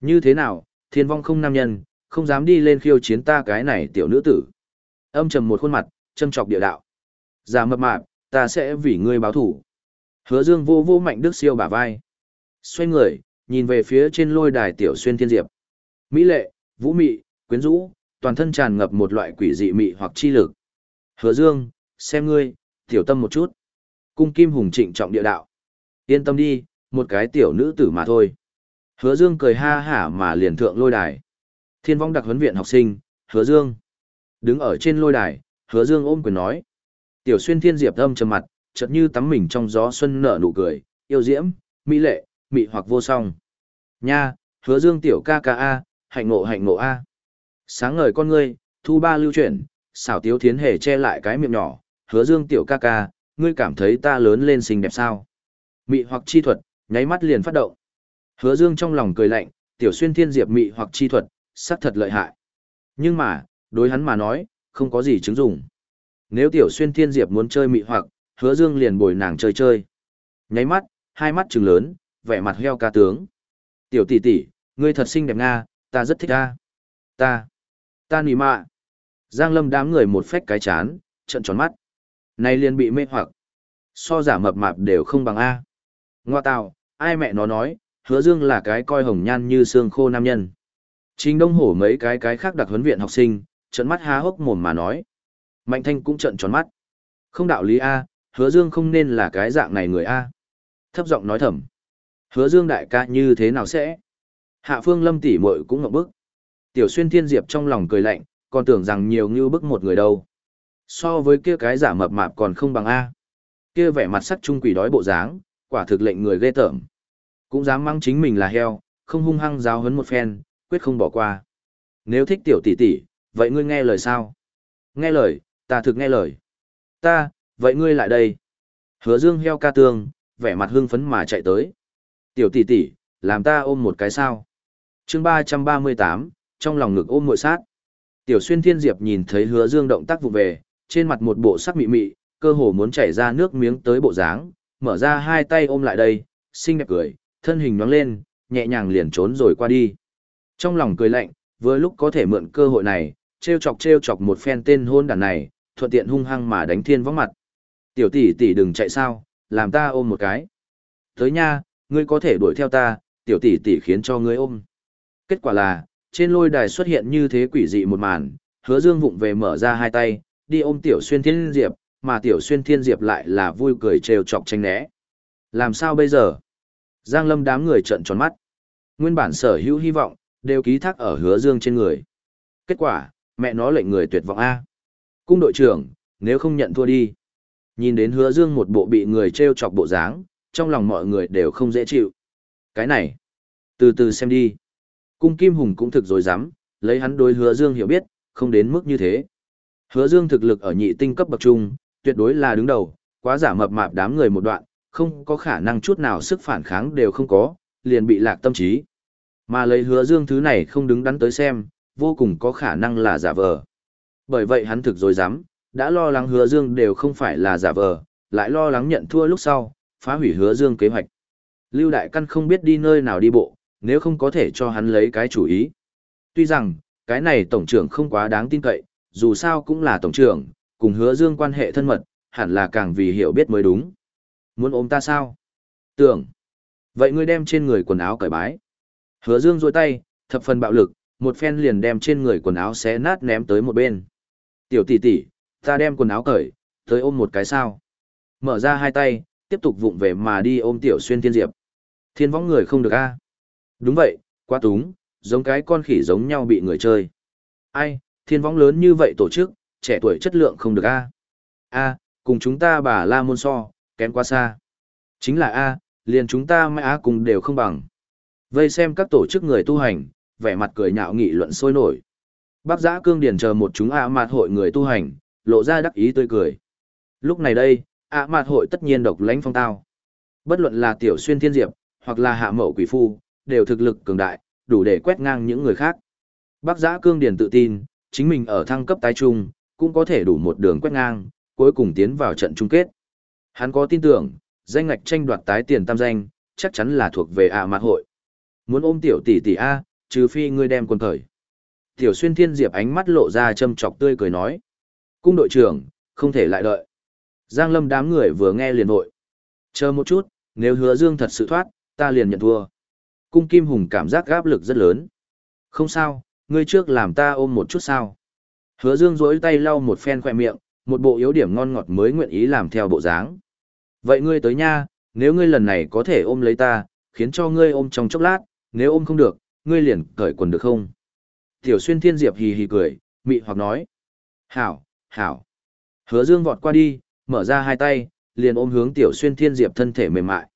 Như thế nào, thiên vong không nam nhân, không dám đi lên khiêu chiến ta cái này tiểu nữ tử. Âm trầm một khuôn mặt, châm trọc địa đạo. Giả mập mạp, ta sẽ vì ngươi báo thủ. Hứa Dương vô vô mạnh đức siêu bả vai. Xoay người, nhìn về phía trên lôi đài tiểu xuyên thiên diệp. Mỹ lệ, vũ mị, quyến rũ, toàn thân tràn ngập một loại quỷ dị mị hoặc chi lực. Hứa Dương, xem ngươi, tiểu tâm một chút. Cung Kim Hùng trịnh trọng địa đạo. Yên tâm đi, một cái tiểu nữ tử mà thôi. Hứa Dương cười ha hả mà liền thượng lôi đài. Thiên vong đặc huấn viện học sinh, Hứa Dương. Đứng ở trên lôi đài, Hứa Dương ôm quyền nói. Tiểu xuyên thiên diệp âm trầm mặt, chợt như tắm mình trong gió xuân nở nụ cười, yêu diễm, mỹ lệ, mị hoặc vô song. Nha, Hứa Dương tiểu ca ca a, hạnh ngộ hạnh ngộ a. Sáng ngời con ngươi, thu ba lưu chuyển, xảo tiếu thiến hề che lại cái miệng nhỏ, Hứa Dương tiểu ca ca, ngươi cảm thấy ta lớn lên xinh đẹp sao? Mị hoặc chi thuật, nháy mắt liền phát động. Hứa Dương trong lòng cười lạnh, tiểu xuyên thiên diệp mị hoặc chi thuật, sắc thật lợi hại. Nhưng mà, đối hắn mà nói, không có gì chứng dụng. Nếu tiểu xuyên thiên diệp muốn chơi mị hoặc, hứa dương liền bồi nàng chơi chơi. Nháy mắt, hai mắt trừng lớn, vẻ mặt heo ca tướng. Tiểu tỷ tỷ, ngươi thật xinh đẹp nga, ta rất thích a. Ta, ta nỉ mạ. Giang lâm đám người một phách cái chán, trận tròn mắt. Này liền bị mê hoặc. So giả mập mạp đều không bằng A. Ngoa tào, ai mẹ nó nói, hứa dương là cái coi hồng nhan như xương khô nam nhân. Trình đông hổ mấy cái cái khác đặc huấn viện học sinh, trận mắt há hốc mồm mà nói. Mạnh thanh cũng trận tròn mắt. Không đạo lý A, hứa dương không nên là cái dạng này người A. Thấp giọng nói thầm. Hứa dương đại ca như thế nào sẽ? Hạ phương lâm tỷ muội cũng ngậm bức. Tiểu xuyên thiên diệp trong lòng cười lạnh, còn tưởng rằng nhiều như bức một người đâu. So với kia cái giả mập mạp còn không bằng A. Kia vẻ mặt sắc trung quỷ đói bộ dáng, quả thực lệnh người ghê tởm. Cũng dám mang chính mình là heo, không hung hăng giáo hấn một phen, quyết không bỏ qua. Nếu thích tiểu tỷ tỷ, vậy ngươi nghe lời sao? Nghe lời, ta thực nghe lời. Ta, vậy ngươi lại đây. Hứa dương heo ca tương, vẻ mặt hưng phấn mà chạy tới. Tiểu tỷ tỷ, làm ta ôm một cái sao. chương ba trăm ba mươi tám, trong lòng ngực ôm mội sát. Tiểu xuyên thiên diệp nhìn thấy hứa dương động tác vụ về, trên mặt một bộ sắc mị mị, cơ hồ muốn chảy ra nước miếng tới bộ dáng, mở ra hai tay ôm lại đây, xinh đẹp cười, thân hình nhoáng lên, nhẹ nhàng liền trốn rồi qua đi. Trong lòng cười lạnh, vừa lúc có thể mượn cơ hội này, treo chọc treo chọc một phen tên hôn đàn này, thuận tiện hung hăng mà đánh thiên võ mặt. Tiểu tỷ tỷ đừng chạy sao, làm ta ôm một cái. Tới nha, ngươi có thể đuổi theo ta, tiểu tỷ tỷ khiến cho ngươi ôm. Kết quả là, trên lôi đài xuất hiện như thế quỷ dị một màn, hứa dương vụng về mở ra hai tay, đi ôm tiểu xuyên thiên diệp, mà tiểu xuyên thiên diệp lại là vui cười trêu chọc tranh né. Làm sao bây giờ? Giang lâm đám người trợn tròn mắt. Nguyên bản sở hữu hy vọng, đều ký thác ở hứa dương trên người. Kết quả, mẹ nó lệnh người tuyệt vọng A. Cung đội trưởng, nếu không nhận thua đi. Nhìn đến hứa dương một bộ bị người treo chọc bộ dáng, trong lòng mọi người đều không dễ chịu. Cái này, từ từ xem đi. Cung Kim Hùng cũng thực rồi dám, lấy hắn đối hứa dương hiểu biết, không đến mức như thế. Hứa dương thực lực ở nhị tinh cấp bậc trung, tuyệt đối là đứng đầu, quá giả mập mạp đám người một đoạn, không có khả năng chút nào sức phản kháng đều không có, liền bị lạc tâm trí. Mà lấy hứa dương thứ này không đứng đắn tới xem, vô cùng có khả năng là giả vờ. Bởi vậy hắn thực dối dám, đã lo lắng hứa dương đều không phải là giả vờ, lại lo lắng nhận thua lúc sau, phá hủy hứa dương kế hoạch. Lưu Đại Căn không biết đi nơi nào đi bộ, nếu không có thể cho hắn lấy cái chủ ý. Tuy rằng, cái này tổng trưởng không quá đáng tin cậy, dù sao cũng là tổng trưởng, cùng hứa dương quan hệ thân mật, hẳn là càng vì hiểu biết mới đúng. Muốn ôm ta sao? Tưởng. Vậy ngươi đem trên người quần áo cởi bái. Hứa dương rôi tay, thập phần bạo lực, một phen liền đem trên người quần áo xé nát ném tới một bên. Tiểu tỷ tỷ, ta đem quần áo cởi, tới ôm một cái sao. Mở ra hai tay, tiếp tục vụng về mà đi ôm tiểu xuyên thiên diệp. Thiên võng người không được a Đúng vậy, quá túng, giống cái con khỉ giống nhau bị người chơi. Ai, thiên võng lớn như vậy tổ chức, trẻ tuổi chất lượng không được a a cùng chúng ta bà la môn so, kém quá xa. Chính là a liền chúng ta mãi a cùng đều không bằng. Vây xem các tổ chức người tu hành, vẻ mặt cười nhạo nghị luận sôi nổi. Bác giã cương điển chờ một chúng ạ mạt hội người tu hành, lộ ra đắc ý tươi cười. Lúc này đây, ạ mạt hội tất nhiên độc lãnh phong tao. Bất luận là tiểu xuyên thiên diệp, hoặc là hạ mậu quỷ phu, đều thực lực cường đại, đủ để quét ngang những người khác. Bác giã cương điển tự tin, chính mình ở thăng cấp tái trung, cũng có thể đủ một đường quét ngang, cuối cùng tiến vào trận chung kết. Hắn có tin tưởng, danh ngạch tranh đoạt tái tiền tam danh, chắc chắn là thuộc về ạ mạt hội. Muốn ôm tiểu tỷ tỷ A, trừ phi ngươi đem quần cởi. Tiểu xuyên thiên diệp ánh mắt lộ ra châm chọc tươi cười nói. Cung đội trưởng, không thể lại đợi. Giang Lâm đám người vừa nghe liền hội. Chờ một chút, nếu hứa dương thật sự thoát, ta liền nhận thua. Cung Kim Hùng cảm giác áp lực rất lớn. Không sao, ngươi trước làm ta ôm một chút sao. Hứa dương rỗi tay lau một phen khoe miệng, một bộ yếu điểm ngon ngọt mới nguyện ý làm theo bộ dáng. Vậy ngươi tới nha, nếu ngươi lần này có thể ôm lấy ta, khiến cho ngươi ôm trong chốc lát, nếu ôm không được, ngươi liền cởi quần được không? Tiểu xuyên thiên diệp hì hì cười, mị hoặc nói. Hảo, hảo. Hứa dương vọt qua đi, mở ra hai tay, liền ôm hướng tiểu xuyên thiên diệp thân thể mềm mại.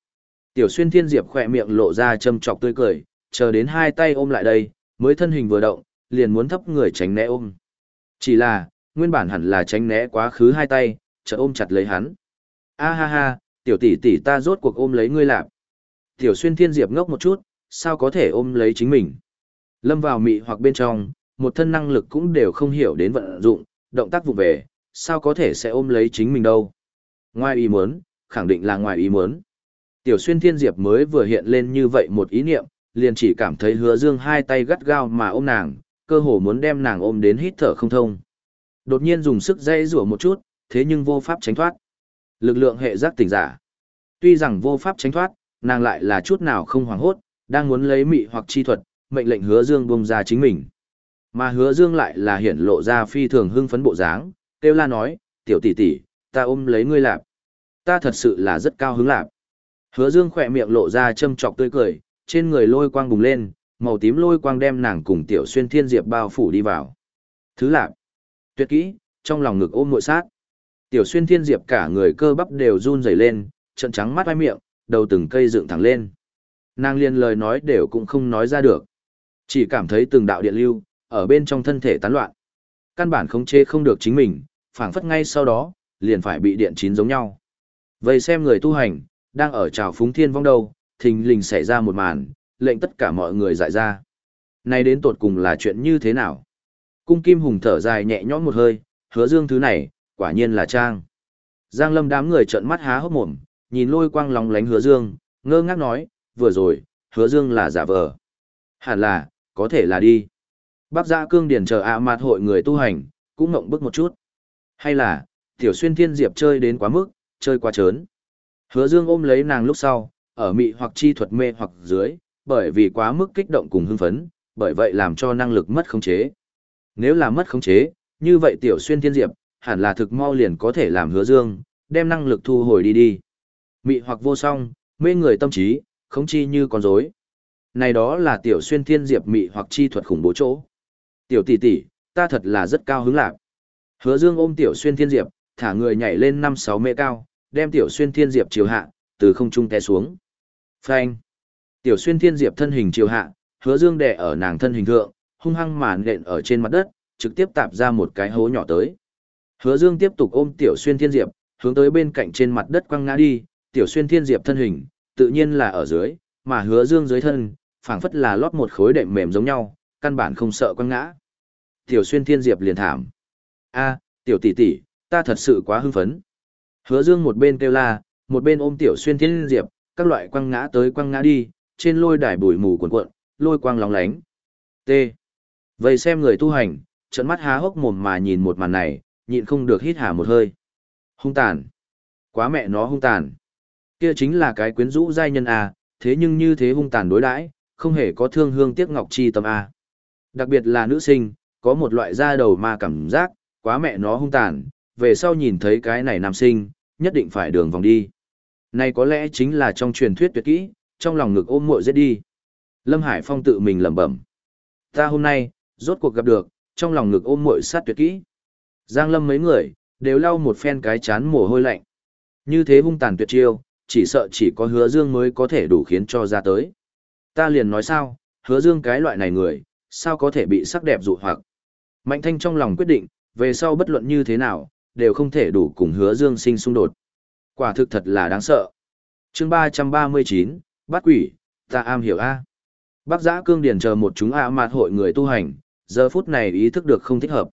Tiểu xuyên thiên diệp khỏe miệng lộ ra châm chọc tươi cười, chờ đến hai tay ôm lại đây, mới thân hình vừa động, liền muốn thấp người tránh né ôm. Chỉ là, nguyên bản hẳn là tránh né quá khứ hai tay, chợt ôm chặt lấy hắn. A ha ha, tiểu tỷ tỷ ta rốt cuộc ôm lấy ngươi lạp. Tiểu xuyên thiên diệp ngốc một chút, sao có thể ôm lấy chính mình. Lâm vào mị hoặc bên trong, một thân năng lực cũng đều không hiểu đến vận dụng, động tác vụ về, sao có thể sẽ ôm lấy chính mình đâu. Ngoài ý muốn, khẳng định là ngoài ý muốn. Tiểu xuyên thiên diệp mới vừa hiện lên như vậy một ý niệm, liền chỉ cảm thấy hứa dương hai tay gắt gao mà ôm nàng, cơ hồ muốn đem nàng ôm đến hít thở không thông. Đột nhiên dùng sức dây rủa một chút, thế nhưng vô pháp tránh thoát. Lực lượng hệ giác tỉnh giả. Tuy rằng vô pháp tránh thoát, nàng lại là chút nào không hoảng hốt, đang muốn lấy mị hoặc chi thuật, mệnh lệnh hứa dương bông ra chính mình. Mà hứa dương lại là hiển lộ ra phi thường hưng phấn bộ dáng, kêu la nói, tiểu tỷ tỷ, ta ôm lấy ngươi lạp. Ta thật sự là rất cao hứng lạp. Hứa dương khỏe miệng lộ ra châm chọc tươi cười, trên người lôi quang bùng lên, màu tím lôi quang đem nàng cùng tiểu xuyên thiên diệp bao phủ đi vào. Thứ lạ, Tuyệt kỹ, trong lòng ngực ôm nội sát. Tiểu xuyên thiên diệp cả người cơ bắp đều run rẩy lên, trận trắng mắt hai miệng, đầu từng cây dựng thẳng lên. Nàng liên lời nói đều cũng không nói ra được. Chỉ cảm thấy từng đạo điện lưu, ở bên trong thân thể tán loạn. Căn bản không chế không được chính mình, phảng phất ngay sau đó, liền phải bị điện chín giống nhau. Vậy xem người tu hành, đang ở trào phúng thiên vong đầu, thình lình xảy ra một màn, lệnh tất cả mọi người dại ra. nay đến tột cùng là chuyện như thế nào? Cung Kim Hùng thở dài nhẹ nhõm một hơi, hứa dương thứ này, quả nhiên là trang. Giang lâm đám người trợn mắt há hốc mồm, nhìn lôi quang lóng lánh hứa dương, ngơ ngác nói, vừa rồi, hứa dương là giả vờ. Hẳn là, có thể là đi. Bác giã cương điển chờ ạ mạt hội người tu hành, cũng mộng bức một chút. Hay là, tiểu xuyên thiên diệp chơi đến quá mức, chơi quá trớn. Hứa dương ôm lấy nàng lúc sau, ở mị hoặc chi thuật mê hoặc dưới, bởi vì quá mức kích động cùng hưng phấn, bởi vậy làm cho năng lực mất khống chế. Nếu là mất khống chế, như vậy tiểu xuyên thiên diệp, hẳn là thực mau liền có thể làm hứa dương, đem năng lực thu hồi đi đi. Mị hoặc vô song, mê người tâm trí, khống chi như con rối. Này đó là tiểu xuyên thiên diệp mị hoặc chi thuật khủng bố chỗ. Tiểu tỷ tỷ, ta thật là rất cao hứng lạc. Hứa dương ôm tiểu xuyên thiên diệp, thả người nhảy lên 5-6 mê cao, đem tiểu xuyên thiên diệp chiều hạ, từ không trung té xuống. Phanh. Tiểu xuyên thiên diệp thân hình chiều hạ, hứa dương đè ở nàng thân hình thượng, hung hăng màn nện ở trên mặt đất, trực tiếp tạp ra một cái hố nhỏ tới. Hứa Dương tiếp tục ôm Tiểu Xuyên Thiên Diệp, hướng tới bên cạnh trên mặt đất quăng ngã đi, Tiểu Xuyên Thiên Diệp thân hình, tự nhiên là ở dưới, mà Hứa Dương dưới thân, phảng phất là lót một khối đệm mềm giống nhau, căn bản không sợ quăng ngã. Tiểu Xuyên Thiên Diệp liền thảm. A, tiểu tỷ tỷ, ta thật sự quá hưng phấn. Hứa Dương một bên kêu la, một bên ôm Tiểu Xuyên Thiên Diệp, các loại quăng ngã tới quăng ngã đi, trên lôi đài bụi mù cuộn cuộn, lôi quang lóng lánh. T. Vậy xem người tu hành, trợn mắt há hốc mồm mà nhìn một màn này, nhịn không được hít hà một hơi. Hung tàn. Quá mẹ nó hung tàn. Kia chính là cái quyến rũ giai nhân à, thế nhưng như thế hung tàn đối đãi, không hề có thương hương tiếc ngọc chi tâm à. Đặc biệt là nữ sinh, có một loại da đầu ma cảm giác, quá mẹ nó hung tàn, về sau nhìn thấy cái này nam sinh, nhất định phải đường vòng đi. Này có lẽ chính là trong truyền thuyết tuyệt kỹ, trong lòng ngực ôm muội giết đi. Lâm Hải Phong tự mình lẩm bẩm. Ta hôm nay, rốt cuộc gặp được, trong lòng ngực ôm muội sát tuyệt kỹ. Giang Lâm mấy người, đều lau một phen cái chán mồ hôi lạnh. Như thế hung tàn tuyệt chiêu, chỉ sợ chỉ có hứa dương mới có thể đủ khiến cho ra tới. Ta liền nói sao, hứa dương cái loại này người, sao có thể bị sắc đẹp dụ hoặc. Mạnh thanh trong lòng quyết định, về sau bất luận như thế nào, đều không thể đủ cùng hứa dương sinh xung đột. Quả thực thật là đáng sợ. chương 339, bắt quỷ, ta am hiểu A. Bác giã cương điển chờ một chúng A mạt hội người tu hành, giờ phút này ý thức được không thích hợp.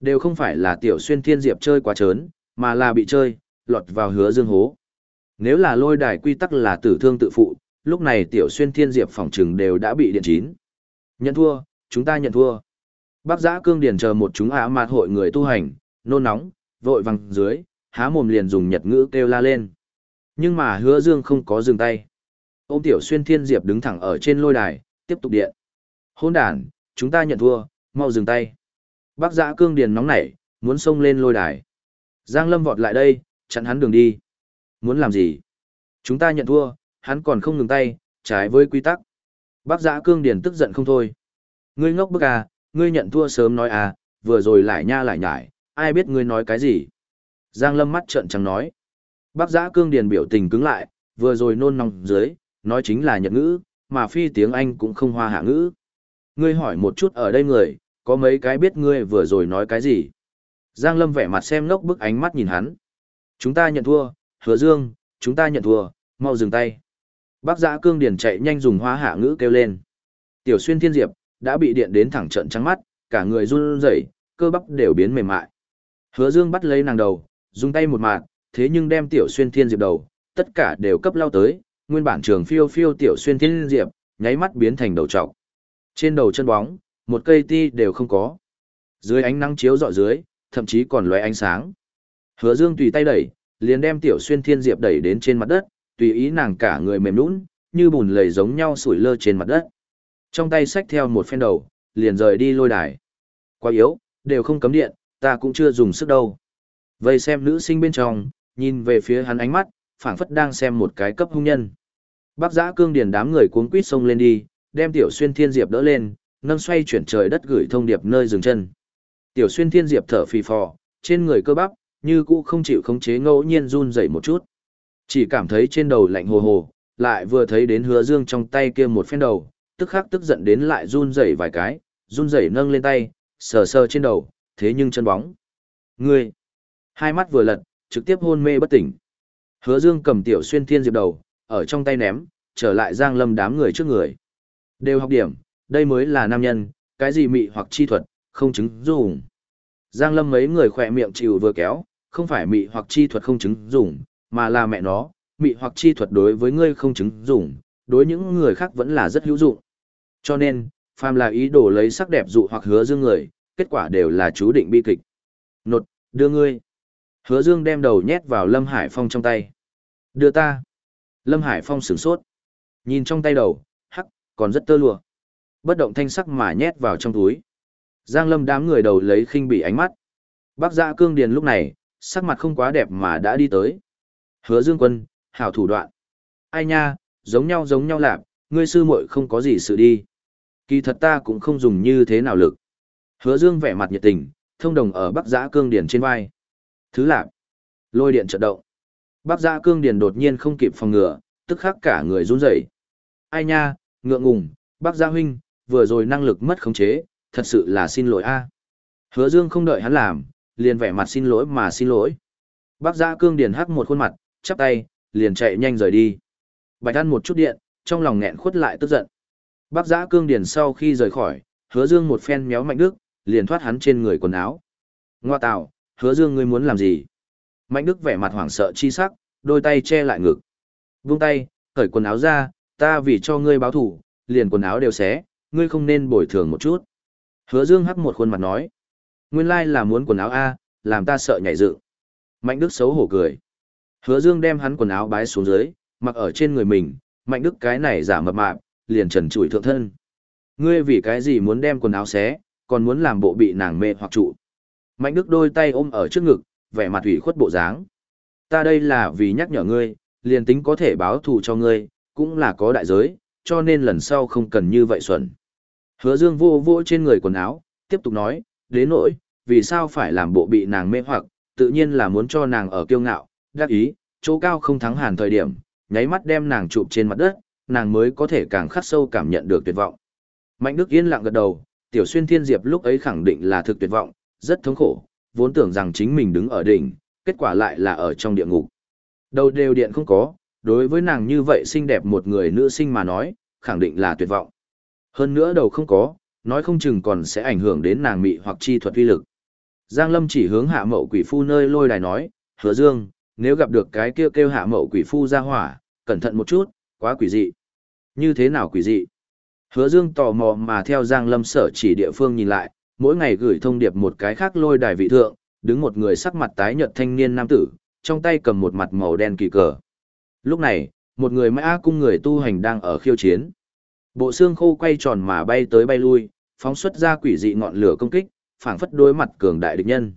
Đều không phải là tiểu xuyên thiên diệp chơi quá trớn, mà là bị chơi, lọt vào hứa dương hố. Nếu là lôi đài quy tắc là tử thương tự phụ, lúc này tiểu xuyên thiên diệp phòng trừng đều đã bị điện chín. Nhận thua, chúng ta nhận thua. Bác giã cương điển chờ một chúng ả mạt hội người tu hành, nôn nóng, vội vàng dưới, há mồm liền dùng nhật ngữ kêu la lên. Nhưng mà hứa dương không có dừng tay. Ôm tiểu xuyên thiên diệp đứng thẳng ở trên lôi đài, tiếp tục điện. Hôn đàn, chúng ta nhận thua, mau dừng tay. Bác giã cương điền nóng nảy, muốn xông lên lôi đài. Giang Lâm vọt lại đây, chặn hắn đường đi. Muốn làm gì? Chúng ta nhận thua, hắn còn không ngừng tay, trái với quy tắc. Bác giã cương điền tức giận không thôi. Ngươi ngốc bức à, ngươi nhận thua sớm nói à, vừa rồi lại nha lại nhải, ai biết ngươi nói cái gì. Giang Lâm mắt trợn trắng nói. Bác giã cương điền biểu tình cứng lại, vừa rồi nôn nóng dưới, nói chính là nhật ngữ, mà phi tiếng Anh cũng không hoa hạ ngữ. Ngươi hỏi một chút ở đây người, có mấy cái biết ngươi vừa rồi nói cái gì? Giang Lâm vẻ mặt xem ngốc bức ánh mắt nhìn hắn. Chúng ta nhận thua, hứa dương, chúng ta nhận thua, mau dừng tay. Bác giã cương điền chạy nhanh dùng hoa hạ ngữ kêu lên. Tiểu xuyên thiên diệp, đã bị điện đến thẳng trận trắng mắt, cả người run rẩy, cơ bắp đều biến mềm mại. Hứa dương bắt lấy nàng đầu, dùng tay một mạt, thế nhưng đem tiểu xuyên thiên diệp đầu, tất cả đều cấp lao tới, nguyên bản trường phiêu phiêu tiểu xuyên thiên diệp, nháy mắt biến thành đầu trọc. Trên đầu chân bóng, một cây ti đều không có. Dưới ánh nắng chiếu rọi dưới, thậm chí còn lóe ánh sáng. Hứa Dương tùy tay đẩy, liền đem tiểu xuyên thiên diệp đẩy đến trên mặt đất, tùy ý nàng cả người mềm nhũn, như bùn lầy giống nhau sủi lơ trên mặt đất. Trong tay xách theo một phen đầu, liền rời đi lôi đài. Quá yếu, đều không cấm điện, ta cũng chưa dùng sức đâu. Vây xem nữ sinh bên trong, nhìn về phía hắn ánh mắt, phảng phất đang xem một cái cấp hung nhân. Bác giã cương điền đám người cuốn quýt xông lên đi, đem tiểu xuyên thiên diệp đỡ lên, nâng xoay chuyển trời đất gửi thông điệp nơi dừng chân. Tiểu xuyên thiên diệp thở phì phò, trên người cơ bắp, như cũ không chịu khống chế ngẫu nhiên run dậy một chút. Chỉ cảm thấy trên đầu lạnh hồ hồ, lại vừa thấy đến hứa dương trong tay kia một phen đầu, tức khắc tức giận đến lại run rẩy vài cái, run rẩy nâng lên tay, sờ sờ trên đầu, thế nhưng chân bóng. Ngươi! Hai mắt vừa lật, trực tiếp hôn mê bất tỉnh. Hứa dương cầm tiểu xuyên thiên diệp đầu, ở trong tay ném, trở lại giang lâm đám người trước người. Đều học điểm, đây mới là nam nhân, cái gì mị hoặc chi thuật, không chứng dùng. Giang lâm mấy người khỏe miệng chịu vừa kéo, không phải mị hoặc chi thuật không chứng dùng, mà là mẹ nó, mị hoặc chi thuật đối với ngươi không chứng dùng, đối những người khác vẫn là rất hữu dụng. Cho nên, phàm là ý đồ lấy sắc đẹp dụ hoặc hứa dương người, kết quả đều là chú định bi kịch. Nột, đưa ngươi. Hứa dương đem đầu nhét vào Lâm Hải Phong trong tay. Đưa ta. Lâm Hải Phong sửng sốt. Nhìn trong tay đầu, hắc, còn rất tơ lụa. Bất động thanh sắc mà nhét vào trong túi. Giang Lâm đám người đầu lấy khinh bỉ ánh mắt. Bác Dạ Cương Điền lúc này, sắc mặt không quá đẹp mà đã đi tới. Hứa Dương Quân, hảo thủ đoạn. Ai nha, giống nhau giống nhau lạp, ngươi sư muội không có gì sự đi. Kỳ thật ta cũng không dùng như thế nào lực. Hứa Dương vẻ mặt nhiệt tình, thông đồng ở Bắc Giã Cương Điền trên vai. Thứ lạp. Lôi điện chợt động. Bắc Giã Cương Điền đột nhiên không kịp phòng ngừa, tức khắc cả người run rẩy. Ai nha, ngượng ngùng, Bắc Giã huynh, vừa rồi năng lực mất khống chế, thật sự là xin lỗi a. Hứa Dương không đợi hắn làm, liền vẻ mặt xin lỗi mà xin lỗi. Bắc Giã Cương Điền hắc một khuôn mặt, chắp tay, liền chạy nhanh rời đi. Bạch ăn một chút điện, trong lòng nghẹn khuất lại tức giận. Bắc Giã Cương Điền sau khi rời khỏi, Hứa Dương một phen méo Mạnh Đức, liền thoát hắn trên người quần áo. Ngoa tạo, Hứa Dương ngươi muốn làm gì? Mạnh Đức vẻ mặt hoảng sợ chi sắc, đôi tay che lại ngực. Vung tay, cởi quần áo ra, ta vì cho ngươi báo thủ, liền quần áo đều xé, ngươi không nên bồi thường một chút. Hứa Dương hắc một khuôn mặt nói. Nguyên lai là muốn quần áo A, làm ta sợ nhảy dựng. Mạnh Đức xấu hổ cười. Hứa Dương đem hắn quần áo bái xuống dưới, mặc ở trên người mình, Mạnh Đức cái này giả mập mạp, liền trần trụi thượng thân. Ngươi vì cái gì muốn đem quần áo xé, còn muốn làm bộ bị nàng mê hoặc trụ. Mạnh Đức đôi tay ôm ở trước ngực, vẻ mặt ủy khuất bộ dáng. Ta đây là vì nhắc nhở ngươi, liền tính có thể báo thù cho ngươi, cũng là có đại giới, cho nên lần sau không cần như vậy xuẩn. Hứa Dương vô vô trên người quần áo, tiếp tục nói, đến nỗi, vì sao phải làm bộ bị nàng mê hoặc, tự nhiên là muốn cho nàng ở kiêu ngạo, đắc ý, chỗ cao không thắng hàn thời điểm, nháy mắt đem nàng chụp trên mặt đất, nàng mới có thể càng khắc sâu cảm nhận được tuyệt vọng. Mạnh Đức yên lặng gật đầu, Tiểu Xuyên Thiên Diệp lúc ấy khẳng định là thực tuyệt vọng, rất thống khổ, vốn tưởng rằng chính mình đứng ở đỉnh, kết quả lại là ở trong địa ngục. Đầu đều điện không có, đối với nàng như vậy xinh đẹp một người nữ sinh mà nói, khẳng định là tuyệt vọng. Hơn nữa đầu không có, nói không chừng còn sẽ ảnh hưởng đến nàng mị hoặc chi thuật uy lực. Giang Lâm chỉ hướng hạ mậu quỷ phu nơi lôi đài nói, hứa dương, nếu gặp được cái kêu kêu hạ mậu quỷ phu ra hỏa, cẩn thận một chút, quá quỷ dị. Như thế nào quỷ dị? Hứa dương tò mò mà theo Giang Lâm sở chỉ địa phương nhìn lại, mỗi ngày gửi thông điệp một cái khác lôi đài vị thượng, đứng một người sắc mặt tái nhợt thanh niên nam tử, trong tay cầm một mặt màu đen kỳ cờ. Lúc này, một người mã cung người tu hành đang ở khiêu chiến. Bộ xương khô quay tròn mà bay tới bay lui, phóng xuất ra quỷ dị ngọn lửa công kích, phảng phất đối mặt cường đại địch nhân.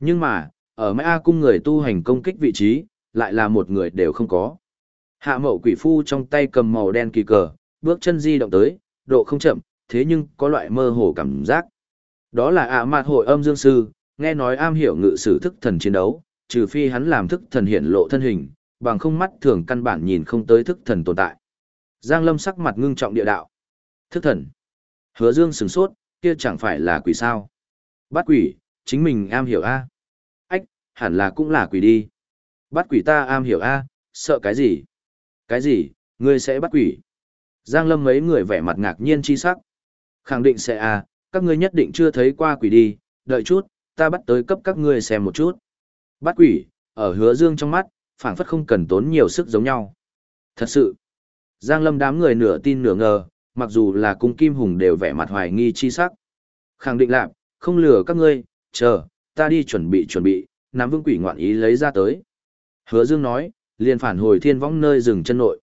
Nhưng mà, ở mã cung người tu hành công kích vị trí, lại là một người đều không có. Hạ mậu quỷ phu trong tay cầm màu đen kỳ cờ, bước chân di động tới, độ không chậm, thế nhưng có loại mơ hồ cảm giác. Đó là ạ mạt hội âm dương sư, nghe nói am hiểu ngự sử thức thần chiến đấu, trừ phi hắn làm thức thần hiện lộ thân hình, bằng không mắt thường căn bản nhìn không tới thức thần tồn tại. Giang Lâm sắc mặt ngưng trọng địa đạo. Thức thần. Hứa Dương sừng sốt, kia chẳng phải là quỷ sao? Bắt quỷ, chính mình am hiểu a. Ách, hẳn là cũng là quỷ đi. Bắt quỷ ta am hiểu a, sợ cái gì? Cái gì, ngươi sẽ bắt quỷ? Giang Lâm mấy người vẻ mặt ngạc nhiên chi sắc. Khẳng định sẽ à, các ngươi nhất định chưa thấy qua quỷ đi, đợi chút, ta bắt tới cấp các ngươi xem một chút. Bắt quỷ, ở hứa dương trong mắt, phảng phất không cần tốn nhiều sức giống nhau. Thật sự, Giang Lâm đám người nửa tin nửa ngờ, mặc dù là cung kim hùng đều vẻ mặt hoài nghi chi sắc. Khẳng định lạc, không lừa các ngươi, chờ, ta đi chuẩn bị chuẩn bị, nắm vương quỷ ngoạn ý lấy ra tới. Hứa Dương nói, liền phản hồi thiên võng nơi dừng chân nội.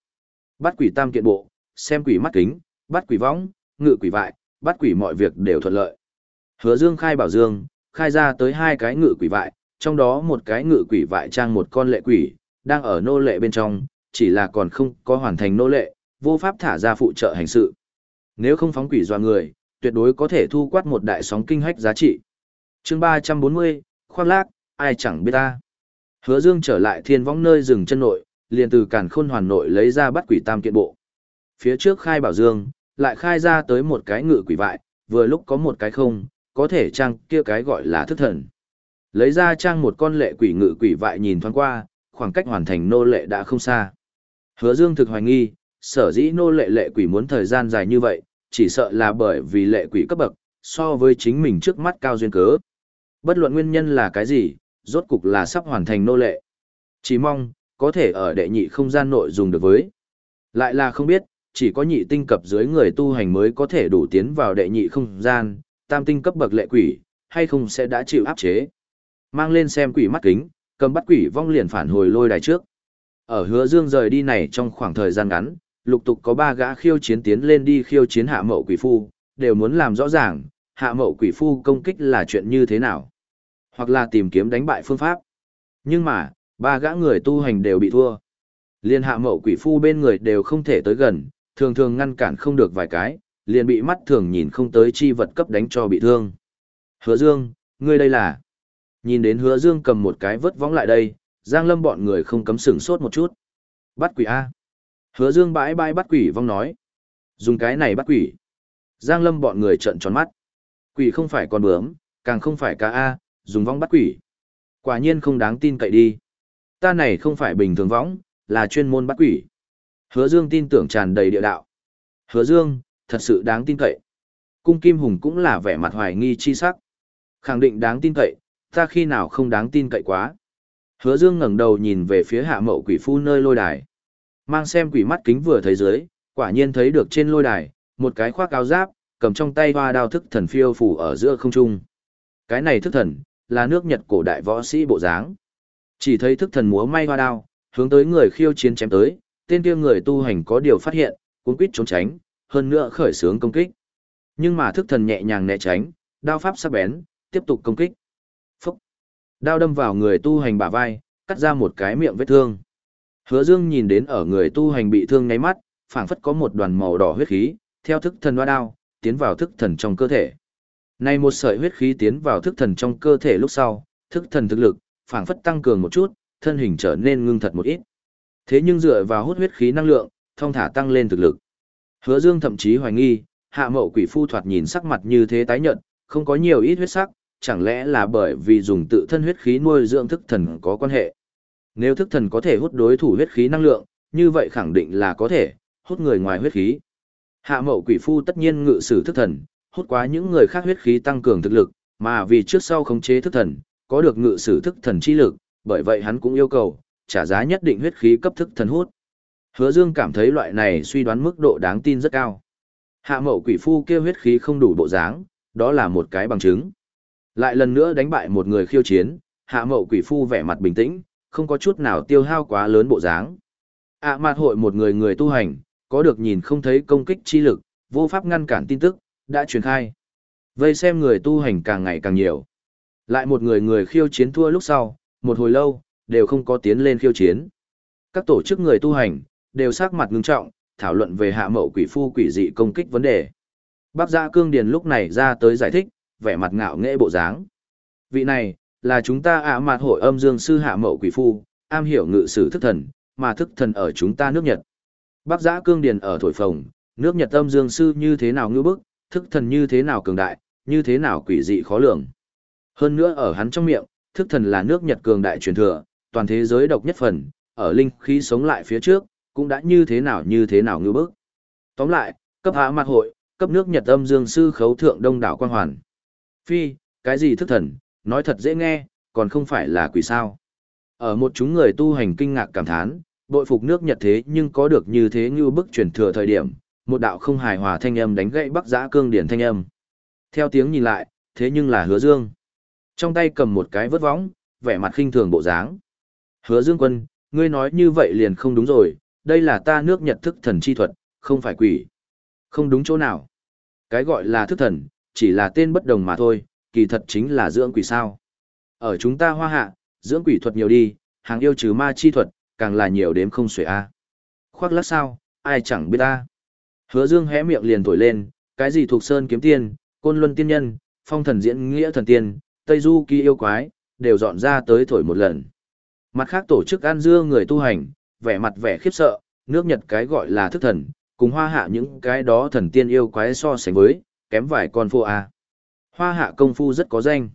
Bắt quỷ tam kiện bộ, xem quỷ mắt kính, bắt quỷ võng, ngự quỷ vại, bắt quỷ mọi việc đều thuận lợi. Hứa Dương khai bảo Dương, khai ra tới hai cái ngự quỷ vại, trong đó một cái ngự quỷ vại trang một con lệ quỷ, đang ở nô lệ bên trong, chỉ là còn không có hoàn thành nô lệ, vô pháp thả ra phụ trợ hành sự. Nếu không phóng quỷ dọa người, tuyệt đối có thể thu quát một đại sóng kinh hách giá trị. chương 340, khoác lác, ai chẳng biết ta. Hứa Dương trở lại thiên võng nơi rừng chân nội, liền từ cản khôn hoàn nội lấy ra bắt quỷ tam kiện bộ. Phía trước khai bảo Dương, lại khai ra tới một cái ngự quỷ vại, vừa lúc có một cái không, có thể trang kia cái gọi là thức thần. Lấy ra trang một con lệ quỷ ngự quỷ vại nhìn thoáng qua, khoảng cách hoàn thành nô lệ đã không xa. Hứa Dương thực hoài nghi, sở dĩ nô lệ lệ quỷ muốn thời gian dài như vậy, chỉ sợ là bởi vì lệ quỷ cấp bậc, so với chính mình trước mắt cao duyên cớ. Bất luận nguyên nhân là cái gì, rốt cục là sắp hoàn thành nô lệ. Chỉ mong, có thể ở đệ nhị không gian nội dùng được với. Lại là không biết, chỉ có nhị tinh cấp dưới người tu hành mới có thể đủ tiến vào đệ nhị không gian, tam tinh cấp bậc lệ quỷ, hay không sẽ đã chịu áp chế. Mang lên xem quỷ mắt kính, cầm bắt quỷ vong liền phản hồi lôi đài trước. Ở hứa dương rời đi này trong khoảng thời gian ngắn, lục tục có ba gã khiêu chiến tiến lên đi khiêu chiến hạ mậu quỷ phu, đều muốn làm rõ ràng, hạ mậu quỷ phu công kích là chuyện như thế nào. Hoặc là tìm kiếm đánh bại phương pháp. Nhưng mà, ba gã người tu hành đều bị thua. Liên hạ mậu quỷ phu bên người đều không thể tới gần, thường thường ngăn cản không được vài cái, liền bị mắt thường nhìn không tới chi vật cấp đánh cho bị thương. Hứa Dương, ngươi đây là... Nhìn đến hứa Dương cầm một cái vớt vóng lại đây, Giang Lâm bọn người không cấm sửng sốt một chút. Bắt quỷ A. Hứa Dương bãi bãi bắt quỷ vong nói. Dùng cái này bắt quỷ. Giang Lâm bọn người trợn tròn mắt. Quỷ không phải con bướm, càng không phải cá A, dùng vong bắt quỷ. Quả nhiên không đáng tin cậy đi. Ta này không phải bình thường võng, là chuyên môn bắt quỷ. Hứa Dương tin tưởng tràn đầy địa đạo. Hứa Dương, thật sự đáng tin cậy. Cung Kim Hùng cũng là vẻ mặt hoài nghi chi sắc. Khẳng định đáng tin cậy, ta khi nào không đáng tin cậy quá. Hứa Dương ngẩng đầu nhìn về phía hạ mậu quỷ phu nơi lôi đài. Mang xem quỷ mắt kính vừa thấy dưới, quả nhiên thấy được trên lôi đài, một cái khoác áo giáp, cầm trong tay hoa đao thức thần phiêu phủ ở giữa không trung. Cái này thức thần, là nước Nhật cổ đại võ sĩ bộ dáng. Chỉ thấy thức thần múa may hoa đao, hướng tới người khiêu chiến chém tới, tên kia người tu hành có điều phát hiện, cuốn quýt trốn tránh, hơn nữa khởi xướng công kích. Nhưng mà thức thần nhẹ nhàng né tránh, đao pháp sắc bén, tiếp tục công kích. Phúc! Đao đâm vào người tu hành bả vai, cắt ra một cái miệng vết thương. Hứa Dương nhìn đến ở người tu hành bị thương ngáy mắt, phảng phất có một đoàn màu đỏ huyết khí, theo thức thần hoa đao, tiến vào thức thần trong cơ thể. Này một sợi huyết khí tiến vào thức thần trong cơ thể lúc sau, thức thần thực lực, phảng phất tăng cường một chút, thân hình trở nên ngưng thật một ít. Thế nhưng dựa vào hút huyết khí năng lượng, thông thả tăng lên thực lực. Hứa Dương thậm chí hoài nghi, hạ mậu quỷ phu thoạt nhìn sắc mặt như thế tái nhợt, không có nhiều ít huyết sắc, chẳng lẽ là bởi vì dùng tự thân huyết khí nuôi dưỡng thức thần có quan hệ. Nếu thức thần có thể hút đối thủ huyết khí năng lượng, như vậy khẳng định là có thể hút người ngoài huyết khí. Hạ mậu quỷ phu tất nhiên ngự sử thức thần, hút quá những người khác huyết khí tăng cường thực lực, mà vì trước sau khống chế thức thần, có được ngự sử thức thần chi lực, bởi vậy hắn cũng yêu cầu trả giá nhất định huyết khí cấp thức thần hút. Hứa Dương cảm thấy loại này suy đoán mức độ đáng tin rất cao. Hạ mậu quỷ phu kia huyết khí không đủ bộ dáng, đó là một cái bằng chứng. Lại lần nữa đánh bại một người khiêu chiến, hạ mậu quỷ phu vẻ mặt bình tĩnh, không có chút nào tiêu hao quá lớn bộ dáng. ạ à mặt hội một người người tu hành, có được nhìn không thấy công kích chi lực, vô pháp ngăn cản tin tức, đã truyền khai. Vây xem người tu hành càng ngày càng nhiều. Lại một người người khiêu chiến thua lúc sau, một hồi lâu, đều không có tiến lên khiêu chiến. Các tổ chức người tu hành, đều sắc mặt ngưng trọng, thảo luận về hạ mậu quỷ phu quỷ dị công kích vấn đề. Bác gia cương điền lúc này ra tới giải thích, vẻ mặt ngạo nghễ bộ dáng. Vị này, là chúng ta ạ mặt hội âm dương sư hạ mậu quỷ phu, am hiểu ngự sử thức thần, mà thức thần ở chúng ta nước Nhật. Bác giã cương điền ở thổi phồng, nước Nhật âm dương sư như thế nào ngư bức, thức thần như thế nào cường đại, như thế nào quỷ dị khó lường. Hơn nữa ở hắn trong miệng, thức thần là nước Nhật cường đại truyền thừa, toàn thế giới độc nhất phần, ở linh khí sống lại phía trước, cũng đã như thế nào như thế nào ngư bức. Tóm lại, cấp hạ mặt hội, cấp nước Nhật âm dương sư khấu thượng đông đảo quan hoàn. Phi, cái gì thức thần, nói thật dễ nghe, còn không phải là quỷ sao. Ở một chúng người tu hành kinh ngạc cảm thán, bội phục nước Nhật thế nhưng có được như thế như bức truyền thừa thời điểm, một đạo không hài hòa thanh âm đánh gãy bắc giã cương điển thanh âm. Theo tiếng nhìn lại, thế nhưng là hứa dương. Trong tay cầm một cái vớt võng, vẻ mặt khinh thường bộ dáng. Hứa dương quân, ngươi nói như vậy liền không đúng rồi, đây là ta nước Nhật thức thần chi thuật, không phải quỷ. Không đúng chỗ nào. Cái gọi là thức thần, chỉ là tên bất đồng mà thôi, kỳ thật chính là dưỡng quỷ sao. Ở chúng ta hoa hạ, dưỡng quỷ thuật nhiều đi, hàng yêu trừ ma chi thuật, càng là nhiều đếm không xuể a. Khoác lắc sao, ai chẳng biết ta. Hứa Dương hé miệng liền thổi lên, cái gì thuộc sơn kiếm tiên, côn luân tiên nhân, phong thần diễn nghĩa thần tiên, tây du kỳ yêu quái, đều dọn ra tới thổi một lần. Mặt khác tổ chức ăn dưa người tu hành, vẻ mặt vẻ khiếp sợ, nước Nhật cái gọi là thức thần, cùng hoa hạ những cái đó thần tiên yêu quái so sánh với, kém vài con phô a. Hoa hạ công phu rất có danh.